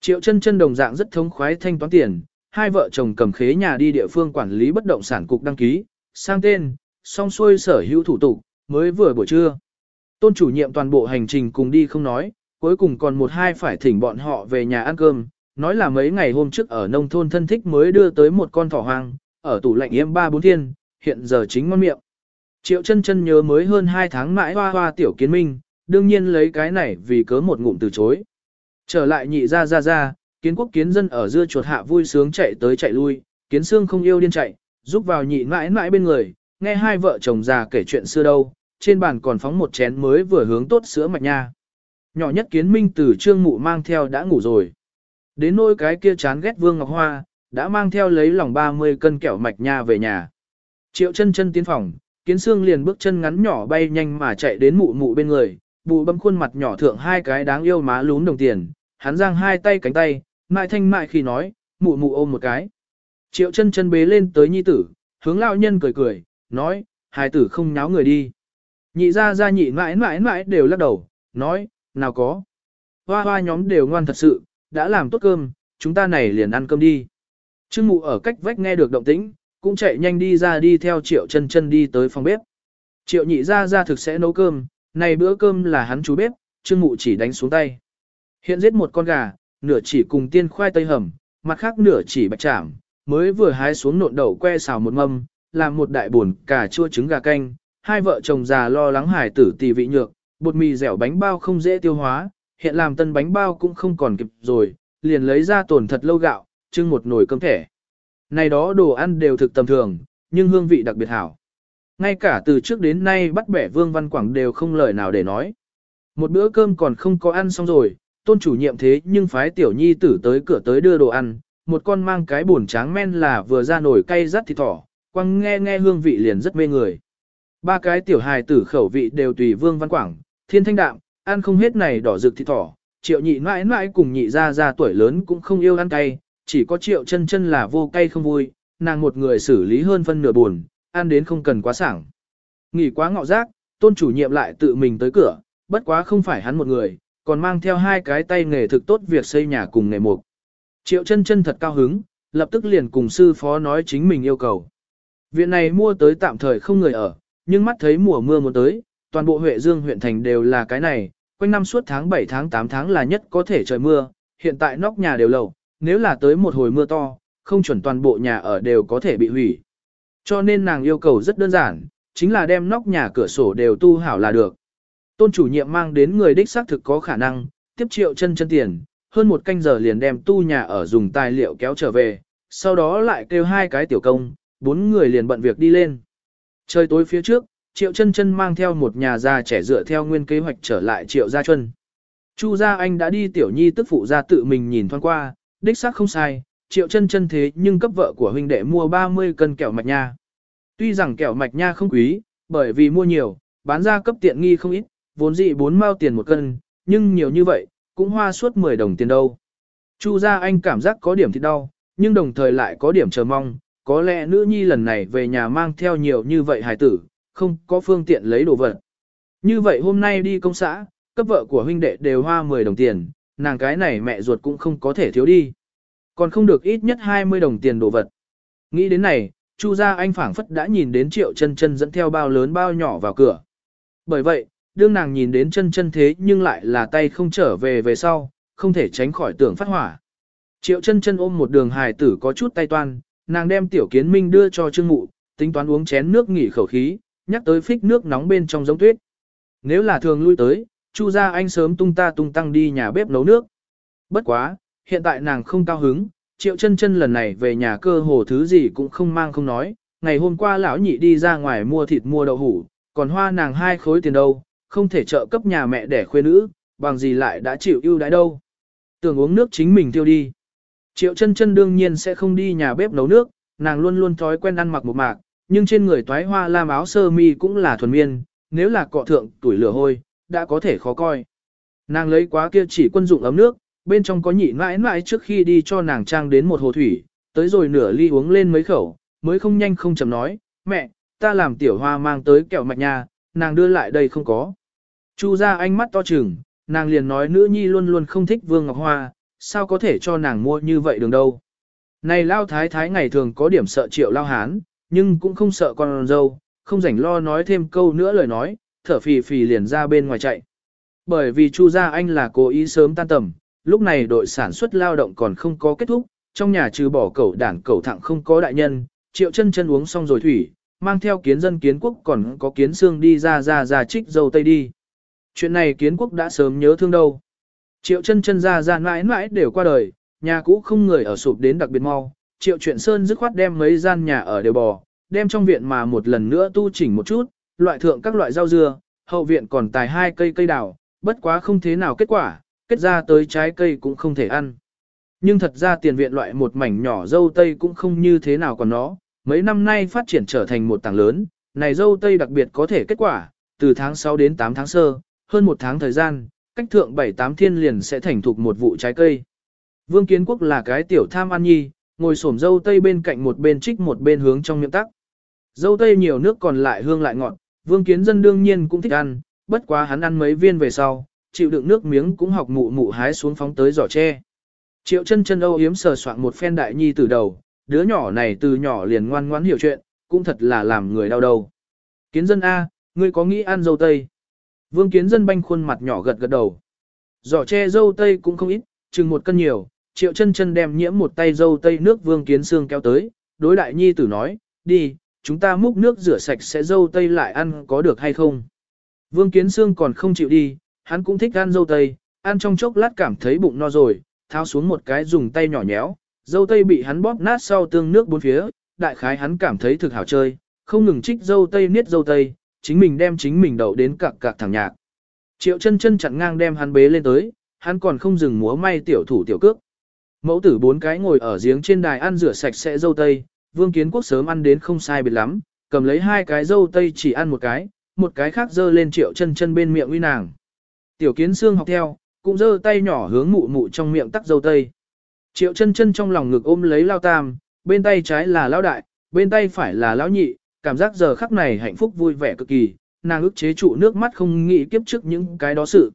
Triệu chân chân đồng dạng rất thống khoái thanh toán tiền, hai vợ chồng cầm khế nhà đi địa phương quản lý bất động sản cục đăng ký, sang tên, xong xuôi sở hữu thủ tục, mới vừa buổi trưa. Tôn chủ nhiệm toàn bộ hành trình cùng đi không nói, cuối cùng còn một hai phải thỉnh bọn họ về nhà ăn cơm, nói là mấy ngày hôm trước ở nông thôn thân thích mới đưa tới một con thỏ hoang, ở tủ lạnh yêm ba bốn thiên, hiện giờ chính ngon miệng. Triệu chân chân nhớ mới hơn 2 tháng mãi hoa hoa tiểu kiến minh, đương nhiên lấy cái này vì cớ một ngụm từ chối. Trở lại nhị ra ra ra, kiến quốc kiến dân ở dưa chuột hạ vui sướng chạy tới chạy lui, kiến xương không yêu điên chạy, giúp vào nhị mãi mãi bên người, nghe hai vợ chồng già kể chuyện xưa đâu, trên bàn còn phóng một chén mới vừa hướng tốt sữa mạch nha. Nhỏ nhất kiến minh từ trương mụ mang theo đã ngủ rồi. Đến nôi cái kia chán ghét vương ngọc hoa, đã mang theo lấy lòng 30 cân kẹo mạch nha về nhà. Triệu chân chân tiến phòng, kiến xương liền bước chân ngắn nhỏ bay nhanh mà chạy đến mụ mụ bên người, bụ bấm khuôn mặt nhỏ thượng hai cái đáng yêu má lún đồng tiền, hắn giang hai tay cánh tay, mại thanh mại khi nói, mụ mụ ôm một cái. Triệu chân chân bế lên tới nhi tử, hướng lão nhân cười cười, nói, hai tử không nháo người đi. Nhị ra ra nhị mãi mãi mãi đều lắc đầu, nói, nào có. Hoa hoa nhóm đều ngoan thật sự, đã làm tốt cơm, chúng ta này liền ăn cơm đi. Trương mụ ở cách vách nghe được động tĩnh, cũng chạy nhanh đi ra đi theo triệu chân chân đi tới phòng bếp. Triệu nhị ra ra thực sẽ nấu cơm, này bữa cơm là hắn chú bếp, trương mụ chỉ đánh xuống tay. Hiện giết một con gà, nửa chỉ cùng tiên khoai tây hầm, mặt khác nửa chỉ bạch chảm, mới vừa hái xuống nộn đậu que xào một mâm, làm một đại buồn cà chua trứng gà canh, hai vợ chồng già lo lắng hải tử tỷ vị nhược, bột mì dẻo bánh bao không dễ tiêu hóa, hiện làm tân bánh bao cũng không còn kịp rồi, liền lấy ra tổn thật lâu gạo, trưng một nồi cơm thẻ. Này đó đồ ăn đều thực tầm thường, nhưng hương vị đặc biệt hảo. Ngay cả từ trước đến nay bắt bẻ Vương Văn Quảng đều không lời nào để nói. Một bữa cơm còn không có ăn xong rồi, tôn chủ nhiệm thế nhưng phái tiểu nhi tử tới cửa tới đưa đồ ăn, một con mang cái buồn tráng men là vừa ra nổi cay rắt thịt thỏ, quăng nghe nghe hương vị liền rất mê người. Ba cái tiểu hài tử khẩu vị đều tùy Vương Văn Quảng, thiên thanh đạm, ăn không hết này đỏ rực thịt thỏ, triệu nhị mãi mãi cùng nhị ra ra tuổi lớn cũng không yêu ăn cay, chỉ có triệu chân chân là vô cay không vui, nàng một người xử lý hơn phân nửa buồn, ăn đến không cần quá sảng. Nghỉ quá ngọ rác, tôn chủ nhiệm lại tự mình tới cửa, bất quá không phải hắn một người, còn mang theo hai cái tay nghề thực tốt việc xây nhà cùng nghề mục. Triệu chân chân thật cao hứng, lập tức liền cùng sư phó nói chính mình yêu cầu. Viện này mua tới tạm thời không người ở, nhưng mắt thấy mùa mưa muốn tới, toàn bộ Huệ Dương huyện thành đều là cái này, quanh năm suốt tháng 7 tháng 8 tháng là nhất có thể trời mưa, hiện tại nóc nhà đều lầu, nếu là tới một hồi mưa to, không chuẩn toàn bộ nhà ở đều có thể bị hủy. Cho nên nàng yêu cầu rất đơn giản, chính là đem nóc nhà cửa sổ đều tu hảo là được. Tôn chủ nhiệm mang đến người đích xác thực có khả năng, tiếp triệu chân chân tiền, hơn một canh giờ liền đem tu nhà ở dùng tài liệu kéo trở về, sau đó lại kêu hai cái tiểu công, bốn người liền bận việc đi lên. Trời tối phía trước, triệu chân chân mang theo một nhà già trẻ dựa theo nguyên kế hoạch trở lại triệu gia chuân. Chu gia anh đã đi tiểu nhi tức phụ ra tự mình nhìn thoáng qua, đích xác không sai, triệu chân chân thế nhưng cấp vợ của huynh đệ mua 30 cân kẹo mạch nha. Tuy rằng kẹo mạch nha không quý, bởi vì mua nhiều, bán ra cấp tiện nghi không ít, vốn dị 4 mao tiền một cân, nhưng nhiều như vậy, cũng hoa suốt 10 đồng tiền đâu. Chu gia anh cảm giác có điểm thì đau, nhưng đồng thời lại có điểm chờ mong, có lẽ nữ nhi lần này về nhà mang theo nhiều như vậy hài tử, không có phương tiện lấy đồ vật. Như vậy hôm nay đi công xã, cấp vợ của huynh đệ đều hoa 10 đồng tiền, nàng cái này mẹ ruột cũng không có thể thiếu đi. Còn không được ít nhất 20 đồng tiền đồ vật. Nghĩ đến này, Chu gia anh phảng phất đã nhìn đến triệu chân chân dẫn theo bao lớn bao nhỏ vào cửa. Bởi vậy, đương nàng nhìn đến chân chân thế nhưng lại là tay không trở về về sau, không thể tránh khỏi tưởng phát hỏa. Triệu chân chân ôm một đường hài tử có chút tay toan, nàng đem tiểu kiến minh đưa cho trương mụ, tính toán uống chén nước nghỉ khẩu khí, nhắc tới phích nước nóng bên trong giống tuyết. Nếu là thường lui tới, Chu gia anh sớm tung ta tung tăng đi nhà bếp nấu nước. Bất quá, hiện tại nàng không cao hứng, triệu chân chân lần này về nhà cơ hồ thứ gì cũng không mang không nói. Ngày hôm qua lão nhị đi ra ngoài mua thịt mua đậu hủ, còn hoa nàng hai khối tiền đâu, không thể trợ cấp nhà mẹ để khuê nữ, bằng gì lại đã chịu ưu đãi đâu. Tưởng uống nước chính mình tiêu đi. Triệu chân chân đương nhiên sẽ không đi nhà bếp nấu nước, nàng luôn luôn thói quen ăn mặc một mạc, nhưng trên người toái hoa lam áo sơ mi cũng là thuần miên, nếu là cọ thượng tuổi lửa hôi, đã có thể khó coi. Nàng lấy quá kia chỉ quân dụng ấm nước, bên trong có nhị mãi mãi trước khi đi cho nàng trang đến một hồ thủy, tới rồi nửa ly uống lên mấy khẩu, mới không nhanh không chậm nói, mẹ, ta làm tiểu hoa mang tới kẹo mạch nha, nàng đưa lại đây không có. Chu ra ánh mắt to chừng, nàng liền nói nữ nhi luôn luôn không thích Vương Ngọc Hoa, sao có thể cho nàng mua như vậy đường đâu. Này lao thái thái ngày thường có điểm sợ triệu lao hán, nhưng cũng không sợ con dâu, không rảnh lo nói thêm câu nữa lời nói, thở phì phì liền ra bên ngoài chạy. Bởi vì Chu gia anh là cố ý sớm tan tầm, lúc này đội sản xuất lao động còn không có kết thúc, trong nhà trừ bỏ cẩu đản cẩu thẳng không có đại nhân, triệu chân chân uống xong rồi thủy, mang theo kiến dân kiến quốc còn có kiến xương đi ra ra ra trích dâu tây đi. Chuyện này kiến quốc đã sớm nhớ thương đâu. Triệu chân chân ra ra mãi mãi đều qua đời, nhà cũ không người ở sụp đến đặc biệt mau. Triệu chuyện sơn dứt khoát đem mấy gian nhà ở đều bò, đem trong viện mà một lần nữa tu chỉnh một chút, loại thượng các loại rau dưa, hậu viện còn tài hai cây cây đào, bất quá không thế nào kết quả, kết ra tới trái cây cũng không thể ăn. Nhưng thật ra tiền viện loại một mảnh nhỏ dâu tây cũng không như thế nào còn nó, mấy năm nay phát triển trở thành một tảng lớn, này dâu tây đặc biệt có thể kết quả, từ tháng 6 đến 8 tháng sơ, hơn một tháng thời gian, cách thượng 7-8 thiên liền sẽ thành thục một vụ trái cây. Vương Kiến Quốc là cái tiểu tham ăn nhi, ngồi xổm dâu tây bên cạnh một bên trích một bên hướng trong miệng tắc. Dâu tây nhiều nước còn lại hương lại ngọt, Vương Kiến Dân đương nhiên cũng thích ăn, bất quá hắn ăn mấy viên về sau, chịu đựng nước miếng cũng học mụ mụ hái xuống phóng tới giỏ tre. Triệu chân chân âu yếm sờ soạn một phen đại nhi từ đầu, đứa nhỏ này từ nhỏ liền ngoan ngoãn hiểu chuyện, cũng thật là làm người đau đầu. Kiến dân A, ngươi có nghĩ ăn dâu tây? Vương kiến dân banh khuôn mặt nhỏ gật gật đầu. Giỏ tre dâu tây cũng không ít, chừng một cân nhiều, triệu chân chân đem nhiễm một tay dâu tây nước vương kiến xương kéo tới, đối đại nhi tử nói, đi, chúng ta múc nước rửa sạch sẽ dâu tây lại ăn có được hay không? Vương kiến xương còn không chịu đi, hắn cũng thích ăn dâu tây, ăn trong chốc lát cảm thấy bụng no rồi, tháo xuống một cái dùng tay nhỏ nhéo, dâu tây bị hắn bóp nát sau tương nước bốn phía, đại khái hắn cảm thấy thực hảo chơi, không ngừng trích dâu tây niết dâu tây, chính mình đem chính mình đậu đến cạc cạc thẳng nhạc. Triệu chân chân chặn ngang đem hắn bế lên tới, hắn còn không dừng múa may tiểu thủ tiểu cước. Mẫu tử bốn cái ngồi ở giếng trên đài ăn rửa sạch sẽ dâu tây, vương kiến quốc sớm ăn đến không sai biệt lắm, cầm lấy hai cái dâu tây chỉ ăn một cái, một cái khác dơ lên triệu chân chân bên miệng uy nàng. Tiểu kiến xương học theo, cũng dơ tay nhỏ hướng mụ mụ trong miệng tắc dâu tây. Triệu chân chân trong lòng ngực ôm lấy lao tam, bên tay trái là lao đại, bên tay phải là lão nhị, cảm giác giờ khắc này hạnh phúc vui vẻ cực kỳ, nàng ức chế trụ nước mắt không nghĩ kiếp trước những cái đó sự.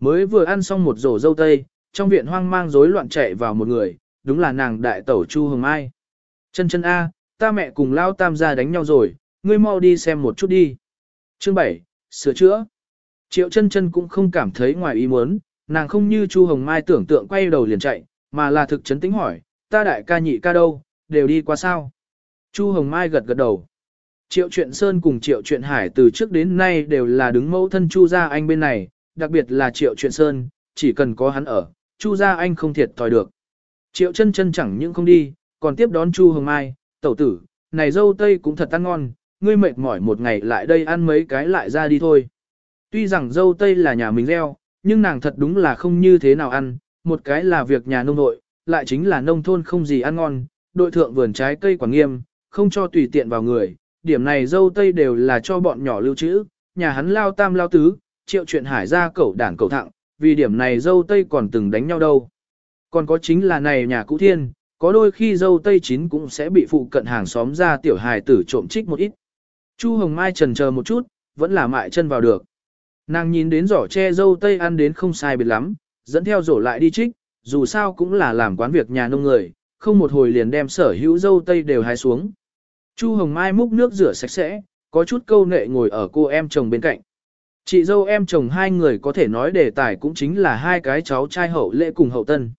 Mới vừa ăn xong một rổ dâu tây, trong viện hoang mang rối loạn chạy vào một người, đúng là nàng đại tẩu Chu Hồng Mai. Chân chân A, ta mẹ cùng lao tam gia đánh nhau rồi, ngươi mau đi xem một chút đi. Chương 7, sửa chữa. Triệu chân chân cũng không cảm thấy ngoài ý muốn, nàng không như Chu Hồng Mai tưởng tượng quay đầu liền chạy, mà là thực chấn tính hỏi, ta đại ca nhị ca đâu, đều đi qua sao. Chu Hồng Mai gật gật đầu. Triệu Truyện Sơn cùng Triệu Truyện Hải từ trước đến nay đều là đứng mẫu thân Chu Gia Anh bên này, đặc biệt là Triệu Truyện Sơn, chỉ cần có hắn ở, Chu Gia Anh không thiệt thòi được. Triệu chân chân chẳng những không đi, còn tiếp đón Chu Hồng Mai, tẩu tử, này dâu tây cũng thật ăn ngon, ngươi mệt mỏi một ngày lại đây ăn mấy cái lại ra đi thôi. Tuy rằng dâu tây là nhà mình leo, nhưng nàng thật đúng là không như thế nào ăn, một cái là việc nhà nông nội, lại chính là nông thôn không gì ăn ngon, đội thượng vườn trái cây quả nghiêm, không cho tùy tiện vào người, điểm này dâu tây đều là cho bọn nhỏ lưu trữ, nhà hắn lao tam lao tứ, triệu chuyện hải ra cẩu đảng cẩu thẳng, vì điểm này dâu tây còn từng đánh nhau đâu. Còn có chính là này nhà cũ thiên, có đôi khi dâu tây chín cũng sẽ bị phụ cận hàng xóm ra tiểu hài tử trộm trích một ít. Chu Hồng Mai trần chờ một chút, vẫn là mại chân vào được. Nàng nhìn đến giỏ che dâu tây ăn đến không sai biệt lắm, dẫn theo rổ lại đi trích, dù sao cũng là làm quán việc nhà nông người, không một hồi liền đem sở hữu dâu tây đều hái xuống. Chu Hồng Mai múc nước rửa sạch sẽ, có chút câu nệ ngồi ở cô em chồng bên cạnh. Chị dâu em chồng hai người có thể nói đề tài cũng chính là hai cái cháu trai hậu lễ cùng hậu tân.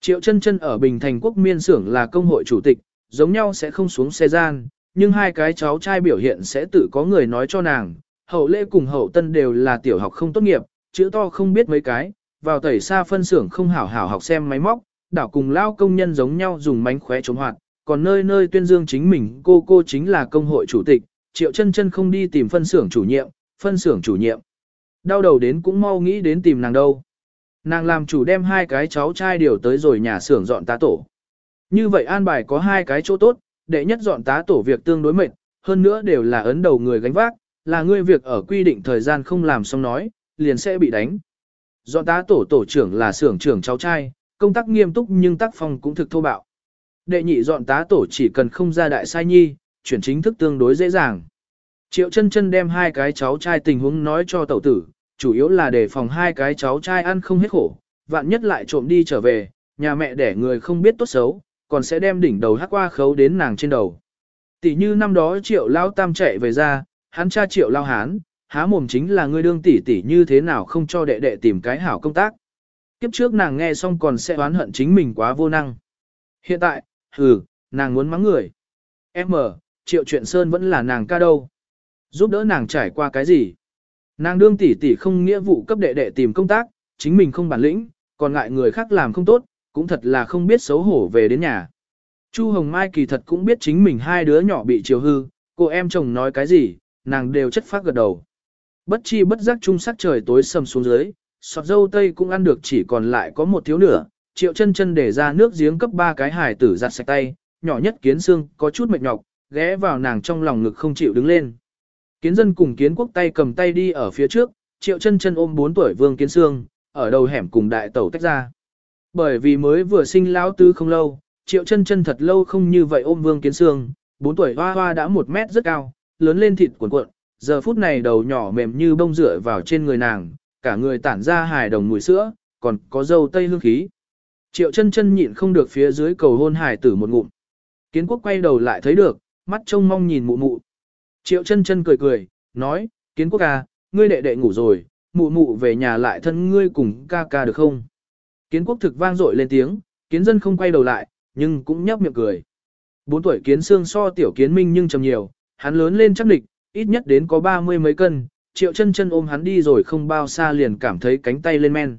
Triệu chân chân ở Bình Thành Quốc miên xưởng là công hội chủ tịch, giống nhau sẽ không xuống xe gian, nhưng hai cái cháu trai biểu hiện sẽ tự có người nói cho nàng. Hậu lễ cùng hậu tân đều là tiểu học không tốt nghiệp, chữ to không biết mấy cái, vào tẩy xa phân xưởng không hảo hảo học xem máy móc, đảo cùng lao công nhân giống nhau dùng mánh khóe chống hoạt, còn nơi nơi tuyên dương chính mình cô cô chính là công hội chủ tịch, triệu chân chân không đi tìm phân xưởng chủ nhiệm, phân xưởng chủ nhiệm. Đau đầu đến cũng mau nghĩ đến tìm nàng đâu. Nàng làm chủ đem hai cái cháu trai điều tới rồi nhà xưởng dọn tá tổ. Như vậy an bài có hai cái chỗ tốt, đệ nhất dọn tá tổ việc tương đối mệt, hơn nữa đều là ấn đầu người gánh vác, là người việc ở quy định thời gian không làm xong nói, liền sẽ bị đánh. Dọn tá tổ tổ trưởng là xưởng trưởng cháu trai, công tác nghiêm túc nhưng tác phong cũng thực thô bạo. Đệ nhị dọn tá tổ chỉ cần không ra đại sai nhi, chuyển chính thức tương đối dễ dàng. Triệu chân chân đem hai cái cháu trai tình huống nói cho tẩu tử, chủ yếu là để phòng hai cái cháu trai ăn không hết khổ, vạn nhất lại trộm đi trở về, nhà mẹ đẻ người không biết tốt xấu, còn sẽ đem đỉnh đầu hắc qua khấu đến nàng trên đầu. Tỷ như năm đó triệu lao tam chạy về ra, hắn cha triệu lao hán, há mồm chính là người đương tỷ tỷ như thế nào không cho đệ đệ tìm cái hảo công tác. Kiếp trước nàng nghe xong còn sẽ oán hận chính mình quá vô năng. Hiện tại, hừ, nàng muốn mắng người. Em mở, triệu chuyện sơn vẫn là nàng ca đâu. Giúp đỡ nàng trải qua cái gì? Nàng đương tỷ tỷ không nghĩa vụ cấp đệ đệ tìm công tác, chính mình không bản lĩnh, còn ngại người khác làm không tốt, cũng thật là không biết xấu hổ về đến nhà. Chu Hồng Mai kỳ thật cũng biết chính mình hai đứa nhỏ bị chiều hư, cô em chồng nói cái gì, nàng đều chất phát gật đầu. Bất chi bất giác trung sắc trời tối sầm xuống dưới, sọt dâu tây cũng ăn được chỉ còn lại có một thiếu nửa, triệu chân chân để ra nước giếng cấp ba cái hải tử giặt sạch tay, nhỏ nhất kiến xương có chút mệt nhọc, ghé vào nàng trong lòng ngực không chịu đứng lên. Kiến dân cùng kiến quốc tay cầm tay đi ở phía trước, triệu chân chân ôm 4 tuổi vương kiến xương, ở đầu hẻm cùng đại tẩu tách ra. Bởi vì mới vừa sinh lão tứ không lâu, triệu chân chân thật lâu không như vậy ôm vương kiến xương, 4 tuổi hoa hoa đã một mét rất cao, lớn lên thịt cuộn cuộn, giờ phút này đầu nhỏ mềm như bông rửa vào trên người nàng, cả người tản ra hài đồng mùi sữa, còn có dâu tây hương khí. Triệu chân chân nhịn không được phía dưới cầu hôn hài tử một ngụm. Kiến quốc quay đầu lại thấy được, mắt trông mong nhìn mụ mụ. Triệu chân chân cười cười, nói, kiến quốc ca, ngươi đệ đệ ngủ rồi, mụ mụ về nhà lại thân ngươi cùng ca ca được không? Kiến quốc thực vang dội lên tiếng, kiến dân không quay đầu lại, nhưng cũng nhấp miệng cười. Bốn tuổi kiến xương so tiểu kiến minh nhưng trầm nhiều, hắn lớn lên chắc địch, ít nhất đến có ba mươi mấy cân, triệu chân chân ôm hắn đi rồi không bao xa liền cảm thấy cánh tay lên men.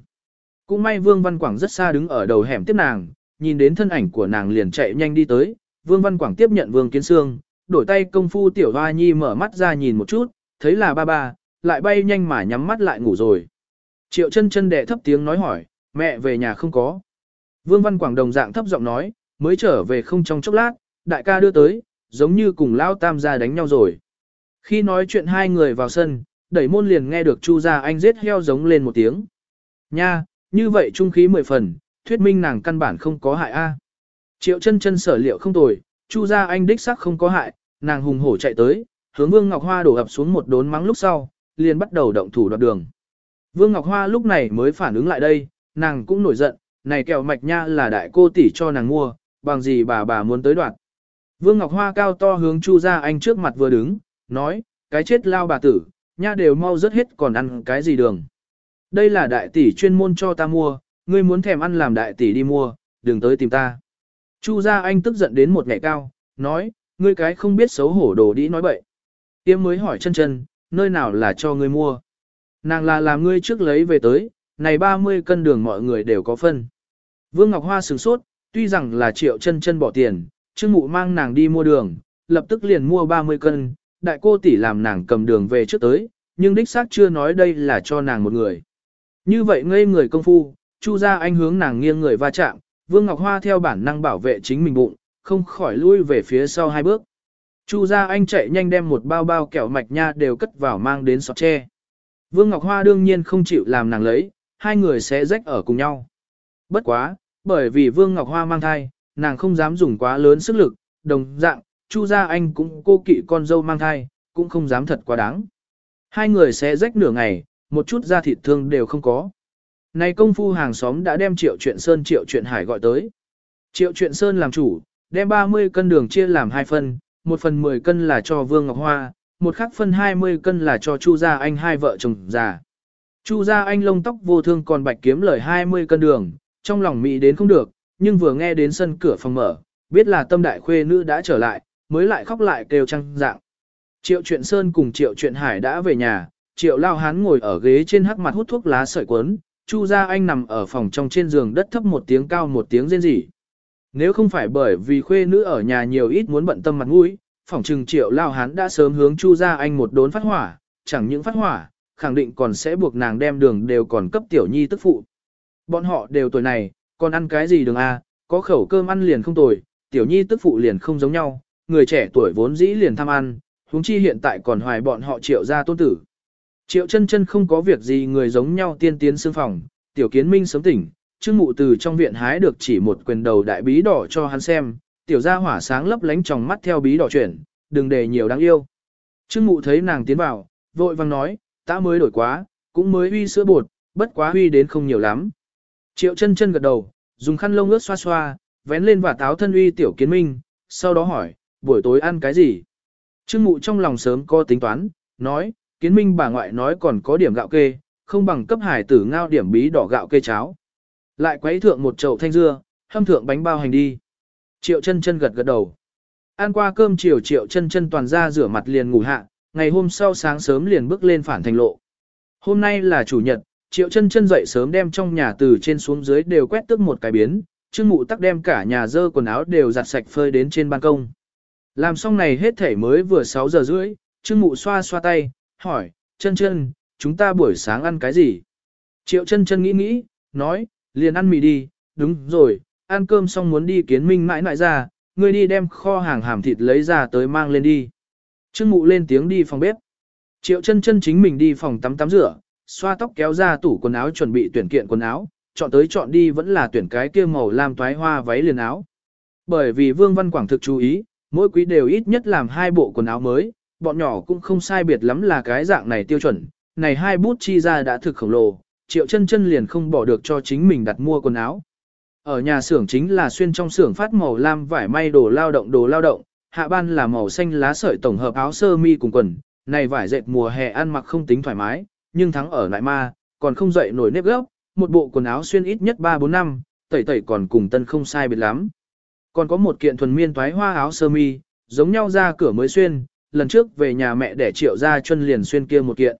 Cũng may Vương Văn Quảng rất xa đứng ở đầu hẻm tiếp nàng, nhìn đến thân ảnh của nàng liền chạy nhanh đi tới, Vương Văn Quảng tiếp nhận Vương Kiến Sương, đổi tay công phu tiểu hoa nhi mở mắt ra nhìn một chút, thấy là ba ba, lại bay nhanh mà nhắm mắt lại ngủ rồi. Triệu chân chân đệ thấp tiếng nói hỏi, mẹ về nhà không có. Vương Văn Quảng đồng dạng thấp giọng nói, mới trở về không trong chốc lát, đại ca đưa tới, giống như cùng lao tam gia đánh nhau rồi. Khi nói chuyện hai người vào sân, đẩy môn liền nghe được Chu gia anh giết heo giống lên một tiếng. Nha, như vậy trung khí mười phần, thuyết minh nàng căn bản không có hại a. Triệu chân chân sở liệu không tồi, Chu gia anh đích xác không có hại, nàng hùng hổ chạy tới, hướng Vương Ngọc Hoa đổ ập xuống một đốn mắng lúc sau, liền bắt đầu động thủ đoạt đường. Vương Ngọc Hoa lúc này mới phản ứng lại đây, nàng cũng nổi giận, này kẹo mạch nha là đại cô tỷ cho nàng mua, bằng gì bà bà muốn tới đoạt. Vương Ngọc Hoa cao to hướng Chu gia anh trước mặt vừa đứng, nói, cái chết lao bà tử, nha đều mau rớt hết còn ăn cái gì đường. Đây là đại tỷ chuyên môn cho ta mua, ngươi muốn thèm ăn làm đại tỷ đi mua, đừng tới tìm ta. Chu gia anh tức giận đến một ngày cao, nói, ngươi cái không biết xấu hổ đồ đĩ nói bậy. Tiêm mới hỏi chân chân, nơi nào là cho ngươi mua. Nàng là làm ngươi trước lấy về tới, này 30 cân đường mọi người đều có phân. Vương Ngọc Hoa sửng sốt, tuy rằng là triệu chân chân bỏ tiền, Trương Mụ mang nàng đi mua đường, lập tức liền mua 30 cân, đại cô tỷ làm nàng cầm đường về trước tới, nhưng đích xác chưa nói đây là cho nàng một người. Như vậy ngây người công phu, Chu gia anh hướng nàng nghiêng người va chạm, Vương Ngọc Hoa theo bản năng bảo vệ chính mình bụng, không khỏi lui về phía sau hai bước. Chu gia anh chạy nhanh đem một bao bao kẹo mạch nha đều cất vào mang đến sọt tre. Vương Ngọc Hoa đương nhiên không chịu làm nàng lấy, hai người sẽ rách ở cùng nhau. Bất quá, bởi vì Vương Ngọc Hoa mang thai, nàng không dám dùng quá lớn sức lực, đồng dạng, Chu gia anh cũng cô kỵ con dâu mang thai, cũng không dám thật quá đáng. Hai người sẽ rách nửa ngày, một chút da thịt thương đều không có. Này công phu hàng xóm đã đem triệu chuyện Sơn triệu chuyện Hải gọi tới. Triệu chuyện Sơn làm chủ, đem 30 cân đường chia làm hai phần, một phần 10 cân là cho Vương Ngọc Hoa, một khác phân 20 cân là cho Chu Gia Anh hai vợ chồng già. Chu Gia Anh lông tóc vô thương còn bạch kiếm lời 20 cân đường, trong lòng mỹ đến không được, nhưng vừa nghe đến sân cửa phòng mở, biết là tâm đại khuê nữ đã trở lại, mới lại khóc lại kêu trăng dạng. Triệu chuyện Sơn cùng Triệu chuyện Hải đã về nhà, Triệu Lao Hán ngồi ở ghế trên hắc mặt hút thuốc lá sợi quấn, Chu Gia Anh nằm ở phòng trong trên giường đất thấp một tiếng cao một tiếng rên rỉ. Nếu không phải bởi vì khuê nữ ở nhà nhiều ít muốn bận tâm mặt mũi, phòng trừng Triệu Lao Hán đã sớm hướng Chu Gia Anh một đốn phát hỏa, chẳng những phát hỏa, khẳng định còn sẽ buộc nàng đem đường đều còn cấp tiểu nhi tức phụ. Bọn họ đều tuổi này, còn ăn cái gì đường a? có khẩu cơm ăn liền không tồi, tiểu nhi tức phụ liền không giống nhau, người trẻ tuổi vốn dĩ liền tham ăn, huống chi hiện tại còn hoài bọn họ triệu ra tôn tử. Triệu chân chân không có việc gì người giống nhau tiên tiến xương phòng, tiểu kiến minh sớm tỉnh, trương mụ từ trong viện hái được chỉ một quyền đầu đại bí đỏ cho hắn xem, tiểu gia hỏa sáng lấp lánh trong mắt theo bí đỏ chuyển, đừng để nhiều đáng yêu. Trương mụ thấy nàng tiến vào, vội vang nói, ta mới đổi quá, cũng mới uy sữa bột, bất quá uy đến không nhiều lắm. Triệu chân chân gật đầu, dùng khăn lông ướt xoa xoa, vén lên và táo thân uy tiểu kiến minh, sau đó hỏi, buổi tối ăn cái gì? Trương mụ trong lòng sớm có tính toán, nói, kiến minh bà ngoại nói còn có điểm gạo kê, không bằng cấp hải tử ngao điểm bí đỏ gạo kê cháo. Lại quấy thượng một chậu thanh dưa, hâm thượng bánh bao hành đi. Triệu chân chân gật gật đầu. Ăn qua cơm chiều triệu chân chân toàn ra rửa mặt liền ngủ hạ, ngày hôm sau sáng sớm liền bước lên phản thành lộ. Hôm nay là chủ nhật, triệu chân chân dậy sớm đem trong nhà từ trên xuống dưới đều quét tức một cái biến, trương mụ tắc đem cả nhà dơ quần áo đều giặt sạch phơi đến trên ban công. Làm xong này hết thể mới vừa 6 giờ rưỡi, trương mụ xoa xoa tay, hỏi, chân chân, chúng ta buổi sáng ăn cái gì? Triệu chân chân nghĩ nghĩ, nói, liền ăn mì đi, đúng rồi, ăn cơm xong muốn đi kiến minh mãi mãi ra, ngươi đi đem kho hàng hàm thịt lấy ra tới mang lên đi. Trương mụ lên tiếng đi phòng bếp. Triệu chân chân chính mình đi phòng tắm tắm rửa, xoa tóc kéo ra tủ quần áo chuẩn bị tuyển kiện quần áo, chọn tới chọn đi vẫn là tuyển cái kia màu lam toái hoa váy liền áo. Bởi vì Vương Văn Quảng thực chú ý, mỗi quý đều ít nhất làm hai bộ quần áo mới, bọn nhỏ cũng không sai biệt lắm là cái dạng này tiêu chuẩn, này hai bút chi ra đã thực khổng lồ, triệu chân chân liền không bỏ được cho chính mình đặt mua quần áo. Ở nhà xưởng chính là xuyên trong xưởng phát màu lam vải may đồ lao động đồ lao động, hạ ban là màu xanh lá sợi tổng hợp áo sơ mi cùng quần, này vải dệt mùa hè ăn mặc không tính thoải mái, nhưng thắng ở lại ma, còn không dậy nổi nếp gốc, một bộ quần áo xuyên ít nhất 3-4 năm, tẩy tẩy còn cùng tân không sai biệt lắm. Còn có một kiện thuần miên toái hoa áo sơ mi, giống nhau ra cửa mới xuyên, lần trước về nhà mẹ để triệu ra chân liền xuyên kia một kiện.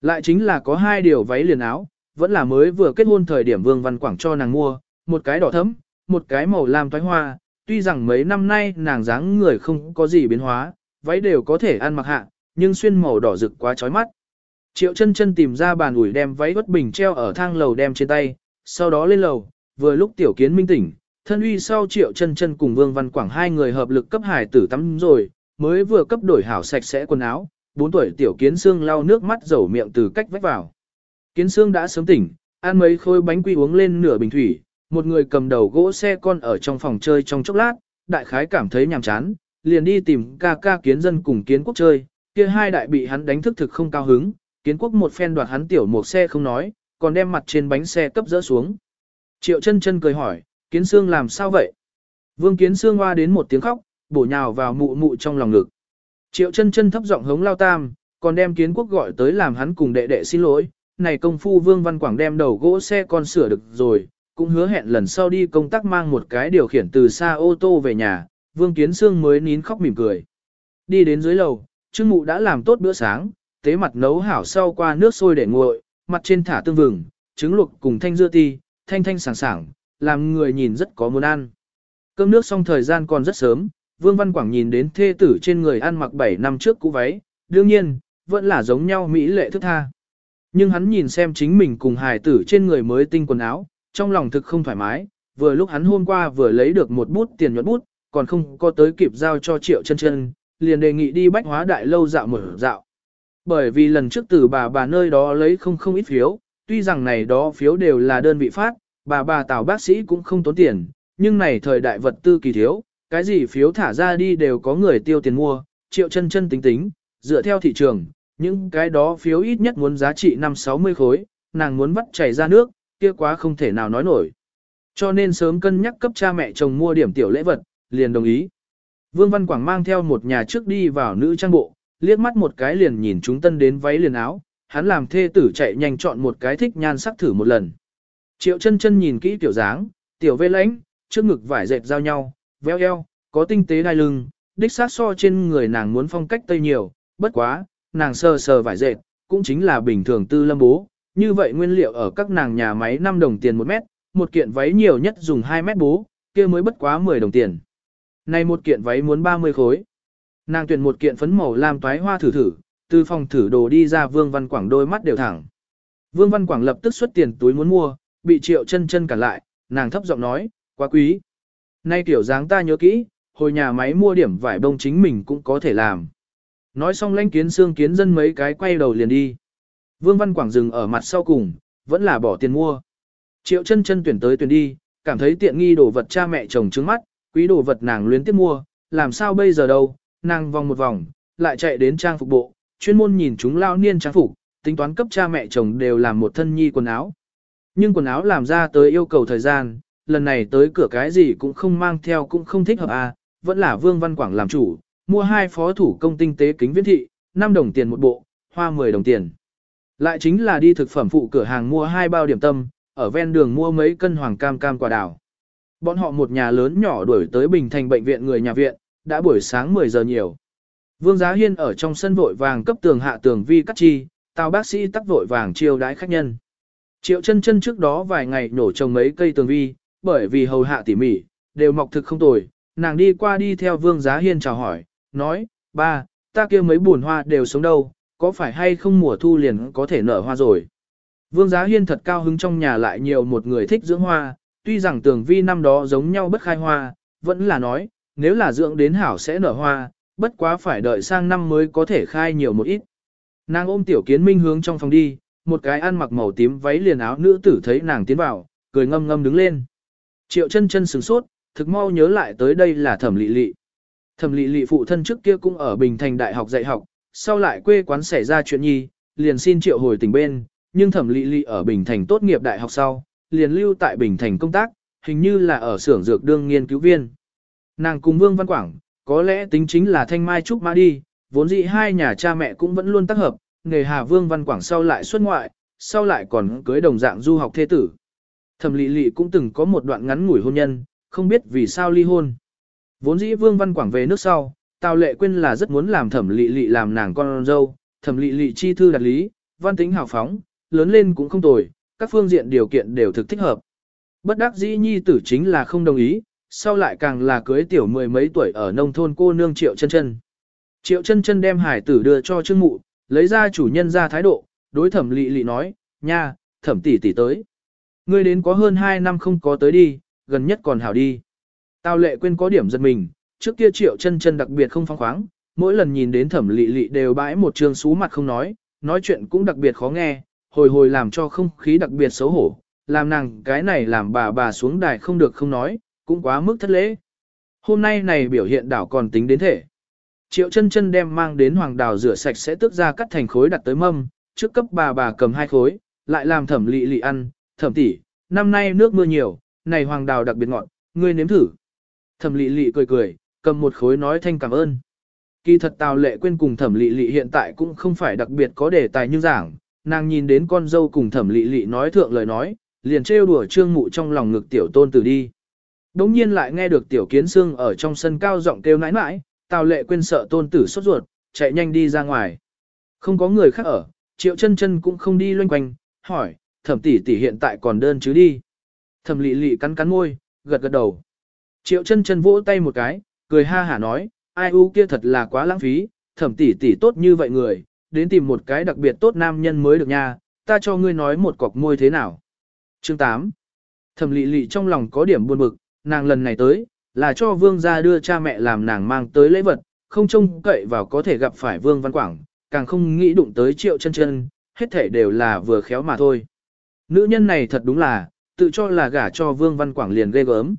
Lại chính là có hai điều váy liền áo, vẫn là mới vừa kết hôn thời điểm Vương Văn Quảng cho nàng mua, một cái đỏ thẫm, một cái màu lam thoái hoa, tuy rằng mấy năm nay nàng dáng người không có gì biến hóa, váy đều có thể ăn mặc hạ, nhưng xuyên màu đỏ rực quá chói mắt. Triệu chân chân tìm ra bàn ủi đem váy vất bình treo ở thang lầu đem trên tay, sau đó lên lầu, vừa lúc tiểu kiến minh tỉnh, thân uy sau triệu chân chân cùng Vương Văn Quảng hai người hợp lực cấp hải tử tắm rồi, mới vừa cấp đổi hảo sạch sẽ quần áo, 4 tuổi tiểu kiến xương lau nước mắt dầu miệng từ cách vách vào. Kiến xương đã sớm tỉnh, ăn mấy khối bánh quy uống lên nửa bình thủy, một người cầm đầu gỗ xe con ở trong phòng chơi trong chốc lát, đại khái cảm thấy nhàm chán, liền đi tìm ca ca kiến dân cùng kiến quốc chơi, kia hai đại bị hắn đánh thức thực không cao hứng, kiến quốc một phen đoạt hắn tiểu một xe không nói, còn đem mặt trên bánh xe cấp dỡ xuống. Triệu chân chân cười hỏi, kiến xương làm sao vậy? Vương kiến xương hoa đến một tiếng khóc, bổ nhào vào mụ mụ trong lòng ngực. Triệu chân chân thấp giọng hống lao tam, còn đem kiến quốc gọi tới làm hắn cùng đệ đệ xin lỗi. Này công phu Vương Văn Quảng đem đầu gỗ xe con sửa được rồi, cũng hứa hẹn lần sau đi công tác mang một cái điều khiển từ xa ô tô về nhà, Vương Kiến Sương mới nín khóc mỉm cười. Đi đến dưới lầu, Trương Mụ đã làm tốt bữa sáng, tế mặt nấu hảo sau qua nước sôi để nguội, mặt trên thả tương vừng, trứng luộc cùng thanh dưa ti, thanh thanh sảng sảng, làm người nhìn rất có muốn ăn. Cơm nước xong thời gian còn rất sớm, Vương Văn Quảng nhìn đến thê tử trên người ăn mặc 7 năm trước cũ váy, đương nhiên, vẫn là giống nhau mỹ lệ thức tha. Nhưng hắn nhìn xem chính mình cùng hài tử trên người mới tinh quần áo, trong lòng thực không thoải mái, vừa lúc hắn hôm qua vừa lấy được một bút tiền nhuận bút, còn không có tới kịp giao cho triệu chân chân, liền đề nghị đi bách hóa đại lâu dạo một dạo. Bởi vì lần trước từ bà bà nơi đó lấy không không ít phiếu, tuy rằng này đó phiếu đều là đơn vị phát, bà bà tào bác sĩ cũng không tốn tiền, nhưng này thời đại vật tư kỳ thiếu, cái gì phiếu thả ra đi đều có người tiêu tiền mua, triệu chân chân tính tính, dựa theo thị trường, những cái đó phiếu ít nhất muốn giá trị 5-60 khối, nàng muốn vắt chảy ra nước, kia quá không thể nào nói nổi. Cho nên sớm cân nhắc cấp cha mẹ chồng mua điểm tiểu lễ vật, liền đồng ý. Vương Văn Quảng mang theo một nhà trước đi vào nữ trang bộ, liếc mắt một cái liền nhìn chúng tân đến váy liền áo, hắn làm thê tử chạy nhanh chọn một cái thích nhan sắc thử một lần. Triệu chân chân nhìn kỹ tiểu dáng, tiểu vê lãnh, trước ngực vải dệt giao nhau, véo eo, có tinh tế đai lưng, đích sát so trên người nàng muốn phong cách tây nhiều, bất quá, nàng sờ sờ vải dệt, cũng chính là bình thường tư lâm bố, như vậy nguyên liệu ở các nàng nhà máy 5 đồng tiền một mét, một kiện váy nhiều nhất dùng 2 mét bố, kia mới bất quá 10 đồng tiền. Này một kiện váy muốn 30 khối. Nàng tuyển một kiện phấn màu làm toái hoa thử thử, từ phòng thử đồ đi ra Vương Văn Quảng đôi mắt đều thẳng. Vương Văn Quảng lập tức xuất tiền túi muốn mua, bị triệu chân chân cản lại, nàng thấp giọng nói, quá quý. Nay tiểu dáng ta nhớ kỹ, hồi nhà máy mua điểm vải bông chính mình cũng có thể làm. Nói xong lãnh kiến xương kiến dân mấy cái quay đầu liền đi. Vương Văn Quảng dừng ở mặt sau cùng, vẫn là bỏ tiền mua. Triệu chân chân tuyển tới tuyển đi, cảm thấy tiện nghi đồ vật cha mẹ chồng trứng mắt, quý đồ vật nàng luyến tiếp mua, làm sao bây giờ đâu, nàng vòng một vòng, lại chạy đến trang phục bộ, chuyên môn nhìn chúng lao niên trang phục, tính toán cấp cha mẹ chồng đều làm một thân nhi quần áo. Nhưng quần áo làm ra tới yêu cầu thời gian, lần này tới cửa cái gì cũng không mang theo cũng không thích hợp à, vẫn là Vương Văn Quảng làm chủ, mua hai phó thủ công tinh tế kính viễn thị, 5 đồng tiền một bộ, hoa 10 đồng tiền. Lại chính là đi thực phẩm phụ cửa hàng mua hai bao điểm tâm, ở ven đường mua mấy cân hoàng cam cam quả đào. Bọn họ một nhà lớn nhỏ đuổi tới Bình Thành bệnh viện người nhà viện, đã buổi sáng 10 giờ nhiều. Vương Giá Hiên ở trong sân vội vàng cấp tường hạ tường vi cắt chi, tao bác sĩ tắc vội vàng chiêu đái khách nhân. Triệu chân chân trước đó vài ngày nổ trồng mấy cây tường vi, bởi vì hầu hạ tỉ mỉ, đều mọc thực không tồi, nàng đi qua đi theo Vương Giá Hiên chào hỏi, nói, ba, ta kia mấy buồn hoa đều sống đâu, có phải hay không mùa thu liền có thể nở hoa rồi. Vương Giá Hiên thật cao hứng trong nhà lại nhiều một người thích dưỡng hoa, tuy rằng tường vi năm đó giống nhau bất khai hoa, vẫn là nói, nếu là dưỡng đến hảo sẽ nở hoa, bất quá phải đợi sang năm mới có thể khai nhiều một ít. Nàng ôm tiểu kiến minh hướng trong phòng đi, một cái ăn mặc màu tím váy liền áo nữ tử thấy nàng tiến vào, cười ngâm ngâm đứng lên. Triệu chân chân sửng sốt, thực mau nhớ lại tới đây là thẩm lị lị. Thẩm lị lị phụ thân trước kia cũng ở Bình Thành Đại học dạy học, sau lại quê quán xảy ra chuyện nhi, liền xin triệu hồi tỉnh bên, nhưng thẩm lị lị ở Bình Thành tốt nghiệp đại học sau, liền lưu tại Bình Thành công tác, hình như là ở xưởng dược đương nghiên cứu viên. Nàng cùng Vương Văn Quảng, có lẽ tính chính là thanh mai trúc mã đi, vốn dĩ hai nhà cha mẹ cũng vẫn luôn tác hợp, nghề hà Vương Văn Quảng sau lại xuất ngoại, sau lại còn cưới đồng dạng du học thế tử. Thẩm lị lị cũng từng có một đoạn ngắn ngủi hôn nhân, không biết vì sao ly hôn. Vốn dĩ Vương Văn Quảng về nước sau, Tào Lệ Quyên là rất muốn làm thẩm lị lị làm nàng con dâu, thẩm lị lị chi thư đạt lý, văn tính hào phóng, lớn lên cũng không tồi, các phương diện điều kiện đều thực thích hợp. Bất đắc dĩ nhi tử chính là không đồng ý, sau lại càng là cưới tiểu mười mấy tuổi ở nông thôn cô nương Triệu chân chân. Triệu chân chân đem hải tử đưa cho trương mụ, lấy ra chủ nhân ra thái độ, đối thẩm lị lị nói, nha, thẩm tỷ tỷ tới. Ngươi đến có hơn 2 năm không có tới đi, gần nhất còn hảo đi. Tào lệ quên có điểm giật mình, trước kia triệu chân chân đặc biệt không phong khoáng, mỗi lần nhìn đến thẩm lị lị đều bãi một trường xú mặt không nói, nói chuyện cũng đặc biệt khó nghe, hồi hồi làm cho không khí đặc biệt xấu hổ, làm nàng cái này làm bà bà xuống đài không được không nói, cũng quá mức thất lễ. Hôm nay này biểu hiện đảo còn tính đến thể. Triệu chân chân đem mang đến hoàng đào rửa sạch sẽ tước ra cắt thành khối đặt tới mâm, trước cấp bà bà cầm hai khối, lại làm thẩm lị lị ăn, thẩm tỷ, năm nay nước mưa nhiều, này hoàng đào đặc biệt ngọt, ngươi nếm thử. Thẩm lị lị cười cười, cầm một khối nói thanh cảm ơn. Kỳ thật Tào Lệ quên cùng Thẩm Lệ Lệ hiện tại cũng không phải đặc biệt có đề tài như giảng, nàng nhìn đến con dâu cùng Thẩm Lệ Lệ nói thượng lời nói, liền trêu đùa Trương Mụ trong lòng ngực tiểu tôn tử đi. Đống nhiên lại nghe được tiểu kiến xương ở trong sân cao giọng kêu nãi nãi, Tào Lệ quên sợ tôn tử sốt ruột, chạy nhanh đi ra ngoài. Không có người khác ở, Triệu Chân Chân cũng không đi loanh quanh, hỏi, Thẩm tỷ tỷ hiện tại còn đơn chứ đi. Thẩm lị lị cắn cắn môi, gật gật đầu. Triệu Chân Chân vỗ tay một cái, cười ha hả nói, ai u kia thật là quá lãng phí, thẩm tỷ tỷ tốt như vậy người, đến tìm một cái đặc biệt tốt nam nhân mới được nha, ta cho ngươi nói một cọc môi thế nào. Chương 8 Thẩm lị lị trong lòng có điểm buồn bực, nàng lần này tới, là cho vương gia đưa cha mẹ làm nàng mang tới lễ vật, không trông cậy vào có thể gặp phải vương văn quảng, càng không nghĩ đụng tới triệu chân chân, hết thể đều là vừa khéo mà thôi. Nữ nhân này thật đúng là, tự cho là gả cho vương văn quảng liền ghê gớm.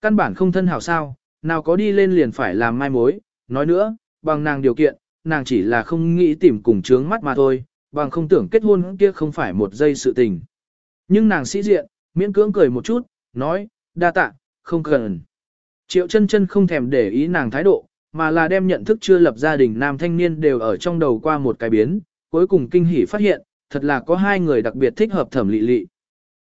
Căn bản không thân hảo sao, nào có đi lên liền phải làm mai mối, nói nữa, bằng nàng điều kiện, nàng chỉ là không nghĩ tìm cùng trướng mắt mà thôi, bằng không tưởng kết hôn kia không phải một giây sự tình. Nhưng nàng sĩ diện, miễn cưỡng cười một chút, nói, đa tạ, không cần. Triệu chân chân không thèm để ý nàng thái độ, mà là đem nhận thức chưa lập gia đình nam thanh niên đều ở trong đầu qua một cái biến, cuối cùng kinh hỉ phát hiện, thật là có hai người đặc biệt thích hợp thẩm lị lị.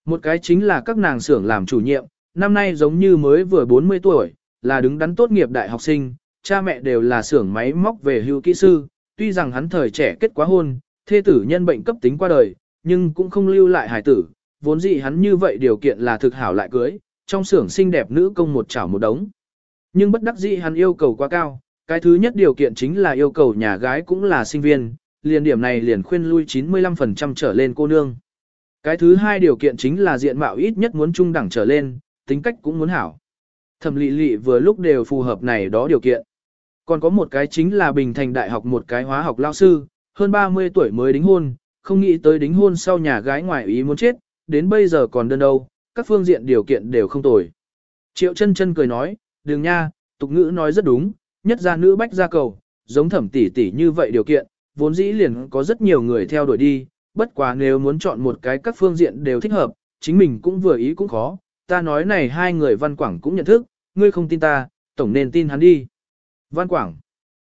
Một cái chính là các nàng xưởng làm chủ nhiệm, năm nay giống như mới vừa 40 tuổi, là đứng đắn tốt nghiệp đại học sinh, cha mẹ đều là xưởng máy móc về hưu kỹ sư, tuy rằng hắn thời trẻ kết quá hôn, thê tử nhân bệnh cấp tính qua đời, nhưng cũng không lưu lại hài tử, vốn dĩ hắn như vậy điều kiện là thực hảo lại cưới, trong xưởng xinh đẹp nữ công một chảo một đống. Nhưng bất đắc dĩ hắn yêu cầu quá cao, cái thứ nhất điều kiện chính là yêu cầu nhà gái cũng là sinh viên, liền điểm này liền khuyên lui 95% trở lên cô nương. Cái thứ hai điều kiện chính là diện mạo ít nhất muốn trung đẳng trở lên, tính cách cũng muốn hảo thẩm lị lị vừa lúc đều phù hợp này đó điều kiện. Còn có một cái chính là Bình Thành Đại học một cái hóa học lao sư, hơn 30 tuổi mới đính hôn, không nghĩ tới đính hôn sau nhà gái ngoài ý muốn chết, đến bây giờ còn đơn đâu, các phương diện điều kiện đều không tồi. Triệu chân chân cười nói, đừng nha, tục ngữ nói rất đúng, nhất gia nữ bách gia cầu, giống thẩm tỷ tỷ như vậy điều kiện, vốn dĩ liền có rất nhiều người theo đuổi đi, bất quá nếu muốn chọn một cái các phương diện đều thích hợp, chính mình cũng vừa ý cũng khó, ta nói này hai người văn quảng cũng nhận thức, ngươi không tin ta, tổng nên tin hắn đi. Văn Quảng.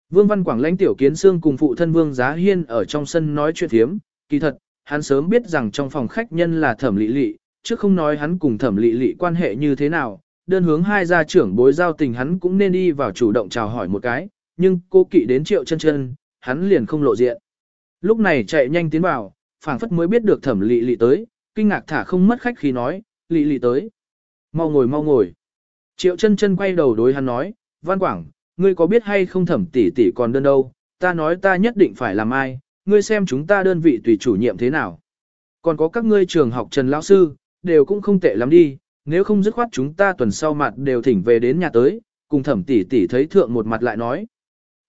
Vương Văn Quảng lãnh tiểu kiến xương cùng phụ thân Vương Giá Hiên ở trong sân nói chuyện thiếm, kỳ thật, hắn sớm biết rằng trong phòng khách nhân là thẩm lị lị, chứ không nói hắn cùng thẩm lị lị quan hệ như thế nào, đơn hướng hai gia trưởng bối giao tình hắn cũng nên đi vào chủ động chào hỏi một cái, nhưng cô kỵ đến triệu chân chân, hắn liền không lộ diện. Lúc này chạy nhanh tiến vào, phảng phất mới biết được thẩm lị lị tới, kinh ngạc thả không mất khách khi nói, lị lị tới. Mau ngồi mau ngồi. Triệu chân chân quay đầu đối hắn nói, Văn Quảng, ngươi có biết hay không thẩm tỷ tỷ còn đơn đâu, ta nói ta nhất định phải làm ai, ngươi xem chúng ta đơn vị tùy chủ nhiệm thế nào. Còn có các ngươi trường học Trần Lão Sư, đều cũng không tệ lắm đi, nếu không dứt khoát chúng ta tuần sau mặt đều thỉnh về đến nhà tới, cùng thẩm tỷ tỷ thấy thượng một mặt lại nói.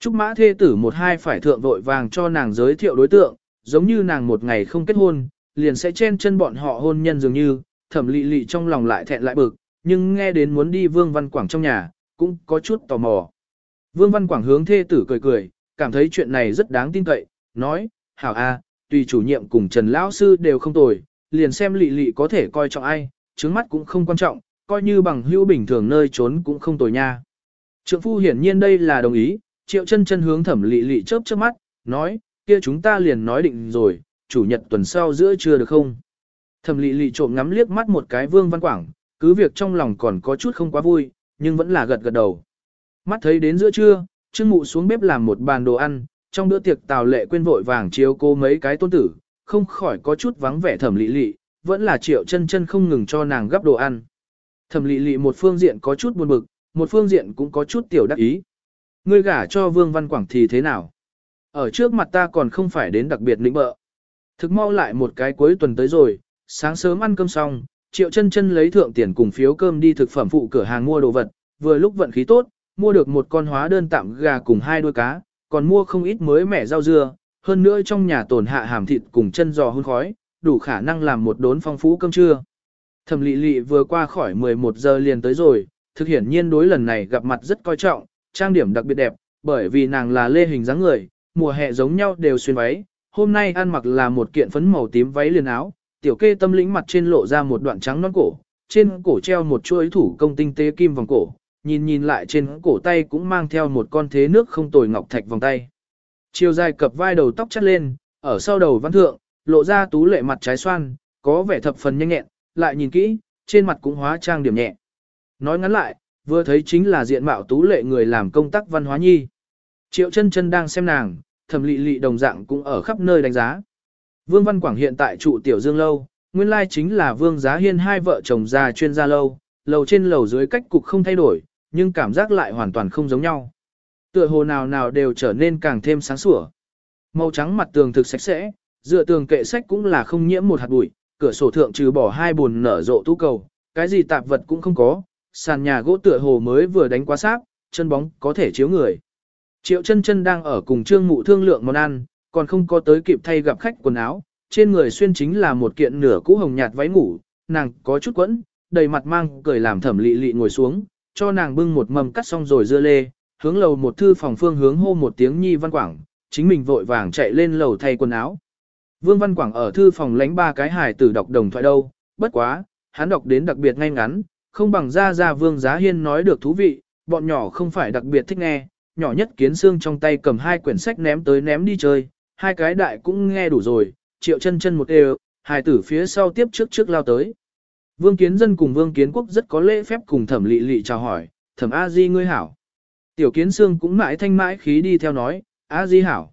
Trúc mã thê tử một hai phải thượng vội vàng cho nàng giới thiệu đối tượng, giống như nàng một ngày không kết hôn, liền sẽ chen chân bọn họ hôn nhân dường như, thẩm lị lị trong lòng lại thẹn lại bực, nhưng nghe đến muốn đi Vương Văn Quảng trong nhà, cũng có chút tò mò. Vương Văn Quảng hướng thê tử cười cười, cảm thấy chuyện này rất đáng tin cậy, nói, hảo a, tùy chủ nhiệm cùng Trần Lão Sư đều không tồi, liền xem lị lị có thể coi trọng ai, trứng mắt cũng không quan trọng, coi như bằng hữu bình thường nơi trốn cũng không tồi nha. Trượng phu hiển nhiên đây là đồng ý, triệu chân chân hướng thẩm lị lị chớp chớp mắt, nói, kia chúng ta liền nói định rồi, chủ nhật tuần sau giữa trưa được không? Thẩm lị lị trộm ngắm liếc mắt một cái vương văn quảng, cứ việc trong lòng còn có chút không quá vui, nhưng vẫn là gật gật đầu. Mắt thấy đến giữa trưa, Trương Mụ xuống bếp làm một bàn đồ ăn, trong bữa tiệc Tào Lệ quên vội vàng chiếu cô mấy cái tôn tử, không khỏi có chút vắng vẻ thẩm lị lị, vẫn là triệu chân chân không ngừng cho nàng gấp đồ ăn. Thẩm lị lị một phương diện có chút buồn bực, một phương diện cũng có chút tiểu đắc ý. Ngươi gả cho Vương Văn Quảng thì thế nào? Ở trước mặt ta còn không phải đến đặc biệt lĩnh bợ. Thực mau lại một cái cuối tuần tới rồi, sáng sớm ăn cơm xong, triệu chân chân lấy thượng tiền cùng phiếu cơm đi thực phẩm phụ cửa hàng mua đồ vật, vừa lúc vận khí tốt, mua được một con hóa đơn tạm gà cùng hai đuôi cá, còn mua không ít mới mẻ rau dưa, hơn nữa trong nhà tồn hạ hàm thịt cùng chân giò hun khói, đủ khả năng làm một đốn phong phú cơm trưa. Thẩm Lệ Lệ vừa qua khỏi 11 giờ liền tới rồi, thực hiển nhiên đối lần này gặp mặt rất coi trọng, trang điểm đặc biệt đẹp, bởi vì nàng là lê hình dáng người, mùa hè giống nhau đều xuyên váy, hôm nay ăn mặc là một kiện phấn màu tím váy liền áo, tiểu kê tâm lĩnh mặt trên lộ ra một đoạn trắng non cổ, trên cổ treo một chuỗi thủ công tinh tế kim vòng cổ, nhìn nhìn lại trên cổ tay cũng mang theo một con thế nước không tồi ngọc thạch vòng tay. Chiều dài cập vai đầu tóc chắt lên, ở sau đầu văn thượng, lộ ra tú lệ mặt trái xoan, có vẻ thập phần nhanh nhẹn, lại nhìn kỹ, trên mặt cũng hóa trang điểm nhẹ. Nói ngắn lại, vừa thấy chính là diện mạo tú lệ người làm công tác văn hóa nhi. Triệu chân chân đang xem nàng, thẩm lị lị đồng dạng cũng ở khắp nơi đánh giá. Vương Văn Quảng hiện tại trụ tiểu dương lâu, nguyên lai chính là Vương Giá Hiên hai vợ chồng già chuyên gia lâu, lầu trên lầu dưới cách cục không thay đổi, nhưng cảm giác lại hoàn toàn không giống nhau. Tựa hồ nào nào đều trở nên càng thêm sáng sủa. Màu trắng mặt tường thực sạch sẽ, dựa tường kệ sách cũng là không nhiễm một hạt bụi, cửa sổ thượng trừ bỏ hai buồn nở rộ tú cầu, cái gì tạp vật cũng không có, sàn nhà gỗ tựa hồ mới vừa đánh quá sáp, chân bóng có thể chiếu người. Triệu chân chân đang ở cùng trương mụ thương lượng món ăn, còn không có tới kịp thay gặp khách quần áo, trên người xuyên chính là một kiện nửa cũ hồng nhạt váy ngủ, nàng có chút quẫn, đầy mặt mang cười làm thẩm lị lị ngồi xuống, cho nàng bưng một mầm cắt xong rồi dưa lê, hướng lầu một thư phòng phương hướng hô một tiếng nhi văn quảng, chính mình vội vàng chạy lên lầu thay quần áo. Vương Văn Quảng ở thư phòng lánh ba cái hài tử đọc đồng thoại đâu, bất quá, hắn đọc đến đặc biệt ngay ngắn, không bằng ra ra Vương Giá Hiên nói được thú vị, bọn nhỏ không phải đặc biệt thích nghe, nhỏ nhất kiến xương trong tay cầm hai quyển sách ném tới ném đi chơi, hai cái đại cũng nghe đủ rồi, triệu chân chân một đều, hài tử phía sau tiếp trước trước lao tới. Vương Kiến Dân cùng Vương Kiến Quốc rất có lễ phép cùng thẩm lị lị chào hỏi, thẩm A Di ngươi hảo. Tiểu Kiến xương cũng mãi thanh mãi khí đi theo nói, A Di hảo.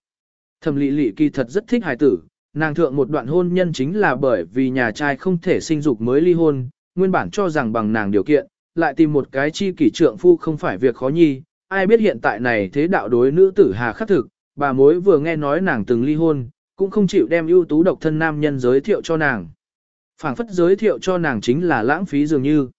Thẩm lị lị kỳ thật rất thích hài tử, nàng thượng một đoạn hôn nhân chính là bởi vì nhà trai không thể sinh dục mới ly hôn, nguyên bản cho rằng bằng nàng điều kiện, lại tìm một cái chi kỷ trượng phu không phải việc khó nhi, ai biết hiện tại này thế đạo đối nữ tử hà khắc thực, bà mối vừa nghe nói nàng từng ly hôn, cũng không chịu đem ưu tú độc thân nam nhân giới thiệu cho nàng. phảng phất giới thiệu cho nàng chính là lãng phí dường như.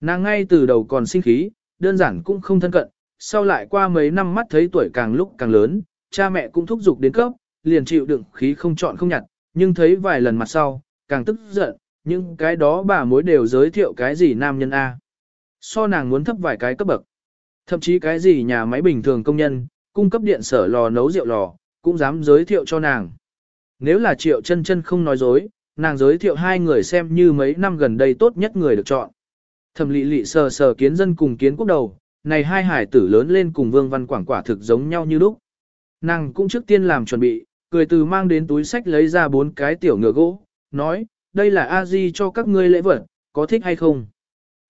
Nàng ngay từ đầu còn sinh khí, đơn giản cũng không thân cận, sau lại qua mấy năm mắt thấy tuổi càng lúc càng lớn, cha mẹ cũng thúc giục đến cấp, liền chịu đựng khí không chọn không nhặt, nhưng thấy vài lần mặt sau, càng tức giận, nhưng cái đó bà mối đều giới thiệu cái gì nam nhân A. So nàng muốn thấp vài cái cấp bậc. Thậm chí cái gì nhà máy bình thường công nhân, cung cấp điện sở lò nấu rượu lò, cũng dám giới thiệu cho nàng. Nếu là triệu chân chân không nói dối, nàng giới thiệu hai người xem như mấy năm gần đây tốt nhất người được chọn. Thẩm lị lị sờ sờ kiến dân cùng kiến quốc đầu, này hai hải tử lớn lên cùng vương văn quảng quả thực giống nhau như lúc. Nàng cũng trước tiên làm chuẩn bị, cười từ mang đến túi sách lấy ra bốn cái tiểu ngựa gỗ, nói, đây là a di cho các ngươi lễ vật, có thích hay không?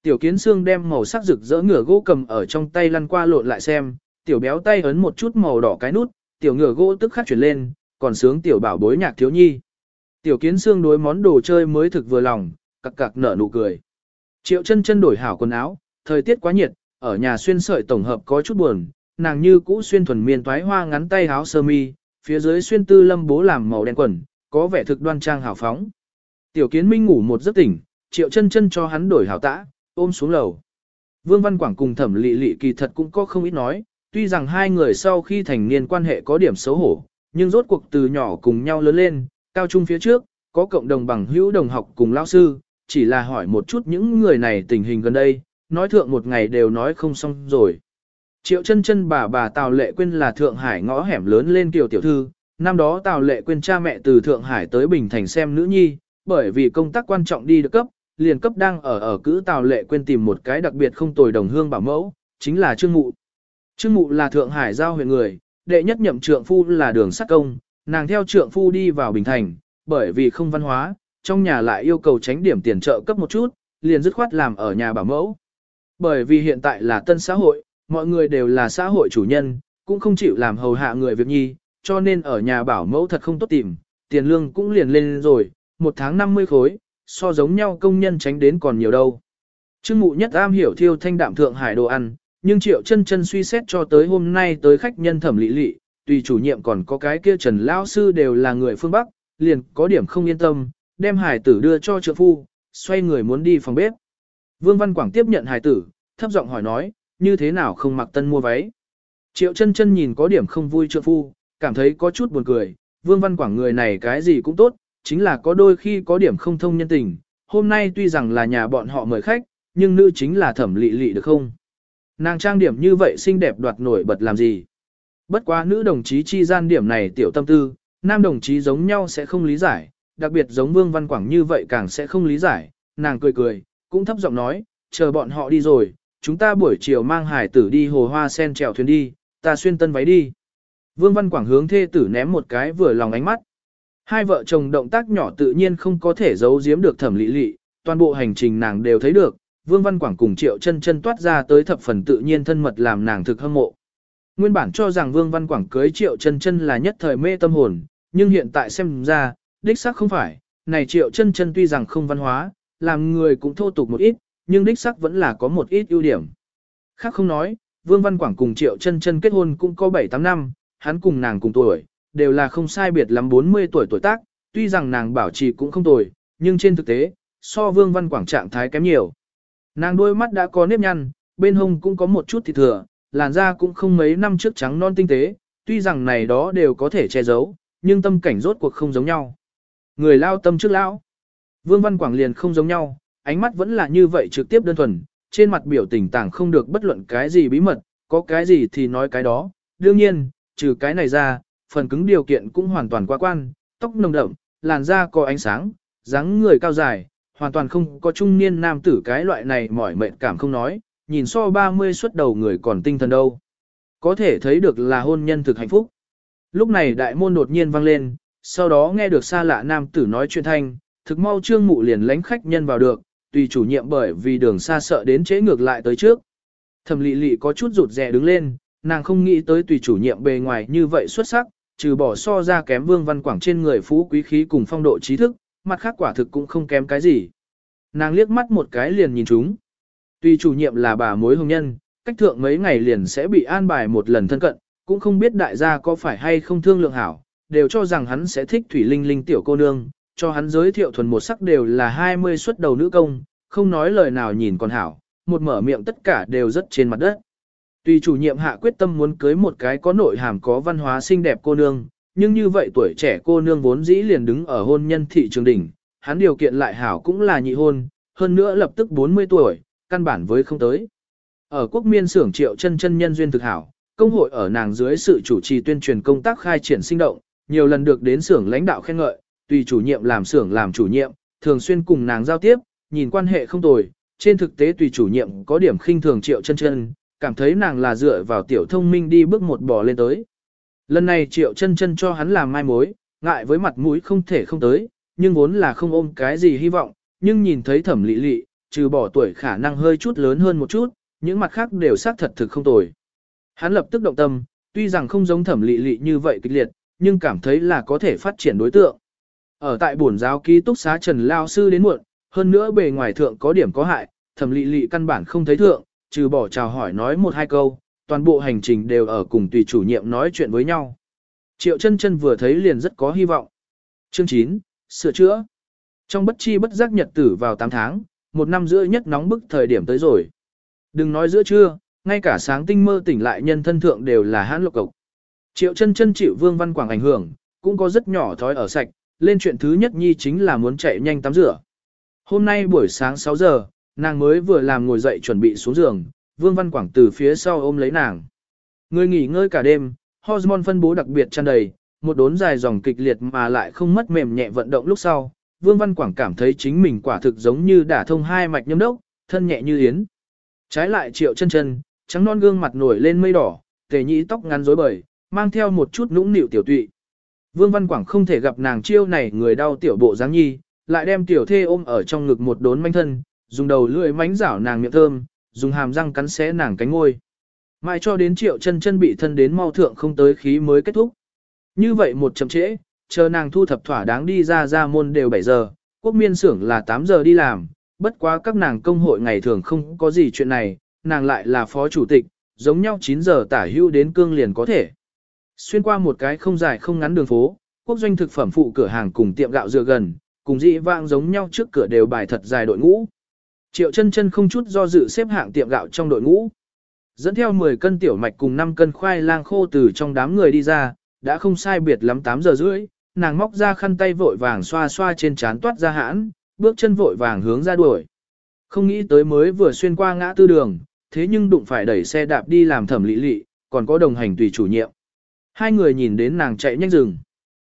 Tiểu kiến xương đem màu sắc rực rỡ ngửa gỗ cầm ở trong tay lăn qua lộn lại xem, tiểu béo tay ấn một chút màu đỏ cái nút, tiểu ngửa gỗ tức khắc chuyển lên, còn sướng tiểu bảo bối nhạc thiếu nhi. Tiểu kiến xương đối món đồ chơi mới thực vừa lòng, cặc cặc nở nụ cười. Triệu chân chân đổi hảo quần áo, thời tiết quá nhiệt, ở nhà xuyên sợi tổng hợp có chút buồn, nàng như cũ xuyên thuần miên toái hoa ngắn tay áo sơ mi, phía dưới xuyên tư lâm bố làm màu đen quần, có vẻ thực đoan trang hào phóng. Tiểu kiến minh ngủ một giấc tỉnh, triệu chân chân cho hắn đổi hảo tã, ôm xuống lầu. Vương Văn Quảng cùng thẩm lị lị kỳ thật cũng có không ít nói, tuy rằng hai người sau khi thành niên quan hệ có điểm xấu hổ, nhưng rốt cuộc từ nhỏ cùng nhau lớn lên, cao trung phía trước, có cộng đồng bằng hữu đồng học cùng lao sư, chỉ là hỏi một chút những người này tình hình gần đây, nói thượng một ngày đều nói không xong rồi. Triệu chân chân bà bà Tào Lệ Quyên là Thượng Hải ngõ hẻm lớn lên tiểu tiểu thư, năm đó Tào Lệ Quyên cha mẹ từ Thượng Hải tới Bình Thành xem nữ nhi, bởi vì công tác quan trọng đi được cấp, liền cấp đang ở ở cữ Tào Lệ quên tìm một cái đặc biệt không tồi đồng hương bảo mẫu, chính là Trương Mụ. Trương Mụ là Thượng Hải giao huyện người, đệ nhất nhậm trượng phu là đường sát công, nàng theo trượng phu đi vào Bình Thành, bởi vì không văn hóa, trong nhà lại yêu cầu tránh điểm tiền trợ cấp một chút, liền dứt khoát làm ở nhà bảo mẫu. Bởi vì hiện tại là tân xã hội, mọi người đều là xã hội chủ nhân, cũng không chịu làm hầu hạ người việc nhi, cho nên ở nhà bảo mẫu thật không tốt tìm, tiền lương cũng liền lên rồi, một tháng 50 khối, so giống nhau công nhân tránh đến còn nhiều đâu. Trương mụ nhất am hiểu thiêu thanh đạm thượng hải đồ ăn, nhưng triệu chân chân suy xét cho tới hôm nay tới khách nhân thẩm lị lị, tùy chủ nhiệm còn có cái kia trần lão sư đều là người phương Bắc, liền có điểm không yên tâm, đem hải tử đưa cho trượng phu, xoay người muốn đi phòng bếp. Vương Văn Quảng tiếp nhận hải tử, thấp giọng hỏi nói, như thế nào không mặc tân mua váy. Triệu chân chân nhìn có điểm không vui trượng phu, cảm thấy có chút buồn cười, Vương Văn Quảng người này cái gì cũng tốt, chính là có đôi khi có điểm không thông nhân tình, hôm nay tuy rằng là nhà bọn họ mời khách, nhưng nữ chính là thẩm lị lị được không? Nàng trang điểm như vậy xinh đẹp đoạt nổi bật làm gì? Bất quá nữ đồng chí chi gian điểm này tiểu tâm tư, nam đồng chí giống nhau sẽ không lý giải, đặc biệt giống Vương Văn Quảng như vậy càng sẽ không lý giải, nàng cười cười, cũng thấp giọng nói, chờ bọn họ đi rồi, chúng ta buổi chiều mang hải tử đi hồ hoa sen trèo thuyền đi, ta xuyên tân váy đi. Vương Văn Quảng hướng thê tử ném một cái vừa lòng ánh mắt. Hai vợ chồng động tác nhỏ tự nhiên không có thể giấu giếm được thẩm lị lị, toàn bộ hành trình nàng đều thấy được, Vương Văn Quảng cùng Triệu chân chân toát ra tới thập phần tự nhiên thân mật làm nàng thực hâm mộ. Nguyên bản cho rằng Vương Văn Quảng cưới Triệu chân chân là nhất thời mê tâm hồn, nhưng hiện tại xem ra, đích xác không phải, này Triệu chân chân tuy rằng không văn hóa, làm người cũng thô tục một ít, nhưng đích xác vẫn là có một ít ưu điểm. Khác không nói, Vương Văn Quảng cùng Triệu chân chân kết hôn cũng có 7-8 năm, hắn cùng nàng cùng tuổi, đều là không sai biệt lắm 40 tuổi tuổi tác, tuy rằng nàng bảo trì cũng không tồi, nhưng trên thực tế, so Vương Văn Quảng trạng thái kém nhiều. Nàng đôi mắt đã có nếp nhăn, bên hông cũng có một chút thịt thừa, làn da cũng không mấy năm trước trắng non tinh tế, tuy rằng này đó đều có thể che giấu, nhưng tâm cảnh rốt cuộc không giống nhau. Người lao tâm trước lão. Vương Văn Quảng liền không giống nhau, ánh mắt vẫn là như vậy trực tiếp đơn thuần, trên mặt biểu tình tảng không được bất luận cái gì bí mật, có cái gì thì nói cái đó. Đương nhiên, trừ cái này ra, phần cứng điều kiện cũng hoàn toàn quá quan, tóc nồng đậm, làn da có ánh sáng, dáng người cao dài, hoàn toàn không có trung niên nam tử cái loại này mỏi mệt cảm không nói, nhìn so 30 xuất đầu người còn tinh thần đâu. Có thể thấy được là hôn nhân thực hạnh phúc. Lúc này đại môn đột nhiên vang lên, sau đó nghe được xa lạ nam tử nói chuyện thanh, thực mau trương mụ liền lánh khách nhân vào được, tùy chủ nhiệm bởi vì đường xa sợ đến chế ngược lại tới trước. Thẩm lị lị có chút rụt rè đứng lên, nàng không nghĩ tới tùy chủ nhiệm bề ngoài như vậy xuất sắc, trừ bỏ so ra kém vương văn quảng trên người phú quý khí cùng phong độ trí thức, mặt khác quả thực cũng không kém cái gì. Nàng liếc mắt một cái liền nhìn chúng. Tuy chủ nhiệm là bà mối hồng nhân, cách thượng mấy ngày liền sẽ bị an bài một lần thân cận, cũng không biết đại gia có phải hay không thương lượng hảo, đều cho rằng hắn sẽ thích thủy linh linh tiểu cô nương, cho hắn giới thiệu thuần một sắc đều là 20 xuất đầu nữ công, không nói lời nào nhìn còn hảo, một mở miệng tất cả đều rất trên mặt đất. Tuy chủ nhiệm hạ quyết tâm muốn cưới một cái có nội hàm có văn hóa xinh đẹp cô nương, nhưng như vậy tuổi trẻ cô nương vốn dĩ liền đứng ở hôn nhân thị trường đỉnh, hắn điều kiện lại hảo cũng là nhị hôn, hơn nữa lập tức 40 tuổi, căn bản với không tới. Ở quốc miên xưởng triệu chân chân nhân duyên thực hảo, công hội ở nàng dưới sự chủ trì tuyên truyền công tác khai triển sinh động, nhiều lần được đến xưởng lãnh đạo khen ngợi, tùy chủ nhiệm làm xưởng làm chủ nhiệm, thường xuyên cùng nàng giao tiếp, nhìn quan hệ không tồi, trên thực tế tùy chủ nhiệm có điểm khinh thường triệu chân chân, cảm thấy nàng là dựa vào tiểu thông minh đi bước một bò lên tới. Lần này triệu chân chân cho hắn làm mai mối, ngại với mặt mũi không thể không tới, nhưng vốn là không ôm cái gì hy vọng, nhưng nhìn thấy thẩm lị lị, trừ bỏ tuổi khả năng hơi chút lớn hơn một chút, những mặt khác đều xác thật thực không tồi. Hắn lập tức động tâm, tuy rằng không giống thẩm lị lị như vậy kịch liệt, nhưng cảm thấy là có thể phát triển đối tượng. Ở tại bổn giáo ký túc xá Trần Lao Sư đến muộn, hơn nữa bề ngoài thượng có điểm có hại, thẩm lị lị căn bản không thấy thượng, trừ bỏ chào hỏi nói một hai câu, toàn bộ hành trình đều ở cùng tùy chủ nhiệm nói chuyện với nhau. Triệu chân chân vừa thấy liền rất có hy vọng. Chương 9, sửa chữa. Trong bất chi bất giác nhật tử vào 8 tháng, một năm rưỡi nhất nóng bức thời điểm tới rồi. Đừng nói giữa trưa, ngay cả sáng tinh mơ tỉnh lại nhân thân thượng đều là hãn lục cộc. Triệu chân chân chịu vương văn quảng ảnh hưởng, cũng có rất nhỏ thói ở sạch, lên chuyện thứ nhất nhi chính là muốn chạy nhanh tắm rửa. Hôm nay buổi sáng 6 giờ, nàng mới vừa làm ngồi dậy chuẩn bị xuống giường, vương văn quảng từ phía sau ôm lấy nàng. Người nghỉ ngơi cả đêm, hormone phân bố đặc biệt tràn đầy, một đốn dài dòng kịch liệt mà lại không mất mềm nhẹ vận động lúc sau, Vương Văn Quảng cảm thấy chính mình quả thực giống như đả thông hai mạch nhâm đốc, thân nhẹ như yến. Trái lại triệu chân chân, trắng non gương mặt nổi lên mây đỏ, tề nhĩ tóc ngắn rối bời, mang theo một chút nũng nịu tiểu tụy. Vương Văn Quảng không thể gặp nàng chiêu này người đau tiểu bộ dáng nhi, lại đem tiểu thê ôm ở trong ngực một đốn manh thân, dùng đầu lưỡi mánh rảo nàng miệng thơm, dùng hàm răng cắn xé nàng cánh ngôi. Mãi cho đến triệu chân chân bị thân đến mau thượng không tới khí mới kết thúc. Như vậy một chậm trễ, chờ nàng thu thập thỏa đáng đi ra ra môn đều 7 giờ, quốc miên xưởng là 8 giờ đi làm, bất quá các nàng công hội ngày thường không có gì chuyện này, nàng lại là phó chủ tịch, giống nhau 9 giờ tả hưu đến cương liền có thể. Xuyên qua một cái không dài không ngắn đường phố, quốc doanh thực phẩm phụ cửa hàng cùng tiệm gạo dựa gần, cùng dị vãng giống nhau trước cửa đều bài thật dài đội ngũ. Triệu chân chân không chút do dự xếp hạng tiệm gạo trong đội ngũ. Dẫn theo 10 cân tiểu mạch cùng 5 cân khoai lang khô từ trong đám người đi ra, đã không sai biệt lắm 8 giờ rưỡi, nàng móc ra khăn tay vội vàng xoa xoa trên trán toát ra hãn, bước chân vội vàng hướng ra đuổi. Không nghĩ tới mới vừa xuyên qua ngã tư đường, thế nhưng đụng phải đẩy xe đạp đi làm thẩm lị lị, còn có đồng hành tùy chủ nhiệm. Hai người nhìn đến nàng chạy nhanh rừng.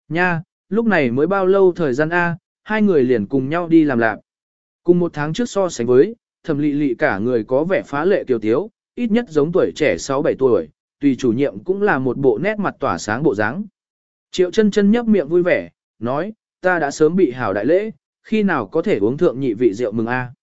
Nha, lúc này mới bao lâu thời gian A, hai người liền cùng nhau đi làm lạc. Cùng một tháng trước so sánh với, thẩm lị lị cả người có vẻ phá lệ kiều tiếu, ít nhất giống tuổi trẻ 6-7 tuổi, tùy chủ nhiệm cũng là một bộ nét mặt tỏa sáng bộ dáng. Triệu chân chân nhấp miệng vui vẻ, nói, ta đã sớm bị hảo đại lễ, khi nào có thể uống thượng nhị vị rượu mừng a?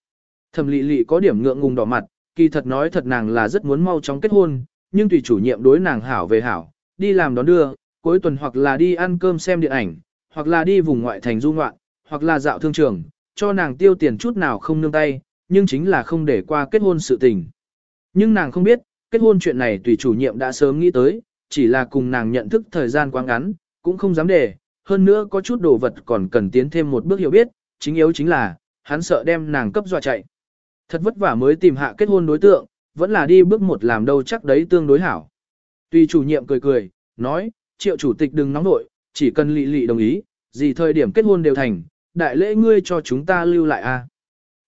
Thẩm lị lị có điểm ngượng ngùng đỏ mặt, kỳ thật nói thật nàng là rất muốn mau chóng kết hôn, nhưng tùy chủ nhiệm đối nàng hảo về hảo, đi làm đón đưa, cuối tuần hoặc là đi ăn cơm xem điện ảnh, hoặc là đi vùng ngoại thành du ngoạn, hoặc là dạo thương trường, cho nàng tiêu tiền chút nào không nương tay, nhưng chính là không để qua kết hôn sự tình. Nhưng nàng không biết, kết hôn chuyện này tùy chủ nhiệm đã sớm nghĩ tới, chỉ là cùng nàng nhận thức thời gian quá ngắn, cũng không dám để, hơn nữa có chút đồ vật còn cần tiến thêm một bước hiểu biết, chính yếu chính là, hắn sợ đem nàng cấp dọa chạy. Thật vất vả mới tìm hạ kết hôn đối tượng, vẫn là đi bước một làm đâu chắc đấy tương đối hảo. Tùy chủ nhiệm cười cười, nói, triệu chủ tịch đừng nóng nội, chỉ cần lị lị đồng ý, gì thời điểm kết hôn đều thành, đại lễ ngươi cho chúng ta lưu lại a.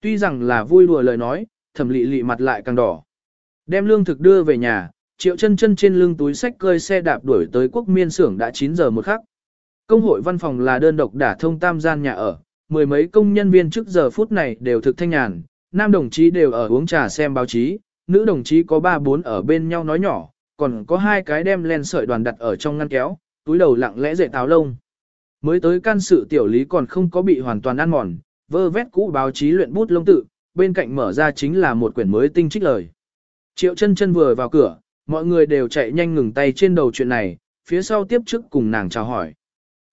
Tuy rằng là vui đùa lời nói, thẩm lị lị mặt lại càng đỏ. Đem lương thực đưa về nhà, triệu chân chân trên lưng túi sách cơi xe đạp đuổi tới quốc miên xưởng đã 9 giờ một khắc. Công hội văn phòng là đơn độc đả thông tam gian nhà ở, mười mấy công nhân viên trước giờ phút này đều thực thanh nhàn, nam đồng chí đều ở uống trà xem báo chí, nữ đồng chí có ba bốn ở bên nhau nói nhỏ, còn có hai cái đem len sợi đoàn đặt ở trong ngăn kéo, túi đầu lặng lẽ dậy táo lông. Mới tới can sự tiểu lý còn không có bị hoàn toàn ăn mòn, vơ vét cũ báo chí luyện bút lông tự, bên cạnh mở ra chính là một quyển mới tinh trích lời. Triệu chân chân vừa vào cửa, mọi người đều chạy nhanh ngừng tay trên đầu chuyện này, phía sau tiếp trước cùng nàng chào hỏi.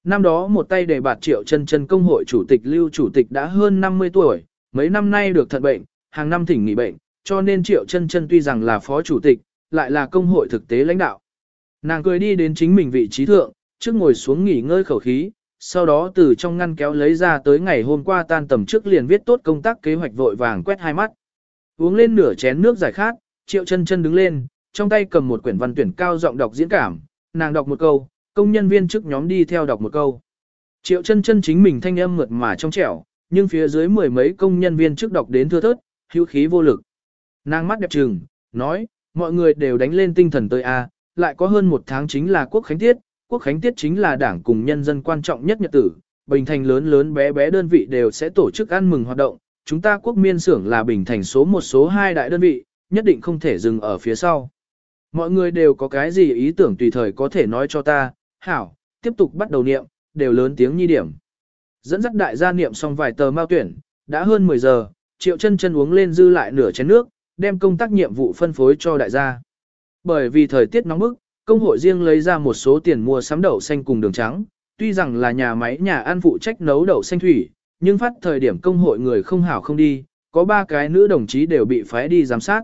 Năm đó một tay đề bạt triệu chân chân công hội chủ tịch lưu chủ tịch đã hơn 50 tuổi, mấy năm nay được thận bệnh, hàng năm thỉnh nghỉ bệnh, cho nên triệu chân chân tuy rằng là phó chủ tịch, lại là công hội thực tế lãnh đạo. Nàng cười đi đến chính mình vị trí thượng, trước ngồi xuống nghỉ ngơi khẩu khí, sau đó từ trong ngăn kéo lấy ra tới ngày hôm qua tan tầm trước liền viết tốt công tác kế hoạch vội vàng quét hai mắt. Uống lên nửa chén nước giải khát, triệu chân chân đứng lên, trong tay cầm một quyển văn tuyển cao giọng đọc diễn cảm, nàng đọc một câu, công nhân viên trước nhóm đi theo đọc một câu. Triệu chân chân chính mình thanh âm mượt mà trong trẻo, nhưng phía dưới mười mấy công nhân viên trước đọc đến thưa thớt, hữu khí vô lực. Nàng mắt đẹp trừng, nói, mọi người đều đánh lên tinh thần tới A, lại có hơn một tháng chính là quốc khánh tiết, quốc khánh tiết chính là đảng cùng nhân dân quan trọng nhất nhật tử, bình thành lớn lớn bé bé đơn vị đều sẽ tổ chức ăn mừng hoạt động, chúng ta quốc miên xưởng là bình thành số một số hai đại đơn vị, nhất định không thể dừng ở phía sau. Mọi người đều có cái gì ý tưởng tùy thời có thể nói cho ta, hảo, tiếp tục bắt đầu niệm, đều lớn tiếng nhi điểm. Dẫn dắt đại gia niệm xong vài tờ mao tuyển, đã hơn 10 giờ, triệu chân chân uống lên dư lại nửa chén nước, đem công tác nhiệm vụ phân phối cho đại gia. Bởi vì thời tiết nóng bức, công hội riêng lấy ra một số tiền mua sắm đậu xanh cùng đường trắng, tuy rằng là nhà máy nhà ăn phụ trách nấu đậu xanh thủy, nhưng phát thời điểm công hội người không hảo không đi, có ba cái nữ đồng chí đều bị phái đi giám sát.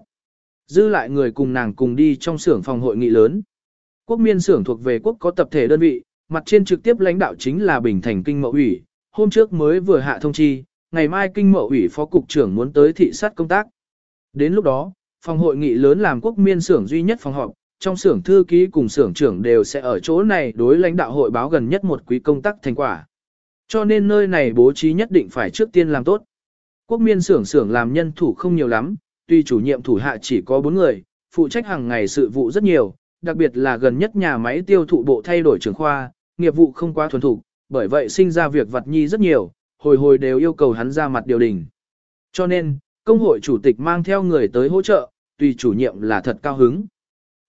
Dư lại người cùng nàng cùng đi trong xưởng phòng hội nghị lớn. Quốc miên xưởng thuộc về quốc có tập thể đơn vị, mặt trên trực tiếp lãnh đạo chính là Bình Thành Kinh Mậu ủy, hôm trước mới vừa hạ thông chi, ngày mai Kinh Mậu ủy phó cục trưởng muốn tới thị sát công tác. Đến lúc đó, phòng hội nghị lớn làm quốc miên xưởng duy nhất phòng họp, trong xưởng thư ký cùng xưởng trưởng đều sẽ ở chỗ này đối lãnh đạo hội báo gần nhất một quý công tác thành quả. Cho nên nơi này bố trí nhất định phải trước tiên làm tốt. Quốc miên xưởng xưởng làm nhân thủ không nhiều lắm, tuy chủ nhiệm thủ hạ chỉ có 4 người, phụ trách hàng ngày sự vụ rất nhiều, đặc biệt là gần nhất nhà máy tiêu thụ bộ thay đổi trưởng khoa, nghiệp vụ không quá thuần thục, bởi vậy sinh ra việc vặt nhi rất nhiều, hồi hồi đều yêu cầu hắn ra mặt điều đình. Cho nên, công hội chủ tịch mang theo người tới hỗ trợ, tùy chủ nhiệm là thật cao hứng.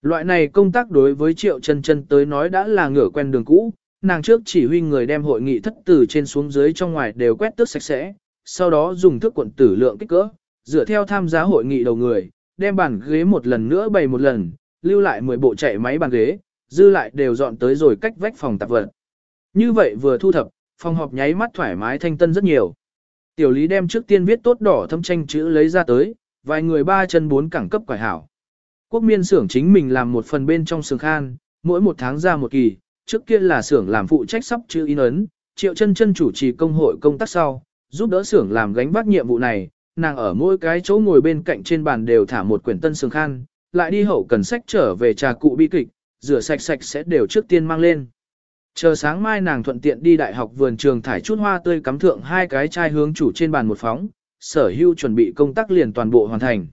Loại này công tác đối với Triệu Chân Chân tới nói đã là ngửa quen đường cũ, nàng trước chỉ huy người đem hội nghị thất từ trên xuống dưới trong ngoài đều quét tước sạch sẽ, sau đó dùng thước cuộn tử lượng kích cỡ, dựa theo tham gia hội nghị đầu người, đem bàn ghế một lần nữa bày một lần, lưu lại 10 bộ chạy máy bàn ghế, dư lại đều dọn tới rồi cách vách phòng tạp vật. Như vậy vừa thu thập, phòng họp nháy mắt thoải mái thanh tân rất nhiều. Tiểu lý đem trước tiên viết tốt đỏ thâm tranh chữ lấy ra tới, vài người ba chân bốn cẳng cấp quải hảo. Quốc miên xưởng chính mình làm một phần bên trong xưởng khan, mỗi một tháng ra một kỳ, trước kia là xưởng làm phụ trách sắp chữ in ấn, triệu chân chân chủ trì công hội công tác sau, giúp đỡ xưởng làm gánh vác nhiệm vụ này, nàng ở mỗi cái chỗ ngồi bên cạnh trên bàn đều thả một quyển tân xưởng khan, lại đi hậu cần sách trở về trà cụ bi kịch, rửa sạch sạch sẽ đều trước tiên mang lên. Chờ sáng mai nàng thuận tiện đi đại học vườn trường thải chút hoa tươi cắm thượng hai cái chai hướng chủ trên bàn một phóng, sở hưu chuẩn bị công tác liền toàn bộ hoàn thành.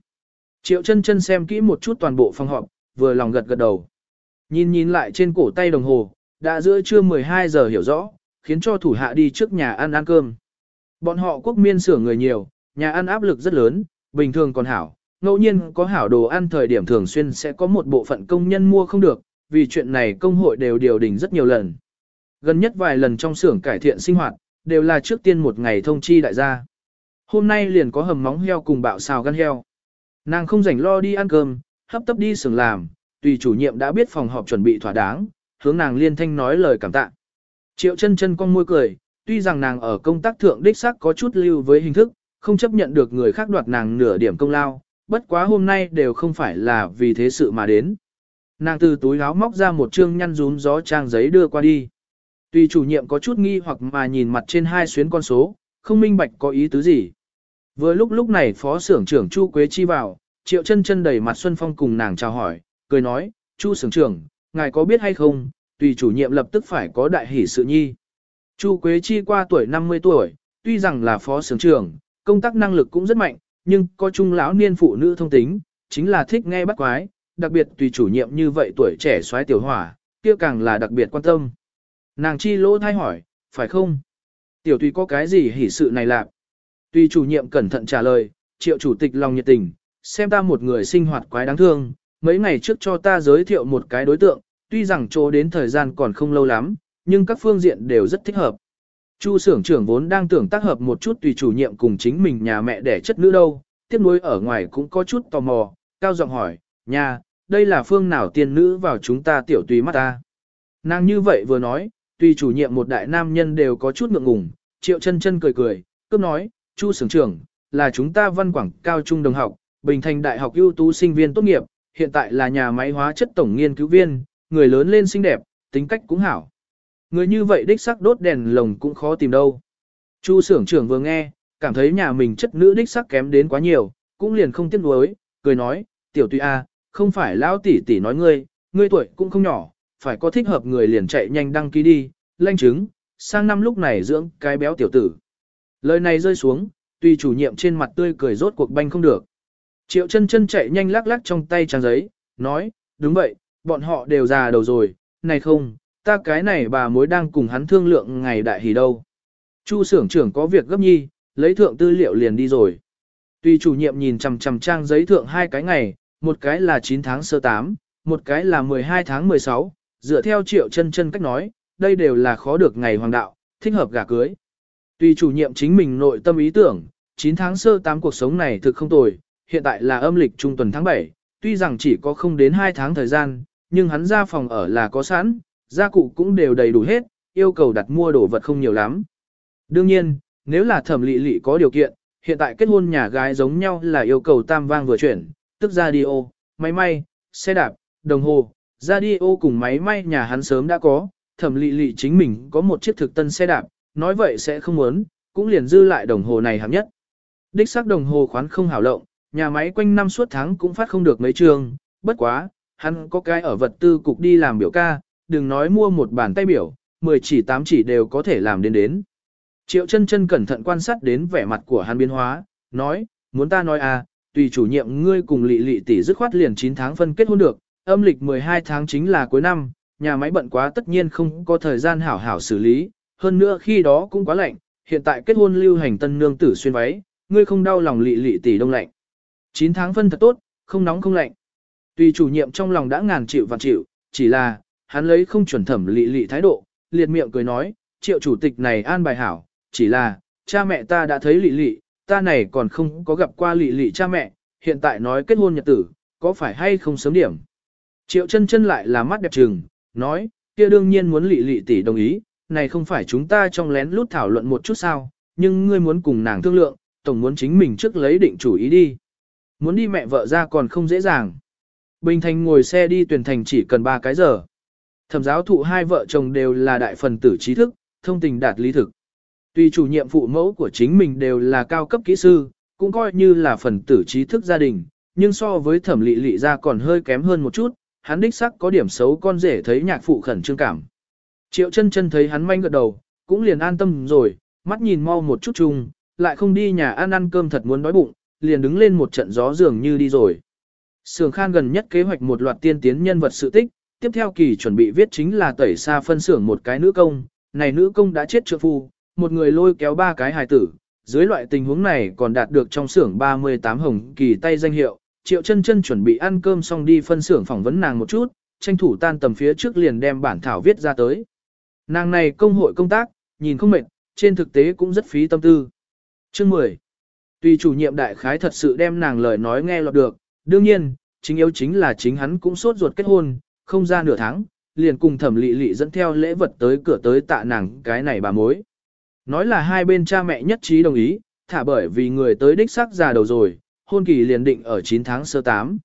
Triệu chân chân xem kỹ một chút toàn bộ phòng họp, vừa lòng gật gật đầu. Nhìn nhìn lại trên cổ tay đồng hồ, đã giữa trưa 12 giờ hiểu rõ, khiến cho thủ hạ đi trước nhà ăn ăn cơm. Bọn họ quốc miên sửa người nhiều, nhà ăn áp lực rất lớn, bình thường còn hảo, ngẫu nhiên có hảo đồ ăn thời điểm thường xuyên sẽ có một bộ phận công nhân mua không được, vì chuyện này công hội đều điều đình rất nhiều lần. Gần nhất vài lần trong xưởng cải thiện sinh hoạt, đều là trước tiên một ngày thông chi đại gia. Hôm nay liền có hầm móng heo cùng bạo xào gan heo. Nàng không rảnh lo đi ăn cơm, hấp tấp đi xưởng làm, tùy chủ nhiệm đã biết phòng họp chuẩn bị thỏa đáng, hướng nàng liên thanh nói lời cảm tạ. Triệu chân chân con môi cười, tuy rằng nàng ở công tác thượng đích sắc có chút lưu với hình thức, không chấp nhận được người khác đoạt nàng nửa điểm công lao, bất quá hôm nay đều không phải là vì thế sự mà đến. Nàng từ túi áo móc ra một chương nhăn rún gió trang giấy đưa qua đi. Tuy chủ nhiệm có chút nghi hoặc mà nhìn mặt trên hai xuyến con số, không minh bạch có ý tứ gì. Vừa lúc lúc này phó xưởng trưởng Chu Quế Chi vào, triệu chân chân đầy mặt Xuân Phong cùng nàng chào hỏi, cười nói, Chu xưởng trưởng, ngài có biết hay không, tùy chủ nhiệm lập tức phải có đại hỷ sự nhi. Chu Quế Chi qua tuổi 50 tuổi, tuy rằng là phó xưởng trưởng, công tác năng lực cũng rất mạnh, nhưng có chung lão niên phụ nữ thông tính, chính là thích nghe bắt quái, đặc biệt tùy chủ nhiệm như vậy tuổi trẻ xoái tiểu hỏa, kia càng là đặc biệt quan tâm. Nàng chi lỗ thay hỏi, phải không? Tiểu tùy có cái gì hỉ sự này lạc? Tùy chủ nhiệm cẩn thận trả lời, triệu chủ tịch lòng nhiệt tình, xem ta một người sinh hoạt quái đáng thương, mấy ngày trước cho ta giới thiệu một cái đối tượng, tuy rằng chỗ đến thời gian còn không lâu lắm, nhưng các phương diện đều rất thích hợp. Chu xưởng trưởng vốn đang tưởng tác hợp một chút tùy chủ nhiệm cùng chính mình nhà mẹ đẻ chất nữ đâu, tiếp nối ở ngoài cũng có chút tò mò, cao giọng hỏi, nhà, đây là phương nào tiên nữ vào chúng ta tiểu tùy mắt ta. Nàng như vậy vừa nói, tùy chủ nhiệm một đại nam nhân đều có chút ngượng ngùng, triệu chân chân cười cười, cướp nói, chu Sưởng trưởng, là chúng ta văn quảng cao trung đồng học, bình thành đại học ưu tú sinh viên tốt nghiệp, hiện tại là nhà máy hóa chất tổng nghiên cứu viên, người lớn lên xinh đẹp, tính cách cũng hảo. Người như vậy đích sắc đốt đèn lồng cũng khó tìm đâu. Chu Sưởng trưởng vừa nghe, cảm thấy nhà mình chất nữ đích sắc kém đến quá nhiều, cũng liền không tiếc nuối, cười nói, tiểu tùy a, không phải lão tỷ tỷ nói ngươi, ngươi tuổi cũng không nhỏ, phải có thích hợp người liền chạy nhanh đăng ký đi, lanh chứng, sang năm lúc này dưỡng cái béo tiểu tử. Lời này rơi xuống, tuy chủ nhiệm trên mặt tươi cười rốt cuộc banh không được. Triệu chân chân chạy nhanh lắc lắc trong tay trang giấy, nói, đúng vậy, bọn họ đều già đầu rồi, này không, ta cái này bà mối đang cùng hắn thương lượng ngày đại hỉ đâu. Chu xưởng trưởng có việc gấp nhi, lấy thượng tư liệu liền đi rồi. Tuy chủ nhiệm nhìn chằm chằm trang giấy thượng hai cái ngày, một cái là 9 tháng sơ 8, một cái là 12 tháng 16, dựa theo triệu chân chân cách nói, đây đều là khó được ngày hoàng đạo, thích hợp gả cưới. Tuy chủ nhiệm chính mình nội tâm ý tưởng, 9 tháng sơ 8 cuộc sống này thực không tồi, hiện tại là âm lịch trung tuần tháng 7, tuy rằng chỉ có không đến 2 tháng thời gian, nhưng hắn ra phòng ở là có sẵn, gia cụ cũng đều đầy đủ hết, yêu cầu đặt mua đồ vật không nhiều lắm. Đương nhiên, nếu là thẩm lị lị có điều kiện, hiện tại kết hôn nhà gái giống nhau là yêu cầu tam vang vừa chuyển, tức radio, máy may, xe đạp, đồng hồ, radio cùng máy may nhà hắn sớm đã có, thẩm lị lị chính mình có một chiếc thực tân xe đạp, nói vậy sẽ không muốn, cũng liền dư lại đồng hồ này hạng nhất. Đích xác đồng hồ khoán không hảo lộng, nhà máy quanh năm suốt tháng cũng phát không được mấy trường, bất quá, hắn có cái ở vật tư cục đi làm biểu ca, đừng nói mua một bản tay biểu, 10 chỉ 8 chỉ đều có thể làm đến đến. Triệu chân chân cẩn thận quan sát đến vẻ mặt của hắn biến hóa, nói, muốn ta nói à, tùy chủ nhiệm ngươi cùng lị lị tỷ dứt khoát liền 9 tháng phân kết hôn được, âm lịch 12 tháng chính là cuối năm, nhà máy bận quá tất nhiên không có thời gian hảo hảo xử lý, hơn nữa khi đó cũng quá lạnh, hiện tại kết hôn lưu hành tân nương tử xuyên váy, ngươi không đau lòng lị lị tỷ đông lạnh. 9 tháng phân thật tốt, không nóng không lạnh. Tùy chủ nhiệm trong lòng đã ngàn chịu vạn chịu, chỉ là, hắn lấy không chuẩn thẩm lị lị thái độ, liệt miệng cười nói, triệu chủ tịch này an bài hảo, chỉ là, cha mẹ ta đã thấy lị lị, ta này còn không có gặp qua lị lị cha mẹ, hiện tại nói kết hôn nhật tử, có phải hay không sớm điểm. Triệu chân chân lại là mắt đẹp trừng, nói, kia đương nhiên muốn lị lị tỷ đồng ý, này không phải chúng ta trong lén lút thảo luận một chút sao, nhưng ngươi muốn cùng nàng thương lượng, tổng muốn chính mình trước lấy định chủ ý đi. Muốn đi mẹ vợ ra còn không dễ dàng. Bình Thành ngồi xe đi tuyển thành chỉ cần 3 cái giờ. Thẩm giáo thụ hai vợ chồng đều là đại phần tử trí thức, thông tình đạt lý thực. Tuy chủ nhiệm phụ mẫu của chính mình đều là cao cấp kỹ sư, cũng coi như là phần tử trí thức gia đình, nhưng so với thẩm lị lị ra còn hơi kém hơn một chút, hắn đích sắc có điểm xấu con rể thấy nhạc phụ khẩn trương cảm. Triệu chân chân thấy hắn manh gật đầu, cũng liền an tâm rồi, mắt nhìn mau một chút chung, lại không đi nhà ăn ăn cơm thật muốn đói bụng, liền đứng lên một trận gió dường như đi rồi. Sường Khan gần nhất kế hoạch một loạt tiên tiến nhân vật sự tích, tiếp theo kỳ chuẩn bị viết chính là tẩy xa phân xưởng một cái nữ công, này nữ công đã chết trượng phu, một người lôi kéo ba cái hài tử, dưới loại tình huống này còn đạt được trong xưởng 38 hồng kỳ tay danh hiệu, Triệu chân chân chuẩn bị ăn cơm xong đi phân xưởng phỏng vấn nàng một chút, tranh thủ tan tầm phía trước liền đem bản thảo viết ra tới. Nàng này công hội công tác, nhìn không mệt, trên thực tế cũng rất phí tâm tư. Chương 10. Tuy chủ nhiệm đại khái thật sự đem nàng lời nói nghe lọt được, đương nhiên, chính yếu chính là chính hắn cũng sốt ruột kết hôn, không ra nửa tháng, liền cùng thẩm lị lị dẫn theo lễ vật tới cửa tới tạ nàng cái này bà mối. Nói là hai bên cha mẹ nhất trí đồng ý, thả bởi vì người tới đích xác già đầu rồi, hôn kỳ liền định ở 9 tháng sơ 8.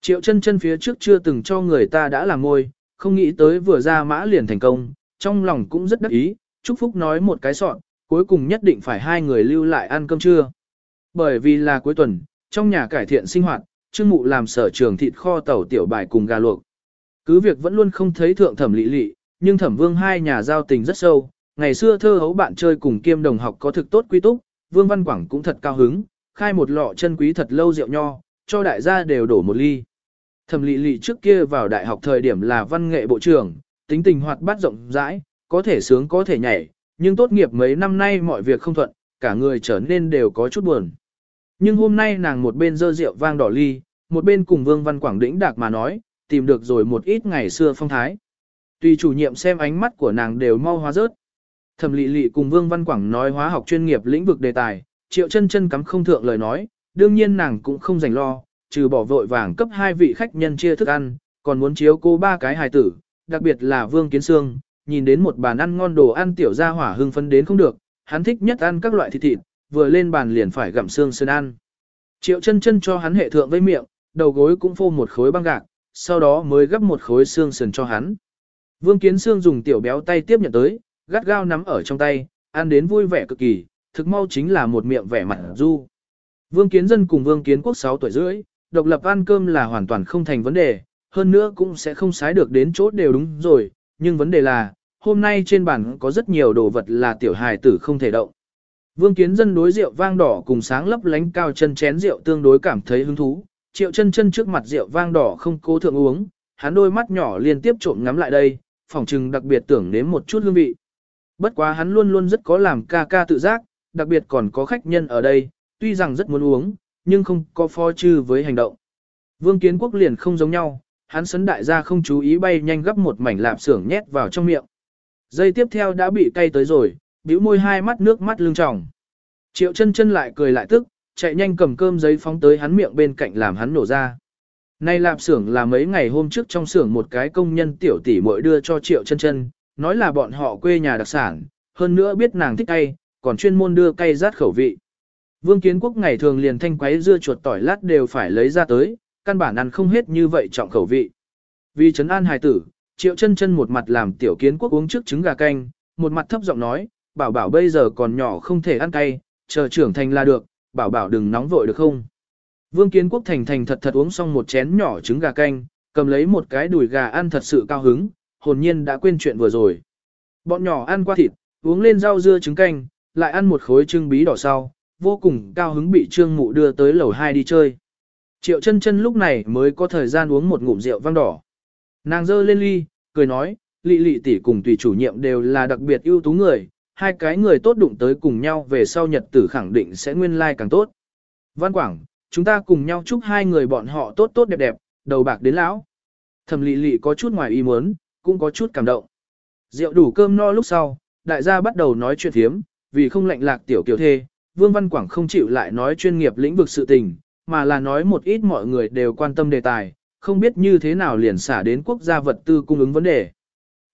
Triệu chân chân phía trước chưa từng cho người ta đã làm môi, không nghĩ tới vừa ra mã liền thành công, trong lòng cũng rất đắc ý, chúc phúc nói một cái sọn, cuối cùng nhất định phải hai người lưu lại ăn cơm trưa. Bởi vì là cuối tuần, trong nhà cải thiện sinh hoạt, trương mụ làm sở trường thịt kho tàu tiểu bài cùng gà luộc. Cứ việc vẫn luôn không thấy thượng thẩm lị lị, nhưng thẩm vương hai nhà giao tình rất sâu, ngày xưa thơ hấu bạn chơi cùng kiêm đồng học có thực tốt quy túc, vương văn quảng cũng thật cao hứng, khai một lọ chân quý thật lâu rượu nho, cho đại gia đều đổ một ly. Thẩm lị lị trước kia vào đại học thời điểm là văn nghệ bộ trưởng, tính tình hoạt bát rộng rãi, có thể sướng có thể nhảy, nhưng tốt nghiệp mấy năm nay mọi việc không thuận, cả người trở nên đều có chút buồn. Nhưng hôm nay nàng một bên dơ rượu vang đỏ ly, một bên cùng Vương Văn Quảng đĩnh đạc mà nói, tìm được rồi một ít ngày xưa phong thái. Tùy chủ nhiệm xem ánh mắt của nàng đều mau hóa rớt. Thẩm Lệ Lệ cùng Vương Văn Quảng nói hóa học chuyên nghiệp lĩnh vực đề tài, Triệu Chân Chân cắm không thượng lời nói, đương nhiên nàng cũng không rảnh lo, trừ bỏ vội vàng cấp hai vị khách nhân chia thức ăn, còn muốn chiếu cô ba cái hài tử, đặc biệt là Vương Kiến Sương, nhìn đến một bàn ăn ngon đồ ăn tiểu gia hỏa hưng phấn đến không được, hắn thích nhất ăn các loại thịt thịt, vừa lên bàn liền phải gặm xương sơn ăn. Triệu chân chân cho hắn hệ thượng với miệng, đầu gối cũng phô một khối băng gạc, sau đó mới gấp một khối xương sườn cho hắn. Vương Kiến Sương dùng tiểu béo tay tiếp nhận tới, gắt gao nắm ở trong tay, ăn đến vui vẻ cực kỳ, thực mau chính là một miệng vẻ mặt du. Vương Kiến Dân cùng Vương Kiến Quốc 6 tuổi rưỡi, độc lập ăn cơm là hoàn toàn không thành vấn đề, hơn nữa cũng sẽ không sái được đến chỗ đều đúng rồi, nhưng vấn đề là, hôm nay trên bàn có rất nhiều đồ vật là tiểu hài tử không thể động. Vương Kiến Dân đối rượu vang đỏ cùng sáng lấp lánh cao chân chén rượu tương đối cảm thấy hứng thú, triệu chân chân trước mặt rượu vang đỏ không cố thượng uống, hắn đôi mắt nhỏ liên tiếp trộm ngắm lại đây, phỏng chừng đặc biệt tưởng nếm một chút hương vị. Bất quá hắn luôn luôn rất có làm ca ca tự giác, đặc biệt còn có khách nhân ở đây, tuy rằng rất muốn uống, nhưng không có phó chư với hành động. Vương Kiến Quốc liền không giống nhau, hắn sấn đại gia không chú ý bay nhanh gấp một mảnh lạp xưởng nhét vào trong miệng. Dây tiếp theo đã bị cay tới rồi, bĩu môi hai mắt nước mắt lưng tròng. Triệu chân chân lại cười lại tức, chạy nhanh cầm cơm giấy phóng tới hắn miệng bên cạnh làm hắn nổ ra. Nay lạp xưởng là mấy ngày hôm trước trong xưởng một cái công nhân tiểu tỷ muội đưa cho Triệu chân chân, nói là bọn họ quê nhà đặc sản, hơn nữa biết nàng thích cay, còn chuyên môn đưa cay rát khẩu vị. Vương Kiến Quốc ngày thường liền thanh quấy dưa chuột tỏi lát đều phải lấy ra tới, căn bản ăn không hết như vậy trọng khẩu vị. Vì trấn an hài tử, Triệu chân chân một mặt làm tiểu kiến quốc uống trước trứng gà canh, một mặt thấp giọng nói, bảo bảo bây giờ còn nhỏ không thể ăn cay, chờ trưởng thành là được, bảo bảo đừng nóng vội được không. Vương Kiến Quốc thành thành thật thật uống xong một chén nhỏ trứng gà canh, cầm lấy một cái đùi gà ăn thật sự cao hứng, hồn nhiên đã quên chuyện vừa rồi. Bọn nhỏ ăn qua thịt, uống lên rau dưa trứng canh, lại ăn một khối trứng bí đỏ sau, vô cùng cao hứng bị trương mụ đưa tới lầu 2 đi chơi. Triệu chân chân lúc này mới có thời gian uống một ngụm rượu vang đỏ. Nàng dơ lên ly, cười nói, lị lị tỷ cùng tùy chủ nhiệm đều là đặc biệt ưu tú người, hai cái người tốt đụng tới cùng nhau về sau nhật tử khẳng định sẽ nguyên lai like càng tốt. Văn Quảng, chúng ta cùng nhau chúc hai người bọn họ tốt tốt đẹp đẹp, đầu bạc đến lão. Thẩm lị lị có chút ngoài ý muốn, cũng có chút cảm động. Rượu đủ cơm no lúc sau, đại gia bắt đầu nói chuyện thiếm, vì không lạnh lạc tiểu kiểu thê, Vương Văn Quảng không chịu lại nói chuyên nghiệp lĩnh vực sự tình, mà là nói một ít mọi người đều quan tâm đề tài, không biết như thế nào liền xả đến quốc gia vật tư cung ứng vấn đề.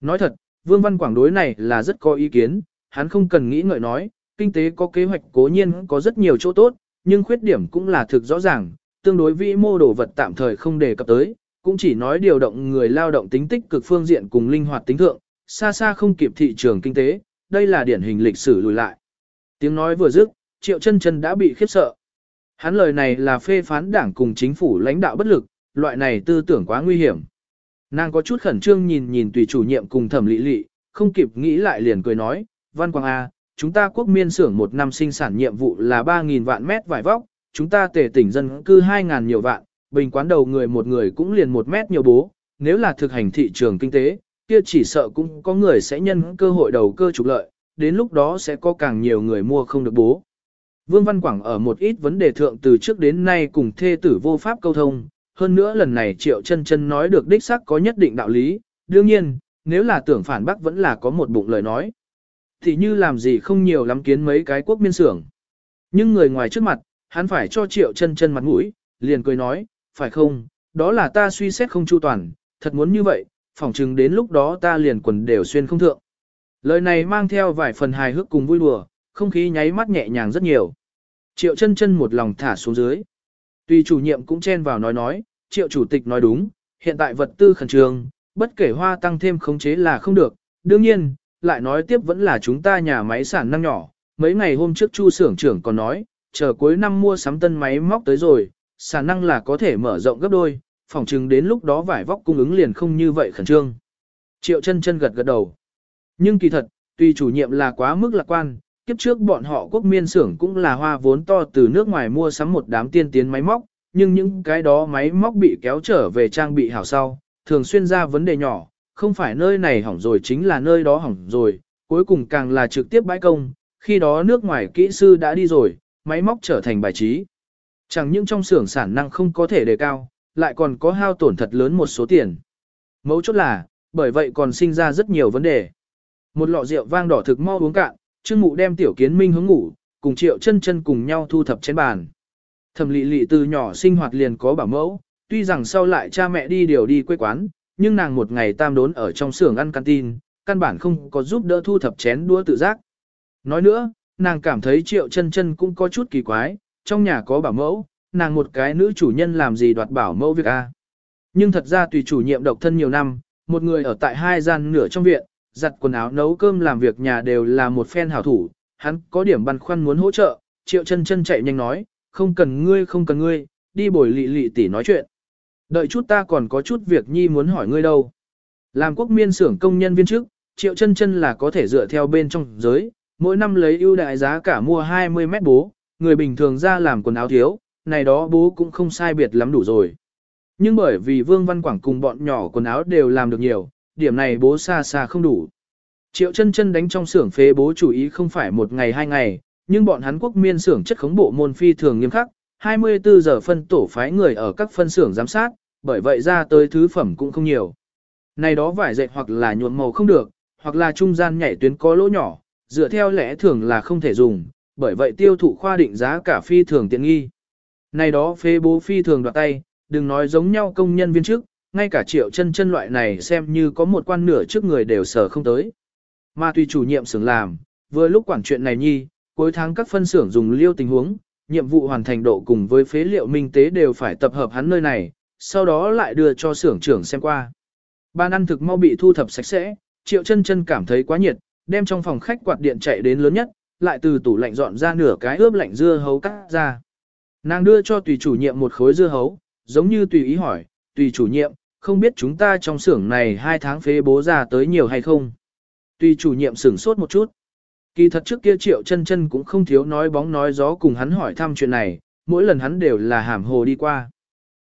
Nói thật, Vương Văn Quảng đối này là rất có ý kiến, hắn không cần nghĩ ngợi nói, kinh tế có kế hoạch cố nhiên có rất nhiều chỗ tốt, nhưng khuyết điểm cũng là thực rõ ràng, tương đối vĩ mô đồ vật tạm thời không đề cập tới, cũng chỉ nói điều động người lao động tính tích cực phương diện cùng linh hoạt tính thượng, xa xa không kịp thị trường kinh tế, đây là điển hình lịch sử lùi lại. Tiếng nói vừa dứt, Triệu Chân Chân đã bị khiếp sợ. Hắn lời này là phê phán đảng cùng chính phủ lãnh đạo bất lực, loại này tư tưởng quá nguy hiểm. Nàng có chút khẩn trương nhìn nhìn tùy chủ nhiệm cùng thẩm lị lị, không kịp nghĩ lại liền cười nói, Văn Quang A, chúng ta quốc miên xưởng một năm sinh sản nhiệm vụ là 3.000 vạn mét vải vóc, chúng ta tề tỉnh dân cư 2.000 nhiều vạn, bình quán đầu người một người cũng liền một mét nhiều bố, nếu là thực hành thị trường kinh tế, kia chỉ sợ cũng có người sẽ nhân cơ hội đầu cơ trục lợi, đến lúc đó sẽ có càng nhiều người mua không được bố. Vương Văn Quảng ở một ít vấn đề thượng từ trước đến nay cùng thê tử vô pháp câu thông, hơn nữa lần này Triệu Chân Chân nói được đích xác có nhất định đạo lý, đương nhiên, nếu là tưởng phản bác vẫn là có một bụng lời nói. Thì như làm gì không nhiều lắm kiến mấy cái quốc miên xưởng. Nhưng người ngoài trước mặt, hắn phải cho Triệu Chân Chân mặt mũi, liền cười nói, phải không, đó là ta suy xét không chu toàn, thật muốn như vậy, phỏng chừng đến lúc đó ta liền quần đều xuyên không thượng. Lời này mang theo vài phần hài hước cùng vui đùa, không khí nháy mắt nhẹ nhàng rất nhiều. Triệu chân chân một lòng thả xuống dưới. Tuy chủ nhiệm cũng chen vào nói nói, triệu chủ tịch nói đúng, hiện tại vật tư khẩn trương, bất kể hoa tăng thêm khống chế là không được. Đương nhiên, lại nói tiếp vẫn là chúng ta nhà máy sản năng nhỏ. Mấy ngày hôm trước chu xưởng trưởng còn nói, chờ cuối năm mua sắm tân máy móc tới rồi, sản năng là có thể mở rộng gấp đôi, phỏng chừng đến lúc đó vải vóc cung ứng liền không như vậy khẩn trương. Triệu chân chân gật gật đầu. Nhưng kỳ thật, tuy chủ nhiệm là quá mức lạc quan, kiếp trước bọn họ quốc miên xưởng cũng là hoa vốn to từ nước ngoài mua sắm một đám tiên tiến máy móc, nhưng những cái đó máy móc bị kéo trở về trang bị hảo sau, thường xuyên ra vấn đề nhỏ, không phải nơi này hỏng rồi chính là nơi đó hỏng rồi, cuối cùng càng là trực tiếp bãi công, khi đó nước ngoài kỹ sư đã đi rồi, máy móc trở thành bài trí. Chẳng những trong xưởng sản năng không có thể đề cao, lại còn có hao tổn thật lớn một số tiền. Mấu chốt là, bởi vậy còn sinh ra rất nhiều vấn đề. Một lọ rượu vang đỏ thực mau uống cạn, Trương Mụ đem Tiểu Kiến Minh hướng ngủ, cùng Triệu Chân Chân cùng nhau thu thập trên bàn. Thẩm Lệ Lệ từ nhỏ sinh hoạt liền có bảo mẫu, tuy rằng sau lại cha mẹ đi điều đi quê quán, nhưng nàng một ngày tam đốn ở trong xưởng ăn canteen, căn bản không có giúp đỡ thu thập chén đũa tự giác. Nói nữa, nàng cảm thấy Triệu Chân Chân cũng có chút kỳ quái, trong nhà có bảo mẫu, nàng một cái nữ chủ nhân làm gì đoạt bảo mẫu việc a? Nhưng thật ra tùy chủ nhiệm độc thân nhiều năm, một người ở tại hai gian nửa trong viện, giặt quần áo nấu cơm làm việc nhà đều là một phen hảo thủ, hắn có điểm băn khoăn muốn hỗ trợ, triệu chân chân chạy nhanh nói, không cần ngươi không cần ngươi, đi bồi lị lị tỷ nói chuyện. Đợi chút ta còn có chút việc nhi muốn hỏi ngươi đâu. Làm quốc miên xưởng công nhân viên chức triệu chân chân là có thể dựa theo bên trong giới, mỗi năm lấy ưu đại giá cả mua 20 mét bố, người bình thường ra làm quần áo thiếu, này đó bố cũng không sai biệt lắm đủ rồi. Nhưng bởi vì Vương Văn Quảng cùng bọn nhỏ quần áo đều làm được nhiều, điểm này bố xa xa không đủ. Triệu chân chân đánh trong xưởng phế bố chủ ý không phải một ngày hai ngày, nhưng bọn hắn quốc miên xưởng chất khống bộ môn phi thường nghiêm khắc, 24 giờ phân tổ phái người ở các phân xưởng giám sát, bởi vậy ra tới thứ phẩm cũng không nhiều. Này đó vải dệt hoặc là nhuộm màu không được, hoặc là trung gian nhảy tuyến có lỗ nhỏ, dựa theo lẽ thường là không thể dùng, bởi vậy tiêu thụ khoa định giá cả phi thường tiện nghi. Này đó phế bố phi thường đoạt tay, đừng nói giống nhau công nhân viên trước, ngay cả triệu chân chân loại này xem như có một quan nửa trước người đều sở không tới. Mà tùy chủ nhiệm xưởng làm, vừa lúc quản chuyện này nhi, cuối tháng các phân xưởng dùng liêu tình huống, nhiệm vụ hoàn thành độ cùng với phế liệu minh tế đều phải tập hợp hắn nơi này, sau đó lại đưa cho xưởng trưởng xem qua. Ban ăn thực mau bị thu thập sạch sẽ, triệu chân chân cảm thấy quá nhiệt, đem trong phòng khách quạt điện chạy đến lớn nhất, lại từ tủ lạnh dọn ra nửa cái ướp lạnh dưa hấu cắt ra. Nàng đưa cho tùy chủ nhiệm một khối dưa hấu, giống như tùy ý hỏi, tùy chủ nhiệm, không biết chúng ta trong xưởng này hai tháng phế bố ra tới nhiều hay không. Tùy chủ nhiệm sửng sốt một chút. Kỳ thật trước kia triệu chân chân cũng không thiếu nói bóng nói gió cùng hắn hỏi thăm chuyện này, mỗi lần hắn đều là hàm hồ đi qua.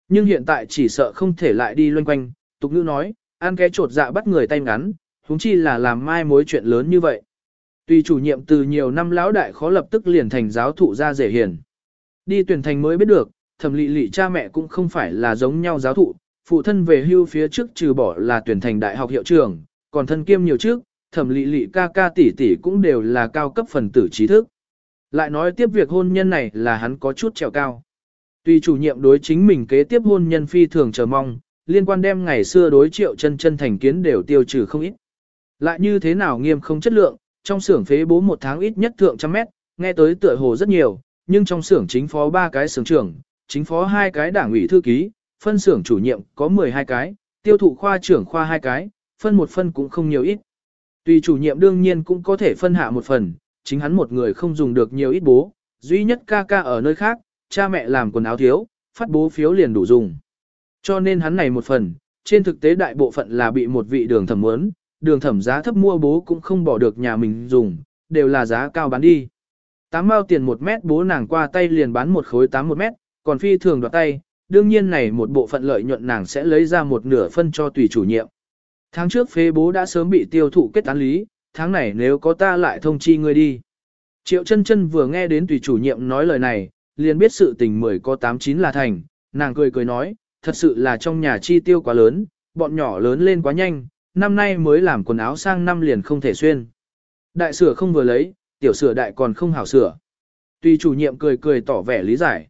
Nhưng hiện tại chỉ sợ không thể lại đi loanh quanh, tục ngữ nói, ăn cái trột dạ bắt người tay ngắn, huống chi là làm mai mối chuyện lớn như vậy. Tuy chủ nhiệm từ nhiều năm lão đại khó lập tức liền thành giáo thụ ra rể hiền. Đi tuyển thành mới biết được, thẩm lị lị cha mẹ cũng không phải là giống nhau giáo thụ, phụ thân về hưu phía trước trừ bỏ là tuyển thành đại học hiệu trưởng, còn thân kiêm nhiều trước, thẩm lị lị ca ca tỷ tỷ cũng đều là cao cấp phần tử trí thức. Lại nói tiếp việc hôn nhân này là hắn có chút trèo cao. Tuy chủ nhiệm đối chính mình kế tiếp hôn nhân phi thường chờ mong, liên quan đem ngày xưa đối triệu chân chân thành kiến đều tiêu trừ không ít. Lại như thế nào nghiêm không chất lượng, trong xưởng phế bố một tháng ít nhất thượng trăm mét, nghe tới tựa hồ rất nhiều, nhưng trong xưởng chính phó ba cái xưởng trưởng, chính phó hai cái đảng ủy thư ký, phân xưởng chủ nhiệm có 12 cái, tiêu thụ khoa trưởng khoa hai cái, phân một phân cũng không nhiều ít. Tùy chủ nhiệm đương nhiên cũng có thể phân hạ một phần, chính hắn một người không dùng được nhiều ít bố, duy nhất ca ca ở nơi khác, cha mẹ làm quần áo thiếu, phát bố phiếu liền đủ dùng. Cho nên hắn này một phần, trên thực tế đại bộ phận là bị một vị đường thẩm muốn, đường thẩm giá thấp mua bố cũng không bỏ được nhà mình dùng, đều là giá cao bán đi. Tám mao tiền một mét bố nàng qua tay liền bán một khối tám một mét, còn phi thường đoạt tay, đương nhiên này một bộ phận lợi nhuận nàng sẽ lấy ra một nửa phân cho tùy chủ nhiệm. Tháng trước phế bố đã sớm bị tiêu thụ kết án lý, tháng này nếu có ta lại thông chi ngươi đi. Triệu chân chân vừa nghe đến tùy chủ nhiệm nói lời này, liền biết sự tình mười có tám chín là thành, nàng cười cười nói, thật sự là trong nhà chi tiêu quá lớn, bọn nhỏ lớn lên quá nhanh, năm nay mới làm quần áo sang năm liền không thể xuyên. Đại sửa không vừa lấy, tiểu sửa đại còn không hảo sửa. Tùy chủ nhiệm cười cười tỏ vẻ lý giải.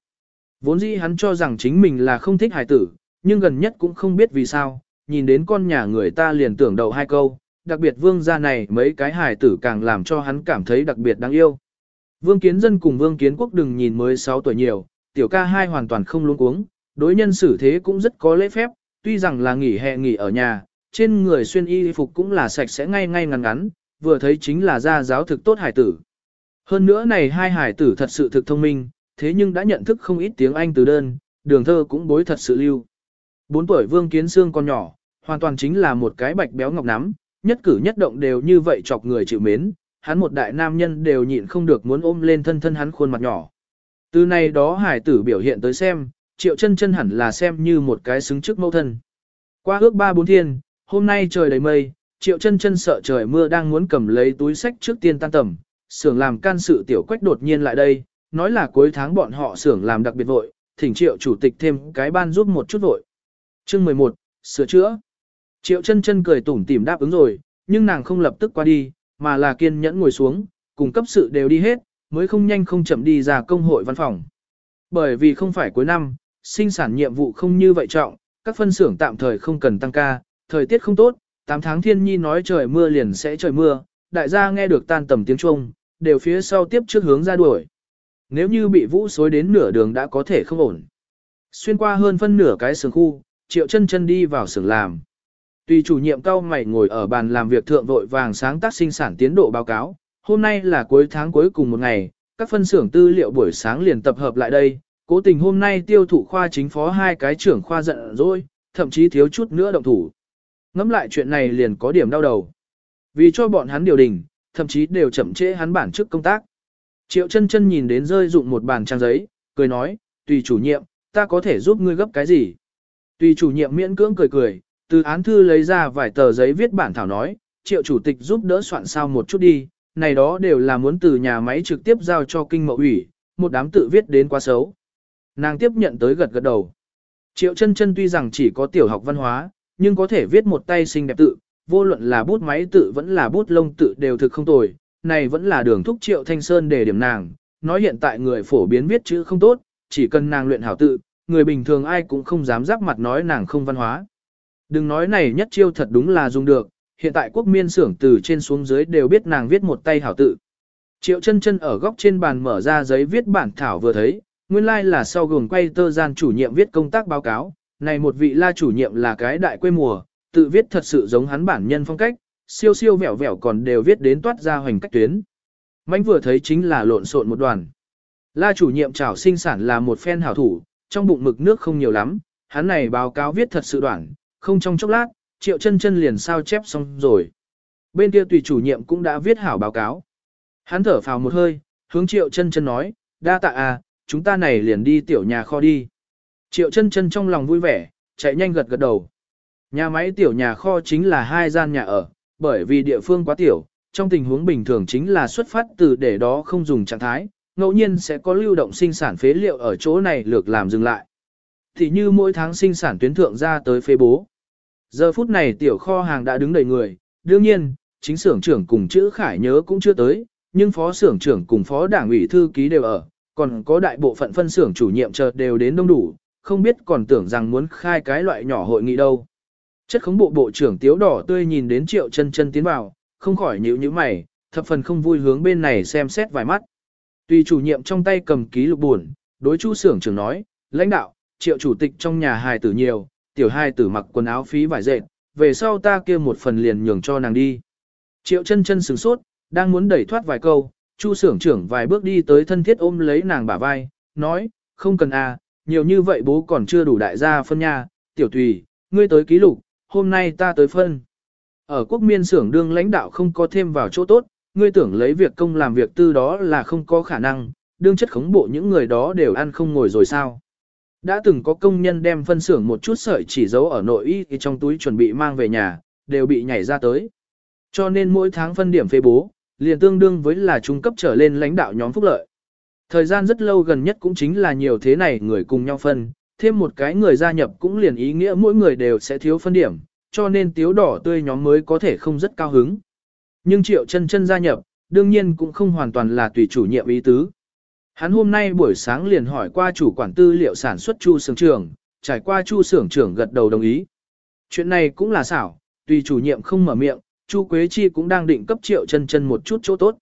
Vốn dĩ hắn cho rằng chính mình là không thích hài tử, nhưng gần nhất cũng không biết vì sao, nhìn đến con nhà người ta liền tưởng đầu hai câu, đặc biệt vương gia này mấy cái hài tử càng làm cho hắn cảm thấy đặc biệt đáng yêu. Vương Kiến Dân cùng Vương Kiến Quốc đừng nhìn mới 6 tuổi nhiều, tiểu ca hai hoàn toàn không luống cuống, đối nhân xử thế cũng rất có lễ phép, tuy rằng là nghỉ hè nghỉ ở nhà, trên người xuyên y phục cũng là sạch sẽ ngay ngay ngắn ngắn, vừa thấy chính là gia giáo thực tốt hải tử. Hơn nữa này hai hải tử thật sự thực thông minh, thế nhưng đã nhận thức không ít tiếng Anh từ đơn, đường thơ cũng bối thật sự lưu. Bốn tuổi Vương Kiến Sương con nhỏ, hoàn toàn chính là một cái bạch béo ngọc nắm, nhất cử nhất động đều như vậy chọc người chịu mến, hắn một đại nam nhân đều nhịn không được muốn ôm lên thân thân hắn khuôn mặt nhỏ. Từ này đó hải tử biểu hiện tới xem, triệu chân chân hẳn là xem như một cái xứng trước mẫu thân. Qua ước ba bốn thiên, hôm nay trời đầy mây, triệu chân chân sợ trời mưa đang muốn cầm lấy túi sách trước tiên tan tầm, sưởng làm can sự tiểu quách đột nhiên lại đây, nói là cuối tháng bọn họ xưởng làm đặc biệt vội, thỉnh triệu chủ tịch thêm cái ban giúp một chút vội. Chương 11, sửa chữa. Triệu chân chân cười tủm tỉm đáp ứng rồi, nhưng nàng không lập tức qua đi, mà là kiên nhẫn ngồi xuống, cùng cấp sự đều đi hết, mới không nhanh không chậm đi ra công hội văn phòng. Bởi vì không phải cuối năm, sinh sản nhiệm vụ không như vậy trọng, các phân xưởng tạm thời không cần tăng ca, thời tiết không tốt, 8 tháng thiên nhi nói trời mưa liền sẽ trời mưa, đại gia nghe được tan tầm tiếng chuông, đều phía sau tiếp trước hướng ra đuổi. Nếu như bị vũ xối đến nửa đường đã có thể không ổn. Xuyên qua hơn phân nửa cái xưởng khu, triệu chân chân đi vào xưởng làm. Tùy chủ nhiệm cao mày ngồi ở bàn làm việc thượng vội vàng sáng tác sinh sản tiến độ báo cáo, hôm nay là cuối tháng cuối cùng một ngày, các phân xưởng tư liệu buổi sáng liền tập hợp lại đây, cố tình hôm nay tiêu thụ khoa chính phó hai cái trưởng khoa giận rồi, thậm chí thiếu chút nữa động thủ. Ngắm lại chuyện này liền có điểm đau đầu. Vì cho bọn hắn điều đình, thậm chí đều chậm trễ hắn bản chức công tác. Triệu chân chân nhìn đến rơi dụng một bàn trang giấy, cười nói, tùy chủ nhiệm, ta có thể giúp ngươi gấp cái gì? Tùy chủ nhiệm miễn cưỡng cười cười, từ án thư lấy ra vài tờ giấy viết bản thảo nói, triệu chủ tịch giúp đỡ soạn sao một chút đi, này đó đều là muốn từ nhà máy trực tiếp giao cho kinh mậu ủy, một đám tự viết đến quá xấu. Nàng tiếp nhận tới gật gật đầu. Triệu chân chân tuy rằng chỉ có tiểu học văn hóa, nhưng có thể viết một tay xinh đẹp tự, vô luận là bút máy tự vẫn là bút lông tự đều thực không tồi, này vẫn là đường thúc triệu thanh sơn để điểm nàng, nói hiện tại người phổ biến viết chữ không tốt, chỉ cần nàng luyện hảo tự, người bình thường ai cũng không dám giáp mặt nói nàng không văn hóa. Đừng nói này nhất chiêu thật đúng là dùng được, hiện tại quốc miên xưởng từ trên xuống dưới đều biết nàng viết một tay hảo tự. Triệu chân chân ở góc trên bàn mở ra giấy viết bản thảo vừa thấy, nguyên lai like là sau gường quay tơ gian chủ nhiệm viết công tác báo cáo, này một vị la chủ nhiệm là cái đại quê mùa, tự viết thật sự giống hắn bản nhân phong cách, siêu siêu vẻo vẻo còn đều viết đến toát ra hoành cách tuyến. Mánh vừa thấy chính là lộn xộn một đoàn. La chủ nhiệm trảo sinh sản là một phen hảo thủ, trong bụng mực nước không nhiều lắm, hắn này báo cáo viết thật sự đoạn, không trong chốc lát, triệu chân chân liền sao chép xong rồi. Bên kia tùy chủ nhiệm cũng đã viết hảo báo cáo. Hắn thở phào một hơi, hướng triệu chân chân nói, đa tạ à, chúng ta này liền đi tiểu nhà kho đi. Triệu chân chân trong lòng vui vẻ, chạy nhanh gật gật đầu. Nhà máy tiểu nhà kho chính là hai gian nhà ở, bởi vì địa phương quá tiểu, trong tình huống bình thường chính là xuất phát từ để đó không dùng trạng thái, ngẫu nhiên sẽ có lưu động sinh sản phế liệu ở chỗ này lược làm dừng lại. Thì như mỗi tháng sinh sản tuyến thượng ra tới phế bố. Giờ phút này tiểu kho hàng đã đứng đầy người, đương nhiên, chính xưởng trưởng cùng chữ khải nhớ cũng chưa tới, nhưng phó xưởng trưởng cùng phó đảng ủy thư ký đều ở, còn có đại bộ phận phân xưởng chủ nhiệm chợt đều đến đông đủ, không biết còn tưởng rằng muốn khai cái loại nhỏ hội nghị đâu. Chất khống bộ bộ trưởng tiếu đỏ tươi nhìn đến triệu chân chân tiến vào, không khỏi nhíu nhíu mày, thập phần không vui hướng bên này xem xét vài mắt. Tùy chủ nhiệm trong tay cầm ký lục buồn, đối chu xưởng trưởng nói, lãnh đạo, triệu chủ tịch trong nhà hài tử nhiều, tiểu hài tử mặc quần áo phí vải dệt, về sau ta kia một phần liền nhường cho nàng đi. Triệu chân chân sửng sốt, đang muốn đẩy thoát vài câu, chu xưởng trưởng vài bước đi tới thân thiết ôm lấy nàng bả vai, nói, không cần à, nhiều như vậy bố còn chưa đủ đại gia phân nha, tiểu tùy, ngươi tới ký lục, hôm nay ta tới phân. Ở quốc miên xưởng đương lãnh đạo không có thêm vào chỗ tốt, ngươi tưởng lấy việc công làm việc tư đó là không có khả năng, đương chất khống bộ những người đó đều ăn không ngồi rồi sao. Đã từng có công nhân đem phân xưởng một chút sợi chỉ giấu ở nội y trong túi chuẩn bị mang về nhà, đều bị nhảy ra tới. Cho nên mỗi tháng phân điểm phê bố, liền tương đương với là trung cấp trở lên lãnh đạo nhóm phúc lợi. Thời gian rất lâu gần nhất cũng chính là nhiều thế này người cùng nhau phân, thêm một cái người gia nhập cũng liền ý nghĩa mỗi người đều sẽ thiếu phân điểm, cho nên tiếu đỏ tươi nhóm mới có thể không rất cao hứng. Nhưng triệu chân chân gia nhập, đương nhiên cũng không hoàn toàn là tùy chủ nhiệm ý tứ. Hắn hôm nay buổi sáng liền hỏi qua chủ quản tư liệu sản xuất chu Sưởng trưởng, trải qua chu Sưởng trưởng gật đầu đồng ý. Chuyện này cũng là xảo, tùy chủ nhiệm không mở miệng, chu Quế Chi cũng đang định cấp triệu chân chân một chút chỗ tốt.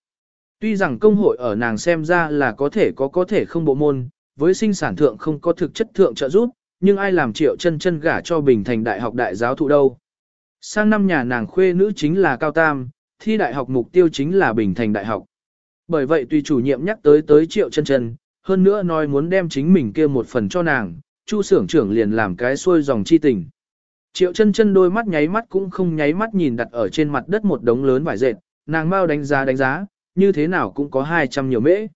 Tuy rằng công hội ở nàng xem ra là có thể có có thể không bộ môn, với sinh sản thượng không có thực chất thượng trợ giúp, nhưng ai làm triệu chân chân gả cho Bình Thành Đại học đại giáo thụ đâu. Sang năm nhà nàng khuê nữ chính là Cao Tam, thi đại học mục tiêu chính là Bình Thành Đại học. Bởi vậy tùy chủ nhiệm nhắc tới tới triệu chân chân, hơn nữa nói muốn đem chính mình kia một phần cho nàng, chu Sưởng trưởng liền làm cái xuôi dòng chi tình. Triệu chân chân đôi mắt nháy mắt cũng không nháy mắt nhìn đặt ở trên mặt đất một đống lớn vải dệt, nàng mau đánh giá đánh giá, như thế nào cũng có 200 nhiều mễ.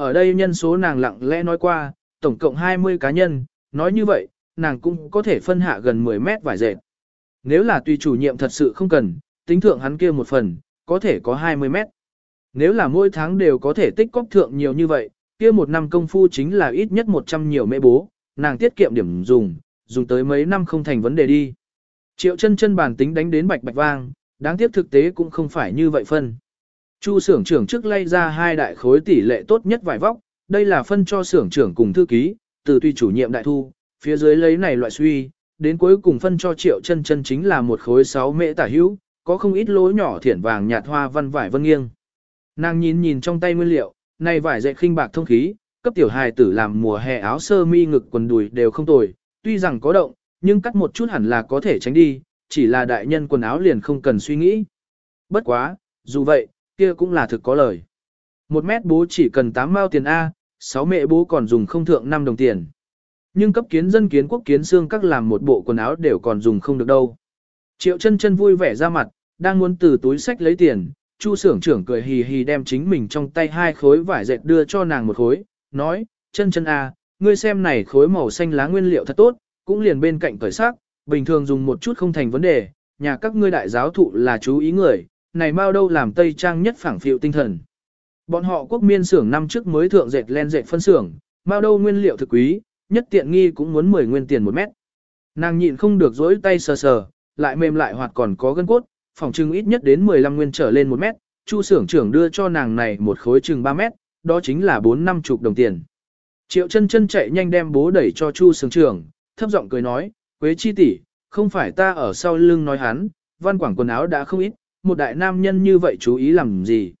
Ở đây nhân số nàng lặng lẽ nói qua, tổng cộng 20 cá nhân, nói như vậy, nàng cũng có thể phân hạ gần 10 mét vải dệt. Nếu là tùy chủ nhiệm thật sự không cần, tính thượng hắn kia một phần, có thể có 20 mét. Nếu là mỗi tháng đều có thể tích cóp thượng nhiều như vậy, kia một năm công phu chính là ít nhất 100 nhiều mễ bố, nàng tiết kiệm điểm dùng, dùng tới mấy năm không thành vấn đề đi. Triệu chân chân bản tính đánh đến bạch bạch vang, đáng tiếc thực tế cũng không phải như vậy phân. Chu xưởng trưởng trước lay ra hai đại khối tỷ lệ tốt nhất vài vóc, đây là phân cho xưởng trưởng cùng thư ký, từ tùy chủ nhiệm đại thu, phía dưới lấy này loại suy, đến cuối cùng phân cho triệu chân chân chính là một khối sáu mễ tả hữu, có không ít lỗ nhỏ thiển vàng nhạt hoa văn vải vân nghiêng. Nàng nhìn nhìn trong tay nguyên liệu, này vải dệt khinh bạc thông khí, cấp tiểu hài tử làm mùa hè áo sơ mi ngực quần đùi đều không tồi, tuy rằng có động, nhưng cắt một chút hẳn là có thể tránh đi, chỉ là đại nhân quần áo liền không cần suy nghĩ. Bất quá, dù vậy, kia cũng là thực có lời. Một mét bố chỉ cần 8 mao tiền A, 6 mẹ bố còn dùng không thượng 5 đồng tiền. Nhưng cấp kiến dân kiến quốc kiến xương các làm một bộ quần áo đều còn dùng không được đâu. Triệu chân chân vui vẻ ra mặt, đang muốn từ túi sách lấy tiền, Chu xưởng trưởng cười hì hì đem chính mình trong tay hai khối vải dệt đưa cho nàng một khối, nói, chân chân a, ngươi xem này khối màu xanh lá nguyên liệu thật tốt, cũng liền bên cạnh cởi sắc, bình thường dùng một chút không thành vấn đề, nhà các ngươi đại giáo thụ là chú ý người, này bao đâu làm tây trang nhất phảng phiệu tinh thần. Bọn họ quốc miên xưởng năm trước mới thượng dệt len dệt phân xưởng, bao đâu nguyên liệu thực quý, nhất tiện nghi cũng muốn 10 nguyên tiền một mét. Nàng nhịn không được dỗi tay sờ sờ, lại mềm lại hoạt còn có gân cốt, phòng trưng ít nhất đến 15 nguyên trở lên một mét, Chu xưởng trưởng đưa cho nàng này một khối chừng 3 mét, đó chính là 4 năm chục đồng tiền. Triệu chân chân chạy nhanh đem bố đẩy cho Chu xưởng trưởng, thấp giọng cười nói, Quế chi tỷ, không phải ta ở sau lưng nói hắn, văn quảng quần áo đã không ít, một đại nam nhân như vậy chú ý làm gì.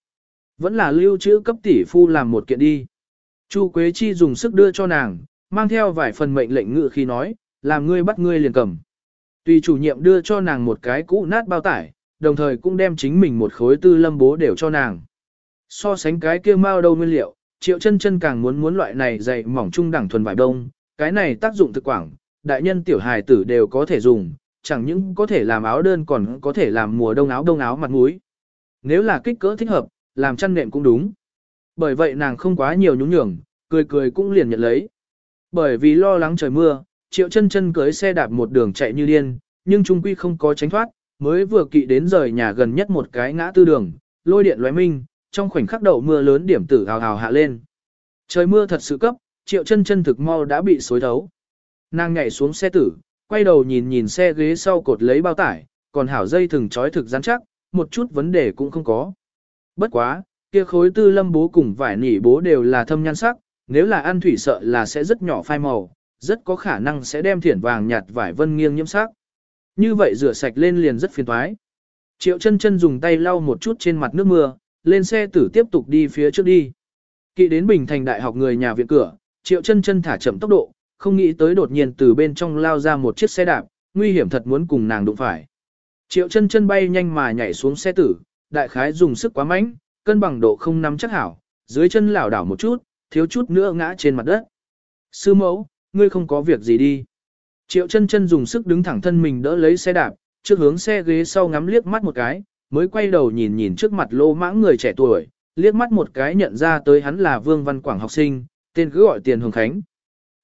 Vẫn là lưu trữ cấp tỷ phu làm một kiện đi. Chu Quế Chi dùng sức đưa cho nàng, mang theo vài phần mệnh lệnh ngự khi nói, làm ngươi bắt ngươi liền cầm. Tùy chủ nhiệm đưa cho nàng một cái cũ nát bao tải, đồng thời cũng đem chính mình một khối tư lâm bố đều cho nàng. So sánh cái kia mao đâu nguyên liệu, triệu chân chân càng muốn muốn loại này dày mỏng trung đẳng thuần vải đông, cái này tác dụng thực quảng, đại nhân tiểu hài tử đều có thể dùng, chẳng những có thể làm áo đơn còn có thể làm mùa đông áo đông áo mặt mũi. Nếu là kích cỡ thích hợp, làm chăn nệm cũng đúng. Bởi vậy nàng không quá nhiều nhúng nhường, cười cười cũng liền nhận lấy. Bởi vì lo lắng trời mưa, triệu chân chân cưới xe đạp một đường chạy như điên, nhưng trung quy không có tránh thoát, mới vừa kỵ đến rời nhà gần nhất một cái ngã tư đường, lôi điện lóe minh, trong khoảnh khắc đầu mưa lớn điểm tử hào hào hạ lên. Trời mưa thật sự cấp, triệu chân chân thực mau đã bị xối thấu. Nàng nhảy xuống xe tử, quay đầu nhìn nhìn xe ghế sau cột lấy bao tải, còn hảo dây thừng trói thực rắn chắc, một chút vấn đề cũng không có. Bất quá, kia khối tư lâm bố cùng vải nỉ bố đều là thâm nhan sắc, nếu là ăn thủy sợ là sẽ rất nhỏ phai màu, rất có khả năng sẽ đem thiển vàng nhạt vải vân nghiêng nhiễm sắc. Như vậy rửa sạch lên liền rất phiền toái. Triệu chân chân dùng tay lau một chút trên mặt nước mưa, lên xe tử tiếp tục đi phía trước đi. Kỵ đến Bình Thành Đại học người nhà viện cửa, Triệu chân chân thả chậm tốc độ, không nghĩ tới đột nhiên từ bên trong lao ra một chiếc xe đạp, nguy hiểm thật muốn cùng nàng đụng phải. Triệu chân chân bay nhanh mà nhảy xuống xe tử, đại khái dùng sức quá mạnh, cân bằng độ không nắm chắc hảo, dưới chân lảo đảo một chút, thiếu chút nữa ngã trên mặt đất. Sư mẫu, ngươi không có việc gì đi. Triệu chân chân dùng sức đứng thẳng thân mình đỡ lấy xe đạp, trước hướng xe ghế sau ngắm liếc mắt một cái, mới quay đầu nhìn nhìn trước mặt lô mãng người trẻ tuổi, liếc mắt một cái nhận ra tới hắn là Vương Văn Quảng học sinh, tên cứ gọi tiền Hồng Khánh.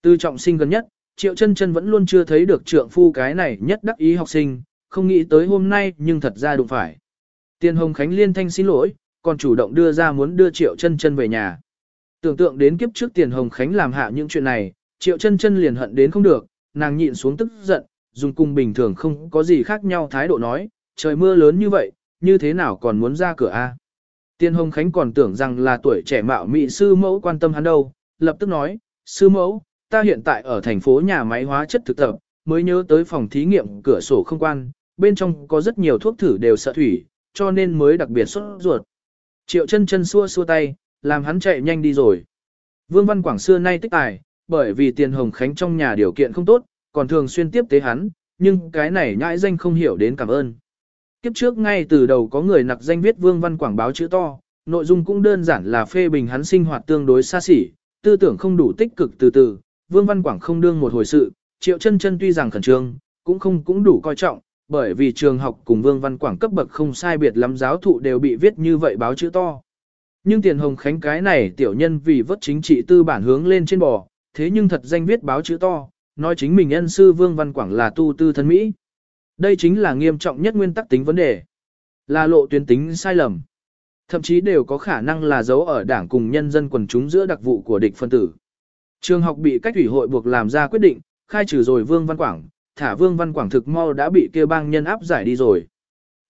Từ trọng sinh gần nhất, Triệu chân chân vẫn luôn chưa thấy được trượng phu cái này nhất đắc ý học sinh, không nghĩ tới hôm nay nhưng thật ra đụng phải. Tiền Hồng Khánh liên thanh xin lỗi, còn chủ động đưa ra muốn đưa Triệu chân chân về nhà. Tưởng tượng đến kiếp trước Tiền Hồng Khánh làm hạ những chuyện này, Triệu chân chân liền hận đến không được, nàng nhịn xuống tức giận, dùng cung bình thường không có gì khác nhau thái độ nói, trời mưa lớn như vậy, như thế nào còn muốn ra cửa a? Tiền Hồng Khánh còn tưởng rằng là tuổi trẻ mạo mị sư mẫu quan tâm hắn đâu, lập tức nói, sư mẫu, ta hiện tại ở thành phố nhà máy hóa chất thực tập, mới nhớ tới phòng thí nghiệm cửa sổ không quan, bên trong có rất nhiều thuốc thử đều sợ thủy, cho nên mới đặc biệt xuất ruột. Triệu chân chân xua xua tay, làm hắn chạy nhanh đi rồi. Vương Văn Quảng xưa nay tích tài, bởi vì tiền hồng khánh trong nhà điều kiện không tốt, còn thường xuyên tiếp tế hắn, nhưng cái này nhãi danh không hiểu đến cảm ơn. Kiếp trước ngay từ đầu có người nặc danh viết Vương Văn Quảng báo chữ to, nội dung cũng đơn giản là phê bình hắn sinh hoạt tương đối xa xỉ, tư tưởng không đủ tích cực từ từ, Vương Văn Quảng không đương một hồi sự, Triệu Chân Chân tuy rằng khẩn trương, cũng không cũng đủ coi trọng, bởi vì trường học cùng Vương Văn Quảng cấp bậc không sai biệt lắm giáo thụ đều bị viết như vậy báo chữ to. Nhưng Tiền Hồng Khánh cái này tiểu nhân vì vất chính trị tư bản hướng lên trên bò, thế nhưng thật danh viết báo chữ to, nói chính mình ân sư Vương Văn Quảng là tu tư thân Mỹ. Đây chính là nghiêm trọng nhất nguyên tắc tính vấn đề. Là lộ tuyến tính sai lầm. Thậm chí đều có khả năng là dấu ở đảng cùng nhân dân quần chúng giữa đặc vụ của địch phân tử. Trường học bị cách ủy hội buộc làm ra quyết định, khai trừ rồi Vương Văn Quảng, thả Vương Văn Quảng thực mau đã bị kêu bang nhân áp giải đi rồi.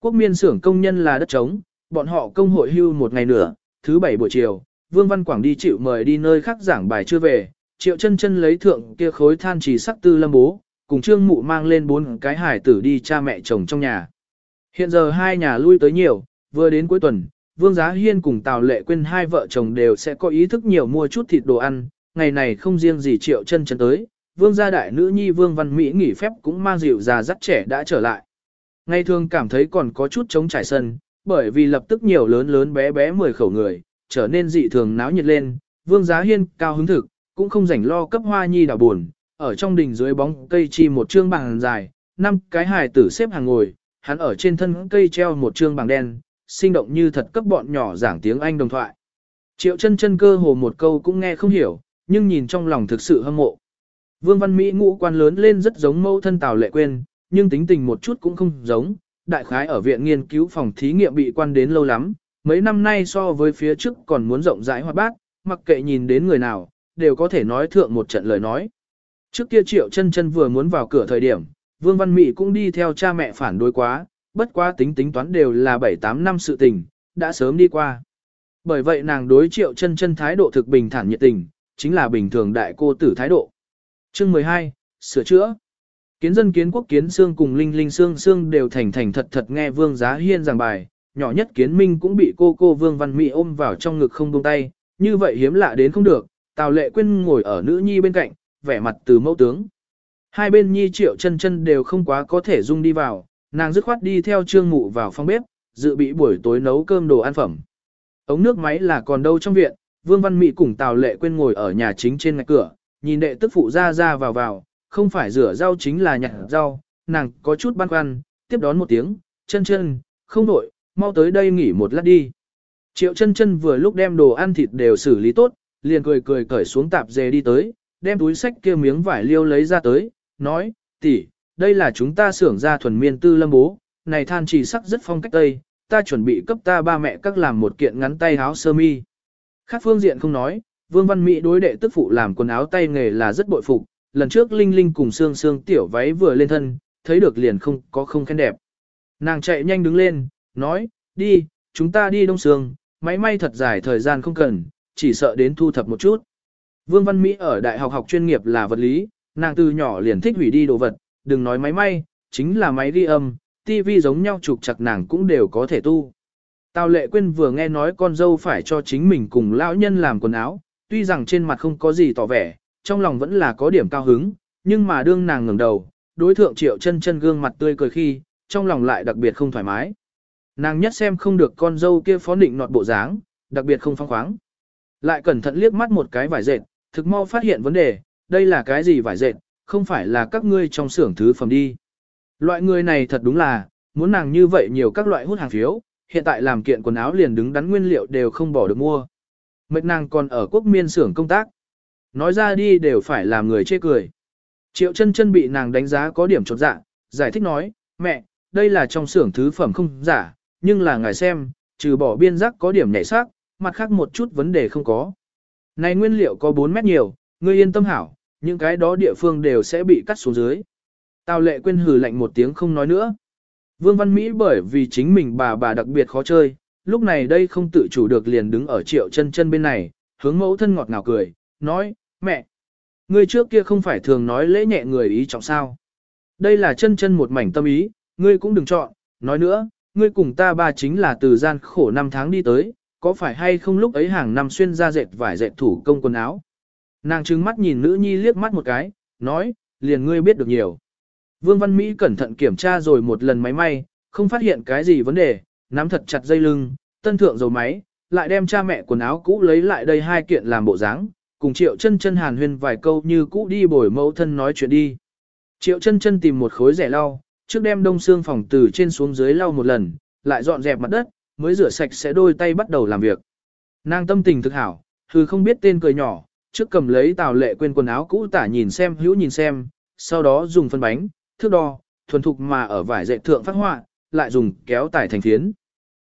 Quốc miên xưởng công nhân là đất trống, bọn họ công hội hưu một ngày nữa, thứ bảy buổi chiều, Vương Văn Quảng đi chịu mời đi nơi khác giảng bài chưa về, triệu chân chân lấy thượng kia khối than chỉ sắc tư lâm bố, cùng trương mụ mang lên bốn cái hải tử đi cha mẹ chồng trong nhà. Hiện giờ hai nhà lui tới nhiều, vừa đến cuối tuần, Vương Giá Hiên cùng Tào Lệ Quyên hai vợ chồng đều sẽ có ý thức nhiều mua chút thịt đồ ăn, ngày này không riêng gì triệu chân chân tới, Vương gia đại nữ nhi Vương Văn Mỹ nghỉ phép cũng mang dịu già dắt trẻ đã trở lại. Ngày thường cảm thấy còn có chút trống trải sân, bởi vì lập tức nhiều lớn lớn bé bé mười khẩu người, trở nên dị thường náo nhiệt lên, Vương Giá Hiên cao hứng thực, cũng không rảnh lo cấp hoa nhi đào buồn, ở trong đình dưới bóng cây chi một trương bằng dài, năm cái hài tử xếp hàng ngồi, hắn ở trên thân cây treo một trương bằng đen, sinh động như thật cấp bọn nhỏ giảng tiếng Anh đồng thoại. Triệu chân chân cơ hồ một câu cũng nghe không hiểu, nhưng nhìn trong lòng thực sự hâm mộ. Vương Văn Mỹ ngũ quan lớn lên rất giống mẫu thân Tào Lệ Quyên, nhưng tính tình một chút cũng không giống, đại khái ở viện nghiên cứu phòng thí nghiệm bị quan đến lâu lắm, mấy năm nay so với phía trước còn muốn rộng rãi hoạt bát, mặc kệ nhìn đến người nào, đều có thể nói thượng một trận lời nói. Trước kia Triệu chân chân vừa muốn vào cửa thời điểm, Vương Văn Mỹ cũng đi theo cha mẹ phản đối quá, bất quá tính tính toán đều là 7-8 năm sự tình, đã sớm đi qua. Bởi vậy nàng đối triệu chân chân thái độ thực bình thản nhiệt tình, chính là bình thường đại cô tử thái độ. Chương 12, sửa chữa. Kiến dân kiến quốc kiến xương cùng linh linh xương xương đều thành thành thật thật nghe vương giá hiên giảng bài, nhỏ nhất kiến minh cũng bị cô cô vương văn mỹ ôm vào trong ngực không buông tay, như vậy hiếm lạ đến không được, tào lệ quyên ngồi ở nữ nhi bên cạnh, vẻ mặt từ mẫu tướng. Hai bên nhi triệu chân chân đều không quá có thể dung đi vào, nàng dứt khoát đi theo trương mụ vào phòng bếp, dự bị buổi tối nấu cơm đồ ăn phẩm. Ống nước máy là còn đâu trong viện, Vương Văn Mỹ cùng Tào Lệ Quyên ngồi ở nhà chính trên ngạch cửa, nhìn đệ tức phụ ra ra vào vào, không phải rửa rau chính là nhặt rau, nàng có chút băn khoăn, tiếp đón một tiếng, chân chân, không đổi, mau tới đây nghỉ một lát đi. Triệu chân chân vừa lúc đem đồ ăn thịt đều xử lý tốt, liền cười cười cởi xuống tạp dề đi tới, đem túi sách kia miếng vải liêu lấy ra tới, nói, tỷ, đây là chúng ta xưởng ra thuần miên tư lâm bố, này than chỉ sắc rất phong cách tây, ta chuẩn bị cấp ta ba mẹ các làm một kiện ngắn tay áo sơ mi. Khác phương diện không nói, Vương Văn Mỹ đối đệ tức phụ làm quần áo tay nghề là rất bội phục, lần trước Linh Linh cùng Sương Sương tiểu váy vừa lên thân, thấy được liền không có không khen đẹp. Nàng chạy nhanh đứng lên, nói, đi, chúng ta đi Đông Sương, máy may thật dài thời gian không cần, chỉ sợ đến thu thập một chút. Vương Văn Mỹ ở đại học học chuyên nghiệp là vật lý, nàng từ nhỏ liền thích hủy đi đồ vật, đừng nói máy may, chính là máy ghi âm, tivi giống nhau trục chặt nàng cũng đều có thể tu. Tào lệ quên vừa nghe nói con dâu phải cho chính mình cùng lão nhân làm quần áo, tuy rằng trên mặt không có gì tỏ vẻ, trong lòng vẫn là có điểm cao hứng, nhưng mà đương nàng ngẩng đầu, đối thượng triệu chân chân gương mặt tươi cười khi, trong lòng lại đặc biệt không thoải mái. Nàng nhất xem không được con dâu kia phó định nọt bộ dáng, đặc biệt không phong khoáng. Lại cẩn thận liếc mắt một cái vải dệt, thực mau phát hiện vấn đề, đây là cái gì vải dệt, không phải là các ngươi trong xưởng thứ phẩm đi. Loại người này thật đúng là, muốn nàng như vậy nhiều các loại hút hàng phiếu, hiện tại làm kiện quần áo liền đứng đắn nguyên liệu đều không bỏ được mua. Mệt nàng còn ở quốc miên xưởng công tác. Nói ra đi đều phải làm người chê cười. Triệu chân chân bị nàng đánh giá có điểm chột dạ, giải thích nói, mẹ, đây là trong xưởng thứ phẩm không giả, nhưng là ngài xem, trừ bỏ biên giác có điểm nhảy sắc, mặt khác một chút vấn đề không có. Này nguyên liệu có 4 mét nhiều, ngươi yên tâm hảo, những cái đó địa phương đều sẽ bị cắt xuống dưới. Tào lệ quên hừ lạnh một tiếng không nói nữa. Vương Văn Mỹ bởi vì chính mình bà bà đặc biệt khó chơi, lúc này đây không tự chủ được liền đứng ở triệu chân chân bên này, hướng mẫu thân ngọt ngào cười, nói, mẹ, ngươi trước kia không phải thường nói lễ nhẹ người ý trọng sao. Đây là chân chân một mảnh tâm ý, ngươi cũng đừng chọn, nói nữa, ngươi cùng ta ba chính là từ gian khổ năm tháng đi tới, có phải hay không lúc ấy hàng năm xuyên ra dệt vải dệt thủ công quần áo. Nàng trừng mắt nhìn nữ nhi liếc mắt một cái, nói, liền ngươi biết được nhiều. Vương Văn Mỹ cẩn thận kiểm tra rồi một lần máy may, không phát hiện cái gì vấn đề, nắm thật chặt dây lưng, tân thượng dầu máy, lại đem cha mẹ quần áo cũ lấy lại đây hai kiện làm bộ dáng, cùng Triệu Chân Chân hàn huyên vài câu như cũ đi bồi mẫu thân nói chuyện đi. Triệu Chân Chân tìm một khối rẻ lau, trước đem đông xương phòng từ trên xuống dưới lau một lần, lại dọn dẹp mặt đất, mới rửa sạch sẽ đôi tay bắt đầu làm việc. Nàng tâm tình thực hảo, hư không biết tên cười nhỏ, trước cầm lấy tào lệ quên quần áo cũ tả nhìn xem hữu nhìn xem, sau đó dùng phân bánh, thước đo, thuần thục mà ở vải dệt thượng phát họa, lại dùng kéo tải thành phiến.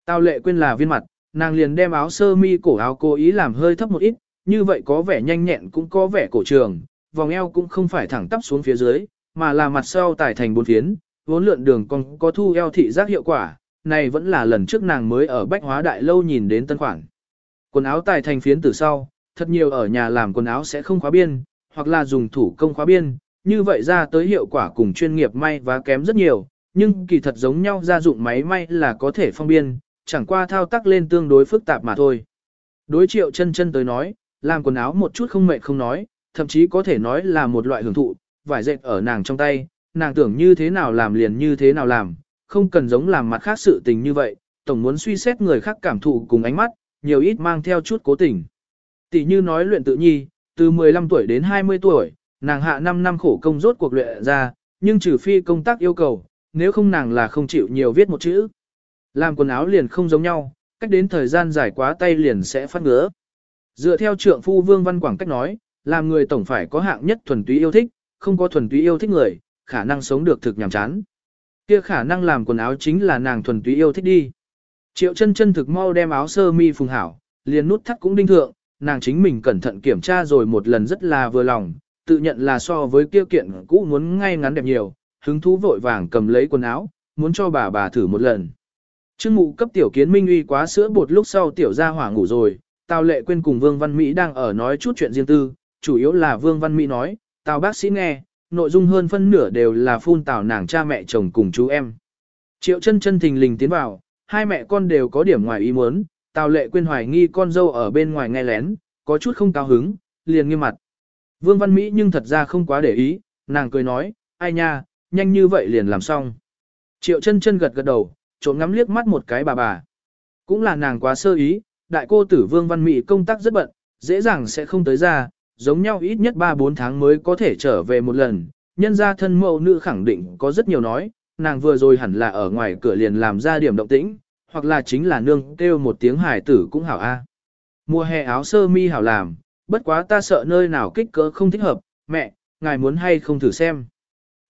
Tào lệ quên là viên mặt, nàng liền đem áo sơ mi cổ áo cố ý làm hơi thấp một ít, như vậy có vẻ nhanh nhẹn cũng có vẻ cổ trường, vòng eo cũng không phải thẳng tắp xuống phía dưới, mà là mặt sau tải thành bốn phiến, vốn lượn đường còn có thu eo thị giác hiệu quả, này vẫn là lần trước nàng mới ở bách hóa đại lâu nhìn đến tân khoản. Quần áo tải thành phiến từ sau, thật nhiều ở nhà làm quần áo sẽ không khóa biên, hoặc là dùng thủ công khóa biên, như vậy ra tới hiệu quả cùng chuyên nghiệp may và kém rất nhiều, nhưng kỳ thật giống nhau gia dụng máy may là có thể phong biên, chẳng qua thao tác lên tương đối phức tạp mà thôi. Đối triệu chân chân tới nói, làm quần áo một chút không mệt không nói, thậm chí có thể nói là một loại hưởng thụ, vải dệt ở nàng trong tay, nàng tưởng như thế nào làm liền như thế nào làm, không cần giống làm mặt khác sự tình như vậy, tổng muốn suy xét người khác cảm thụ cùng ánh mắt, nhiều ít mang theo chút cố tình. Tỷ như nói luyện tự nhi, từ 15 tuổi đến 20 tuổi, nàng hạ 5 năm khổ công rốt cuộc luyện ra, nhưng trừ phi công tác yêu cầu, nếu không nàng là không chịu nhiều viết một chữ. Làm quần áo liền không giống nhau, cách đến thời gian dài quá tay liền sẽ phát ngứa. Dựa theo trượng phu Vương Văn Quảng cách nói, làm người tổng phải có hạng nhất thuần túy yêu thích, không có thuần túy yêu thích người, khả năng sống được thực nhàm chán. Kia khả năng làm quần áo chính là nàng thuần túy yêu thích đi. Triệu chân chân thực mau đem áo sơ mi phùng hảo, liền nút thắt cũng đinh thượng, nàng chính mình cẩn thận kiểm tra rồi một lần rất là vừa lòng, tự nhận là so với kia kiện cũ muốn ngay ngắn đẹp nhiều, hứng thú vội vàng cầm lấy quần áo, muốn cho bà bà thử một lần. Trương mụ cấp tiểu kiến minh uy quá sữa bột lúc sau tiểu gia hỏa ngủ rồi, Tào lệ quên cùng Vương Văn Mỹ đang ở nói chút chuyện riêng tư, chủ yếu là Vương Văn Mỹ nói, Tào bác sĩ nghe, nội dung hơn phân nửa đều là phun Tào nàng cha mẹ chồng cùng chú em. Triệu chân chân thình lình tiến vào, hai mẹ con đều có điểm ngoài ý muốn, Tào lệ quên hoài nghi con dâu ở bên ngoài nghe lén, có chút không cao hứng, liền nghiêm mặt. Vương Văn Mỹ nhưng thật ra không quá để ý, nàng cười nói, ai nha, nhanh như vậy liền làm xong. Triệu chân chân gật gật đầu, trộm ngắm liếc mắt một cái bà bà. Cũng là nàng quá sơ ý, đại cô tử Vương Văn Mỹ công tác rất bận, dễ dàng sẽ không tới ra, giống nhau ít nhất 3-4 tháng mới có thể trở về một lần. Nhân gia thân mẫu nữ khẳng định có rất nhiều nói, nàng vừa rồi hẳn là ở ngoài cửa liền làm ra điểm động tĩnh, hoặc là chính là nương kêu một tiếng hải tử cũng hảo a. Mùa hè áo sơ mi hảo làm, bất quá ta sợ nơi nào kích cỡ không thích hợp, mẹ, ngài muốn hay không thử xem.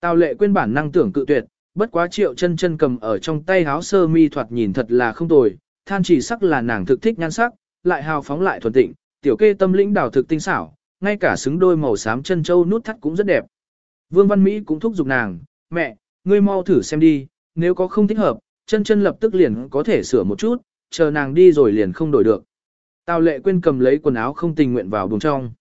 Tào lệ quên bản năng tưởng cự tuyệt, bất quá triệu chân chân cầm ở trong tay áo sơ mi thoạt nhìn thật là không tồi, than chỉ sắc là nàng thực thích nhan sắc, lại hào phóng lại thuần tịnh, tiểu kê tâm lĩnh đào thực tinh xảo, ngay cả xứng đôi màu xám chân châu nút thắt cũng rất đẹp. Vương Văn Mỹ cũng thúc giục nàng, mẹ, ngươi mau thử xem đi, nếu có không thích hợp, chân chân lập tức liền có thể sửa một chút, chờ nàng đi rồi liền không đổi được. Tào lệ quên cầm lấy quần áo không tình nguyện vào buồng trong.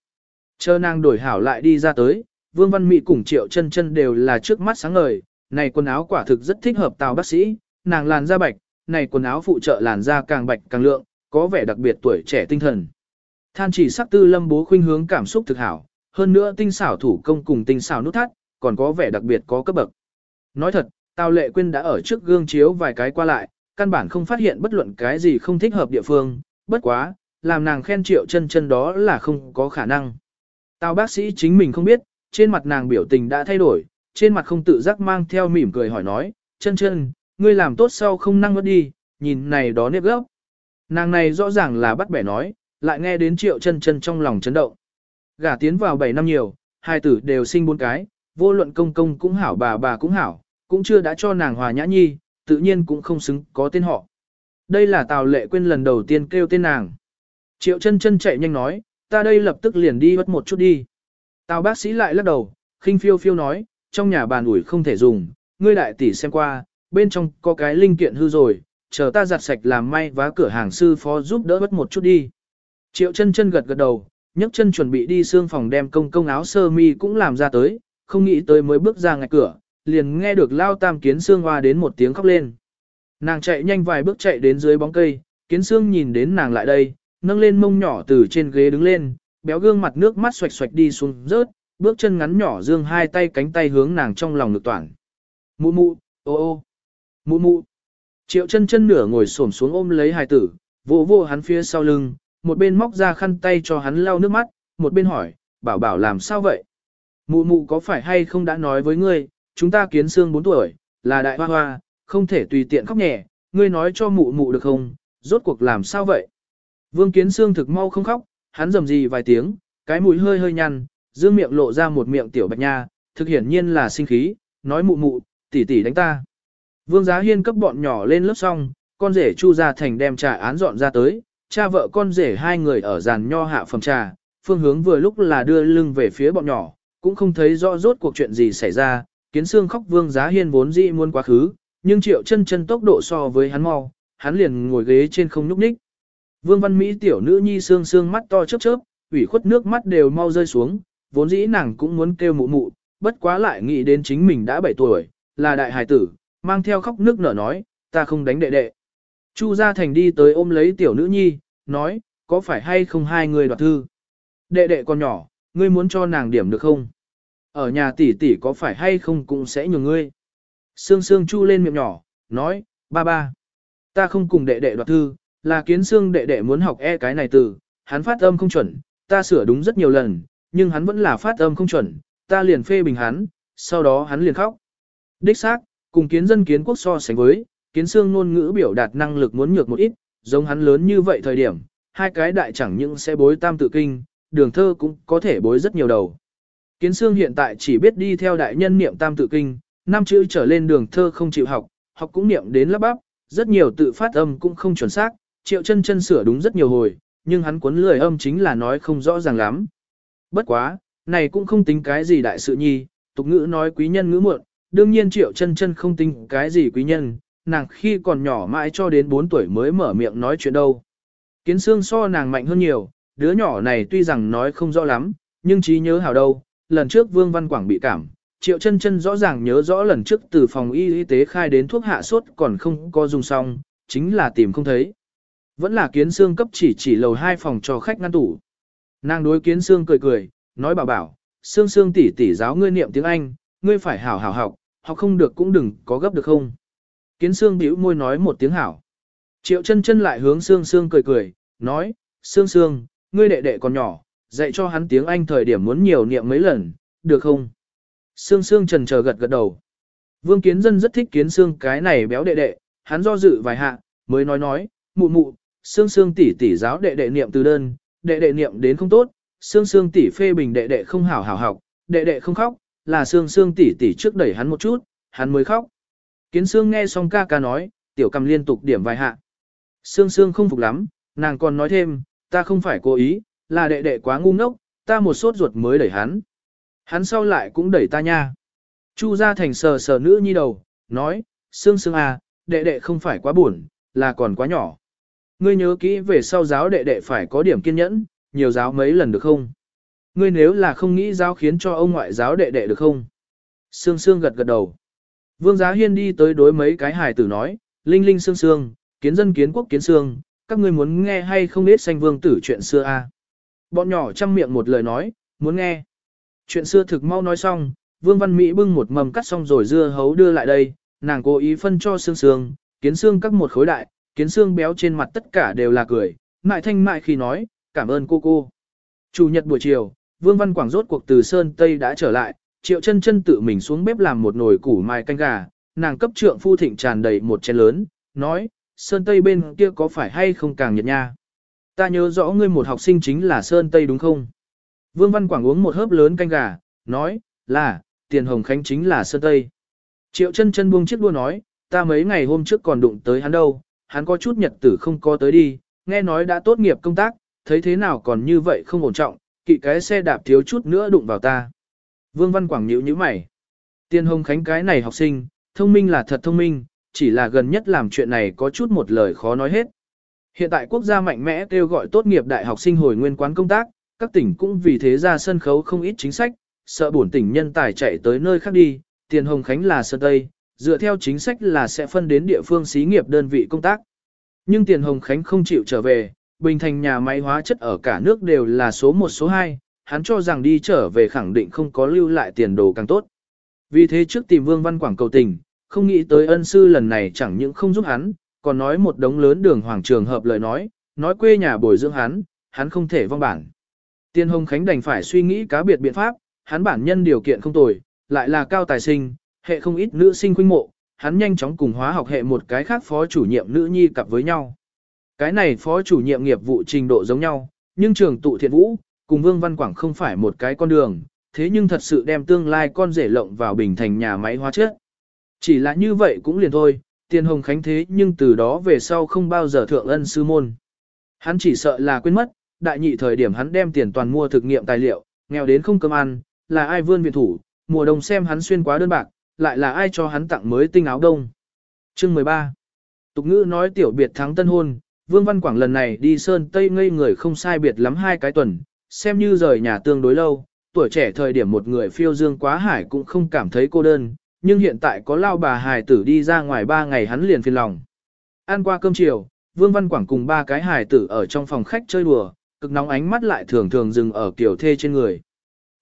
Chờ nàng đổi hảo lại đi ra tới, Vương Văn Mỹ cùng Triệu chân chân đều là trước mắt sáng ngời, này quần áo quả thực rất thích hợp Tào bác sĩ, nàng làn da bạch, này quần áo phụ trợ làn da càng bạch càng lượng, có vẻ đặc biệt tuổi trẻ tinh thần. Than chỉ sắc tư lâm bố khuynh hướng cảm xúc thực hảo, hơn nữa tinh xảo thủ công cùng tinh xảo nút thắt, còn có vẻ đặc biệt có cấp bậc. Nói thật, Tào Lệ Quyên đã ở trước gương chiếu vài cái qua lại, căn bản không phát hiện bất luận cái gì không thích hợp địa phương, bất quá, làm nàng khen triệu chân chân đó là không có khả năng. Tào bác sĩ chính mình không biết, trên mặt nàng biểu tình đã thay đổi, trên mặt không tự giác mang theo mỉm cười hỏi nói, chân chân, ngươi làm tốt sau không năng mất đi, nhìn này đó nếp gốc. Nàng này rõ ràng là bắt bẻ nói, lại nghe đến triệu chân chân trong lòng chấn động. Gả tiến vào 7 năm nhiều, hai tử đều sinh bốn cái, vô luận công công cũng hảo bà bà cũng hảo, cũng chưa đã cho nàng hòa nhã nhi, tự nhiên cũng không xứng có tên họ. Đây là Tào Lệ quên lần đầu tiên kêu tên nàng. Triệu chân chân chạy nhanh nói, ta đây lập tức liền đi bất một chút đi. Tào bác sĩ lại lắc đầu, khinh phiêu phiêu nói, trong nhà bàn ủi không thể dùng, ngươi đại tỷ xem qua, bên trong có cái linh kiện hư rồi, chờ ta giặt sạch làm may vá cửa hàng sư phó giúp đỡ bất một chút đi. Triệu chân chân gật gật đầu, nhấc chân chuẩn bị đi xương phòng đem công công áo sơ mi cũng làm ra tới, không nghĩ tới mới bước ra ngay cửa, liền nghe được lao tam kiến xương hoa đến một tiếng khóc lên. Nàng chạy nhanh vài bước chạy đến dưới bóng cây, kiến xương nhìn đến nàng lại đây, nâng lên mông nhỏ từ trên ghế đứng lên, béo gương mặt nước mắt xoạch xoạch đi xuống rớt, bước chân ngắn nhỏ dương hai tay cánh tay hướng nàng trong lòng ngực toàn. Mụ mụ, ô ô, mụ mụ. Triệu chân chân nửa ngồi xổm xuống ôm lấy hài tử, vỗ vỗ hắn phía sau lưng, một bên móc ra khăn tay cho hắn lau nước mắt, một bên hỏi, bảo bảo làm sao vậy? Mụ mụ có phải hay không đã nói với ngươi, chúng ta kiến xương 4 tuổi, là đại hoa hoa, không thể tùy tiện khóc nhẹ, ngươi nói cho mụ mụ được không, rốt cuộc làm sao vậy? Vương kiến Sương thực mau không khóc, hắn rầm gì vài tiếng, cái mũi hơi hơi nhăn, dương miệng lộ ra một miệng tiểu bạch nha, thực hiển nhiên là sinh khí, nói mụ mụ, tỷ tỷ đánh ta. Vương Giá Hiên cấp bọn nhỏ lên lớp xong, con rể Chu Gia Thành đem trà án dọn ra tới, cha vợ con rể hai người ở giàn nho hạ phẩm trà, phương hướng vừa lúc là đưa lưng về phía bọn nhỏ, cũng không thấy rõ rốt cuộc chuyện gì xảy ra, kiến xương khóc Vương Giá Hiên vốn dĩ muốn quá khứ, nhưng triệu chân chân tốc độ so với hắn mau, hắn liền ngồi ghế trên không nhúc nhích. Vương Văn Mỹ tiểu nữ nhi sương sương mắt to chớp chớp, ủy khuất nước mắt đều mau rơi xuống, vốn dĩ nàng cũng muốn kêu mụ mụ, bất quá lại nghĩ đến chính mình đã 7 tuổi, là đại hài tử, mang theo khóc nước nở nói, ta không đánh đệ đệ. Chu Gia Thành đi tới ôm lấy tiểu nữ nhi, nói, có phải hay không hai người đoạt thư? Đệ đệ con nhỏ, ngươi muốn cho nàng điểm được không? Ở nhà tỷ tỷ có phải hay không cũng sẽ nhường ngươi. Sương Sương chu lên miệng nhỏ, nói, ba ba. Ta không cùng đệ đệ đoạt thư, là kiến xương đệ đệ muốn học e cái này từ, hắn phát âm không chuẩn, ta sửa đúng rất nhiều lần, nhưng hắn vẫn là phát âm không chuẩn, ta liền phê bình hắn, sau đó hắn liền khóc. Đích xác, cùng kiến dân kiến quốc so sánh với, kiến xương ngôn ngữ biểu đạt năng lực muốn nhược một ít, giống hắn lớn như vậy thời điểm, hai cái đại chẳng những sẽ bối tam tự kinh, đường thơ cũng có thể bối rất nhiều đầu. Kiến xương hiện tại chỉ biết đi theo đại nhân niệm tam tự kinh, năm chữ trở lên đường thơ không chịu học, học cũng niệm đến lắp bắp, rất nhiều tự phát âm cũng không chuẩn xác, triệu chân chân sửa đúng rất nhiều hồi, nhưng hắn cuốn lười âm chính là nói không rõ ràng lắm. Bất quá, này cũng không tính cái gì đại sự nhi, tục ngữ nói quý nhân ngữ muộn, đương nhiên triệu chân chân không tính cái gì quý nhân, nàng khi còn nhỏ mãi cho đến 4 tuổi mới mở miệng nói chuyện đâu. Kiến xương so nàng mạnh hơn nhiều, đứa nhỏ này tuy rằng nói không rõ lắm, nhưng trí nhớ hào đâu, lần trước Vương Văn Quảng bị cảm, Triệu chân chân rõ ràng nhớ rõ lần trước từ phòng y y tế khai đến thuốc hạ sốt còn không có dùng xong, chính là tìm không thấy. Vẫn là kiến xương cấp chỉ chỉ lầu hai phòng cho khách ngăn tủ. Nàng đối kiến xương cười cười, nói bảo bảo, xương xương tỷ tỷ giáo ngươi niệm tiếng Anh, ngươi phải hảo hảo học, học không được cũng đừng có gấp được không. Kiến xương bĩu môi nói một tiếng hảo. Triệu chân chân lại hướng xương xương cười cười, nói, xương xương, ngươi đệ đệ còn nhỏ, dạy cho hắn tiếng Anh thời điểm muốn nhiều niệm mấy lần, được không? Sương Sương trần chờ gật gật đầu. Vương Kiến Dân rất thích Kiến Sương cái này béo đệ đệ, hắn do dự vài hạ, mới nói nói, mụ mụ, Sương Sương tỷ tỷ giáo đệ đệ niệm từ đơn, đệ đệ niệm đến không tốt, Sương Sương tỷ phê bình đệ đệ không hảo hảo học, đệ đệ không khóc, là Sương Sương tỷ tỷ trước đẩy hắn một chút, hắn mới khóc. Kiến Sương nghe xong ca ca nói, tiểu cầm liên tục điểm vài hạ. Sương Sương không phục lắm, nàng còn nói thêm, ta không phải cố ý, là đệ đệ quá ngu ngốc, ta một sốt ruột mới đẩy hắn. Hắn sau lại cũng đẩy ta nha. Chu ra thành sờ sờ nữ nhi đầu, nói, Sương Sương à, đệ đệ không phải quá buồn, là còn quá nhỏ. Ngươi nhớ kỹ về sau giáo đệ đệ phải có điểm kiên nhẫn, nhiều giáo mấy lần được không? Ngươi nếu là không nghĩ giáo khiến cho ông ngoại giáo đệ đệ được không? Sương Sương gật gật đầu. Vương Giá Hiên đi tới đối mấy cái hài tử nói, Linh Linh Sương Sương, kiến dân kiến quốc kiến sương, các ngươi muốn nghe hay không biết xanh vương tử chuyện xưa a? À? Bọn nhỏ chăm miệng một lời nói, muốn nghe. Chuyện xưa thực mau nói xong, Vương Văn Mỹ bưng một mầm cắt xong rồi dưa hấu đưa lại đây, nàng cố ý phân cho sương sương, kiến xương các một khối đại, kiến xương béo trên mặt tất cả đều là cười, mại thanh mại khi nói, cảm ơn cô cô. Chủ nhật buổi chiều, Vương Văn Quảng rốt cuộc từ Sơn Tây đã trở lại, triệu chân chân tự mình xuống bếp làm một nồi củ mai canh gà, nàng cấp trượng phu thịnh tràn đầy một chén lớn, nói, Sơn Tây bên kia có phải hay không càng nhiệt nha. Ta nhớ rõ ngươi một học sinh chính là Sơn Tây đúng không? Vương Văn Quảng uống một hớp lớn canh gà, nói, là, tiền hồng khánh chính là Sơn Tây. Triệu chân chân buông chiếc đua nói, ta mấy ngày hôm trước còn đụng tới hắn đâu, hắn có chút nhật tử không có tới đi, nghe nói đã tốt nghiệp công tác, thấy thế nào còn như vậy không ổn trọng, kỵ cái xe đạp thiếu chút nữa đụng vào ta. Vương Văn Quảng nhíu nhíu mày. Tiền hồng khánh cái này học sinh, thông minh là thật thông minh, chỉ là gần nhất làm chuyện này có chút một lời khó nói hết. Hiện tại quốc gia mạnh mẽ kêu gọi tốt nghiệp đại học sinh hồi nguyên quán công tác, các tỉnh cũng vì thế ra sân khấu không ít chính sách, sợ bổn tỉnh nhân tài chạy tới nơi khác đi, tiền hồng khánh là sơn Tây, dựa theo chính sách là sẽ phân đến địa phương xí nghiệp đơn vị công tác. Nhưng tiền hồng khánh không chịu trở về, bình thành nhà máy hóa chất ở cả nước đều là số 1 số 2, hắn cho rằng đi trở về khẳng định không có lưu lại tiền đồ càng tốt. Vì thế trước tìm Vương Văn Quảng cầu tình, không nghĩ tới ân sư lần này chẳng những không giúp hắn, còn nói một đống lớn đường hoàng trường hợp lời nói, nói quê nhà bồi dưỡng hắn, hắn không thể vong bản. Tiên Hồng Khánh đành phải suy nghĩ cá biệt biện pháp, hắn bản nhân điều kiện không tồi, lại là cao tài sinh, hệ không ít nữ sinh khuynh mộ, hắn nhanh chóng cùng hóa học hệ một cái khác phó chủ nhiệm nữ nhi cặp với nhau. Cái này phó chủ nhiệm nghiệp vụ trình độ giống nhau, nhưng trường tụ thiện vũ, cùng Vương Văn Quảng không phải một cái con đường, thế nhưng thật sự đem tương lai con rể lộng vào bình thành nhà máy hóa chất. Chỉ là như vậy cũng liền thôi, tiền hồng khánh thế nhưng từ đó về sau không bao giờ thượng ân sư môn. Hắn chỉ sợ là quên mất, đại nhị thời điểm hắn đem tiền toàn mua thực nghiệm tài liệu, nghèo đến không cơm ăn, là ai vươn viện thủ, mùa đông xem hắn xuyên quá đơn bạc, lại là ai cho hắn tặng mới tinh áo đông. Chương 13 Tục ngữ nói tiểu biệt thắng tân hôn, Vương Văn Quảng lần này đi Sơn Tây ngây người không sai biệt lắm hai cái tuần, xem như rời nhà tương đối lâu, tuổi trẻ thời điểm một người phiêu dương quá hải cũng không cảm thấy cô đơn, nhưng hiện tại có lao bà hài tử đi ra ngoài ba ngày hắn liền phiền lòng. Ăn qua cơm chiều, Vương Văn Quảng cùng ba cái hài tử ở trong phòng khách chơi đùa, cực nóng ánh mắt lại thường thường dừng ở kiểu thê trên người.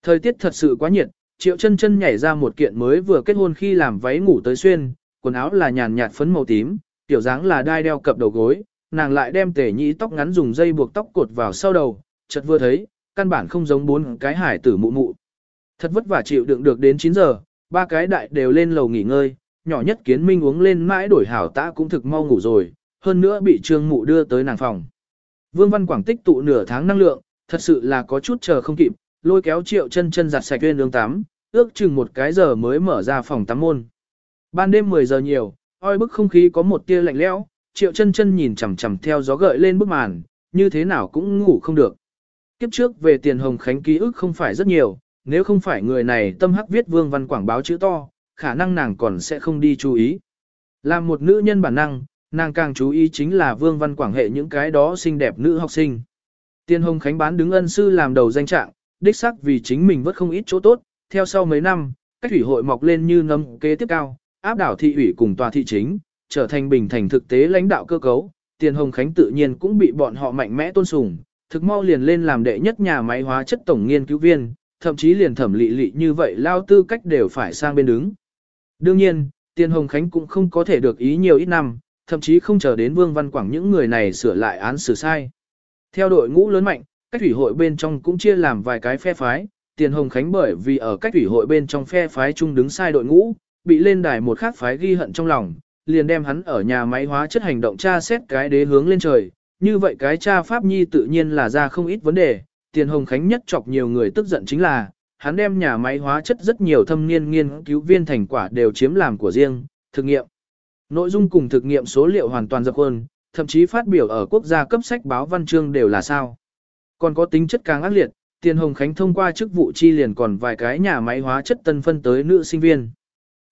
Thời tiết thật sự quá nhiệt, Triệu chân chân nhảy ra một kiện mới vừa kết hôn khi làm váy ngủ tới xuyên, quần áo là nhàn nhạt phấn màu tím, tiểu dáng là đai đeo cập đầu gối, nàng lại đem tể nhĩ tóc ngắn dùng dây buộc tóc cột vào sau đầu, chợt vừa thấy, căn bản không giống bốn cái hải tử mụ mụ. Thật vất vả chịu đựng được đến 9 giờ, ba cái đại đều lên lầu nghỉ ngơi, nhỏ nhất kiến minh uống lên mãi đổi hảo tã cũng thực mau ngủ rồi, hơn nữa bị trương mụ đưa tới nàng phòng. Vương Văn Quảng tích tụ nửa tháng năng lượng, thật sự là có chút chờ không kịp, lôi kéo triệu chân chân giặt sạch viên đường tắm, ước chừng một cái giờ mới mở ra phòng tắm môn. Ban đêm 10 giờ nhiều, oi bức không khí có một tia lạnh lẽo, triệu chân chân nhìn chằm chằm theo gió gợi lên bức màn, như thế nào cũng ngủ không được. Kiếp trước về tiền hồng khánh ký ức không phải rất nhiều, nếu không phải người này tâm hắc viết vương văn quảng báo chữ to, khả năng nàng còn sẽ không đi chú ý. Làm một nữ nhân bản năng, nàng càng chú ý chính là Vương Văn Quảng hệ những cái đó xinh đẹp nữ học sinh. Tiên Hồng Khánh bán đứng ân sư làm đầu danh trạng, đích xác vì chính mình vớt không ít chỗ tốt, theo sau mấy năm, cách thủy hội mọc lên như nấm kế tiếp cao, áp đảo thị ủy cùng tòa thị chính, trở thành bình thành thực tế lãnh đạo cơ cấu, Tiền Hồng Khánh tự nhiên cũng bị bọn họ mạnh mẽ tôn sùng, thực mau liền lên làm đệ nhất nhà máy hóa chất tổng nghiên cứu viên, thậm chí liền thẩm lị lị như vậy lao tư cách đều phải sang bên đứng. Đương nhiên, Tiền Hồng Khánh cũng không có thể được ý nhiều ít năm, thậm chí không chờ đến Vương Văn Quảng những người này sửa lại án xử sai. Theo đội ngũ lớn mạnh, cách thủy hội bên trong cũng chia làm vài cái phe phái, Tiền Hồng Khánh bởi vì ở cách thủy hội bên trong phe phái chung đứng sai đội ngũ, bị lên đài một khác phái ghi hận trong lòng, liền đem hắn ở nhà máy hóa chất hành động tra xét cái đế hướng lên trời. Như vậy cái cha Pháp Nhi tự nhiên là ra không ít vấn đề, Tiền Hồng Khánh nhất chọc nhiều người tức giận chính là, hắn đem nhà máy hóa chất rất nhiều thâm niên nghiên cứu viên thành quả đều chiếm làm của riêng, thực nghiệm. Nội dung cùng thực nghiệm số liệu hoàn toàn dập hơn, thậm chí phát biểu ở quốc gia cấp sách báo văn chương đều là sao. Còn có tính chất càng ác liệt, Tiền Hồng Khánh thông qua chức vụ chi liền còn vài cái nhà máy hóa chất tân phân tới nữ sinh viên.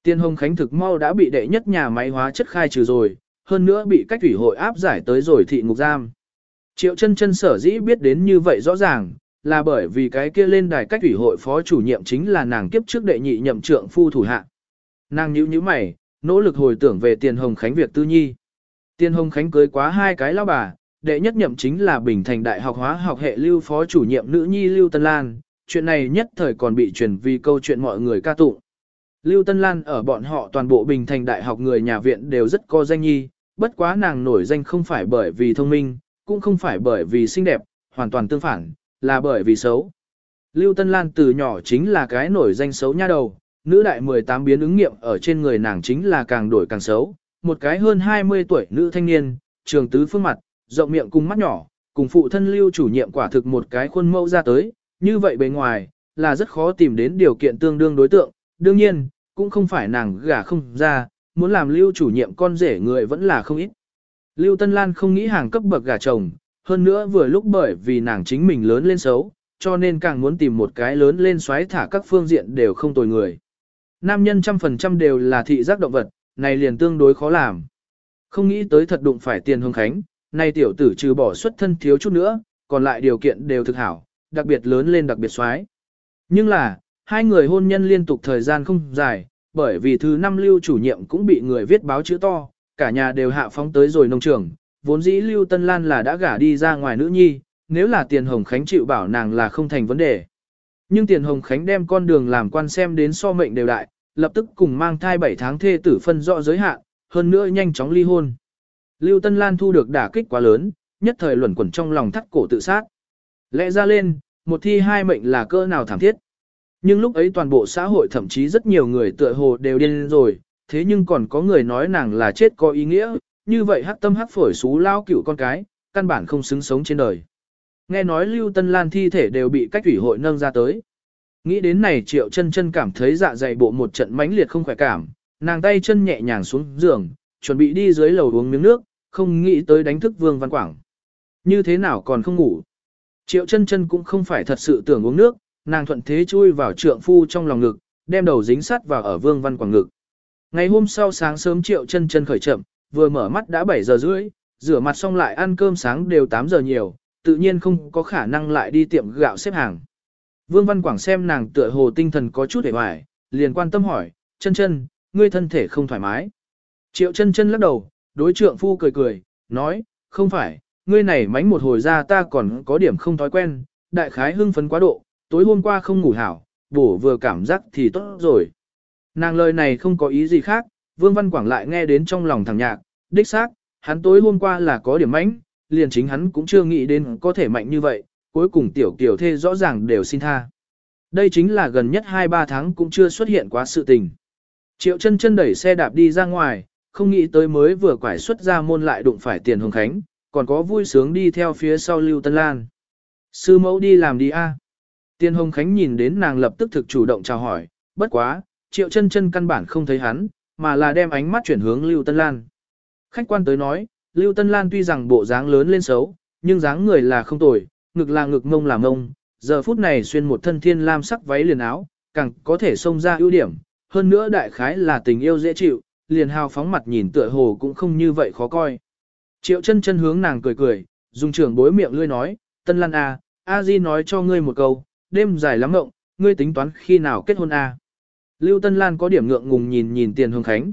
Tiền Hồng Khánh thực mau đã bị đệ nhất nhà máy hóa chất khai trừ rồi, hơn nữa bị cách ủy hội áp giải tới rồi thị ngục giam. Triệu chân chân sở dĩ biết đến như vậy rõ ràng, là bởi vì cái kia lên đài cách ủy hội phó chủ nhiệm chính là nàng kiếp trước đệ nhị nhậm trượng phu thủ hạ. Nàng nhíu nhíu mày, nỗ lực hồi tưởng về Tiền Hồng Khánh việc tư nhi. Tiền Hồng Khánh cưới quá hai cái lão bà, đệ nhất nhậm chính là Bình Thành Đại học hóa học hệ lưu phó chủ nhiệm nữ nhi Lưu Tân Lan, chuyện này nhất thời còn bị truyền vì câu chuyện mọi người ca tụng. Lưu Tân Lan ở bọn họ toàn bộ Bình Thành Đại học người nhà viện đều rất có danh nhi, bất quá nàng nổi danh không phải bởi vì thông minh, cũng không phải bởi vì xinh đẹp, hoàn toàn tương phản, là bởi vì xấu. Lưu Tân Lan từ nhỏ chính là cái nổi danh xấu nha đầu, nữ đại 18 biến ứng nghiệm ở trên người nàng chính là càng đổi càng xấu, một cái hơn 20 tuổi nữ thanh niên, trường tứ phương mặt, rộng miệng cùng mắt nhỏ, cùng phụ thân lưu chủ nhiệm quả thực một cái khuôn mẫu ra tới, như vậy bề ngoài, là rất khó tìm đến điều kiện tương đương đối tượng, đương nhiên, cũng không phải nàng gả không ra, muốn làm lưu chủ nhiệm con rể người vẫn là không ít. Lưu Tân Lan không nghĩ hàng cấp bậc gả chồng, hơn nữa vừa lúc bởi vì nàng chính mình lớn lên xấu, cho nên càng muốn tìm một cái lớn lên xoáy thả các phương diện đều không tồi người. Nam nhân trăm phần trăm đều là thị giác động vật, này liền tương đối khó làm. Không nghĩ tới thật đụng phải tiền hương khánh, nay tiểu tử trừ bỏ xuất thân thiếu chút nữa, còn lại điều kiện đều thực hảo, đặc biệt lớn lên đặc biệt xoái. Nhưng là, hai người hôn nhân liên tục thời gian không dài, bởi vì thứ năm lưu chủ nhiệm cũng bị người viết báo chữ to, cả nhà đều hạ phóng tới rồi nông trường, vốn dĩ lưu Tân Lan là đã gả đi ra ngoài nữ nhi, nếu là tiền hồng khánh chịu bảo nàng là không thành vấn đề. Nhưng tiền hồng khánh đem con đường làm quan xem đến so mệnh đều đại, lập tức cùng mang thai 7 tháng thê tử phân rõ giới hạn, hơn nữa nhanh chóng ly hôn. Lưu Tân Lan thu được đả kích quá lớn, nhất thời luẩn quẩn trong lòng thắt cổ tự sát. Lẽ ra lên, một thi hai mệnh là cơ nào thảm thiết. Nhưng lúc ấy toàn bộ xã hội thậm chí rất nhiều người tựa hồ đều điên rồi, thế nhưng còn có người nói nàng là chết có ý nghĩa, như vậy hắc tâm hắc phổi xú lao cựu con cái, căn bản không xứng sống trên đời. Nghe nói Lưu Tân Lan thi thể đều bị cách ủy hội nâng ra tới. Nghĩ đến này triệu chân chân cảm thấy dạ dày bộ một trận mãnh liệt không khỏe cảm, nàng tay chân nhẹ nhàng xuống giường, chuẩn bị đi dưới lầu uống miếng nước, không nghĩ tới đánh thức Vương Văn Quảng. Như thế nào còn không ngủ? Triệu chân chân cũng không phải thật sự tưởng uống nước, nàng thuận thế chui vào trượng phu trong lòng ngực, đem đầu dính sát vào ở Vương Văn Quảng ngực. Ngày hôm sau sáng sớm Triệu chân chân khởi chậm, vừa mở mắt đã 7 giờ rưỡi, rửa mặt xong lại ăn cơm sáng đều 8 giờ nhiều, tự nhiên không có khả năng lại đi tiệm gạo xếp hàng. Vương Văn Quảng xem nàng tựa hồ tinh thần có chút hề hoài, liền quan tâm hỏi, chân chân, ngươi thân thể không thoải mái. Triệu chân chân lắc đầu, đối trượng phu cười cười, nói, không phải, ngươi này mánh một hồi ra ta còn có điểm không thói quen, đại khái hưng phấn quá độ, tối hôm qua không ngủ hảo, bổ vừa cảm giác thì tốt rồi. Nàng lời này không có ý gì khác, Vương Văn Quảng lại nghe đến trong lòng thằng nhạc, đích xác, hắn tối hôm qua là có điểm mánh, liền chính hắn cũng chưa nghĩ đến có thể mạnh như vậy, cuối cùng tiểu kiểu thê rõ ràng đều xin tha. Đây chính là gần nhất 2-3 tháng cũng chưa xuất hiện quá sự tình. Triệu chân chân đẩy xe đạp đi ra ngoài, không nghĩ tới mới vừa quải xuất ra môn lại đụng phải tiền hồng khánh, còn có vui sướng đi theo phía sau Lưu Tân Lan. Sư mẫu đi làm đi a. À. Tiền hồng khánh nhìn đến nàng lập tức thực chủ động chào hỏi, bất quá, triệu chân chân căn bản không thấy hắn, mà là đem ánh mắt chuyển hướng Lưu Tân Lan. Khách quan tới nói, Lưu Tân Lan tuy rằng bộ dáng lớn lên xấu, nhưng dáng người là không tồi, ngực là ngực mông là mông, giờ phút này xuyên một thân thiên lam sắc váy liền áo, càng có thể xông ra ưu điểm, hơn nữa đại khái là tình yêu dễ chịu, liền hào phóng mặt nhìn tựa hồ cũng không như vậy khó coi. Triệu chân chân hướng nàng cười cười, dùng trưởng bối miệng lươi nói, Tân Lan A, A Di nói cho ngươi một câu, đêm dài lắm ngộng, ngươi tính toán khi nào kết hôn A. Lưu Tân Lan có điểm ngượng ngùng nhìn nhìn Tiền Hương Khánh,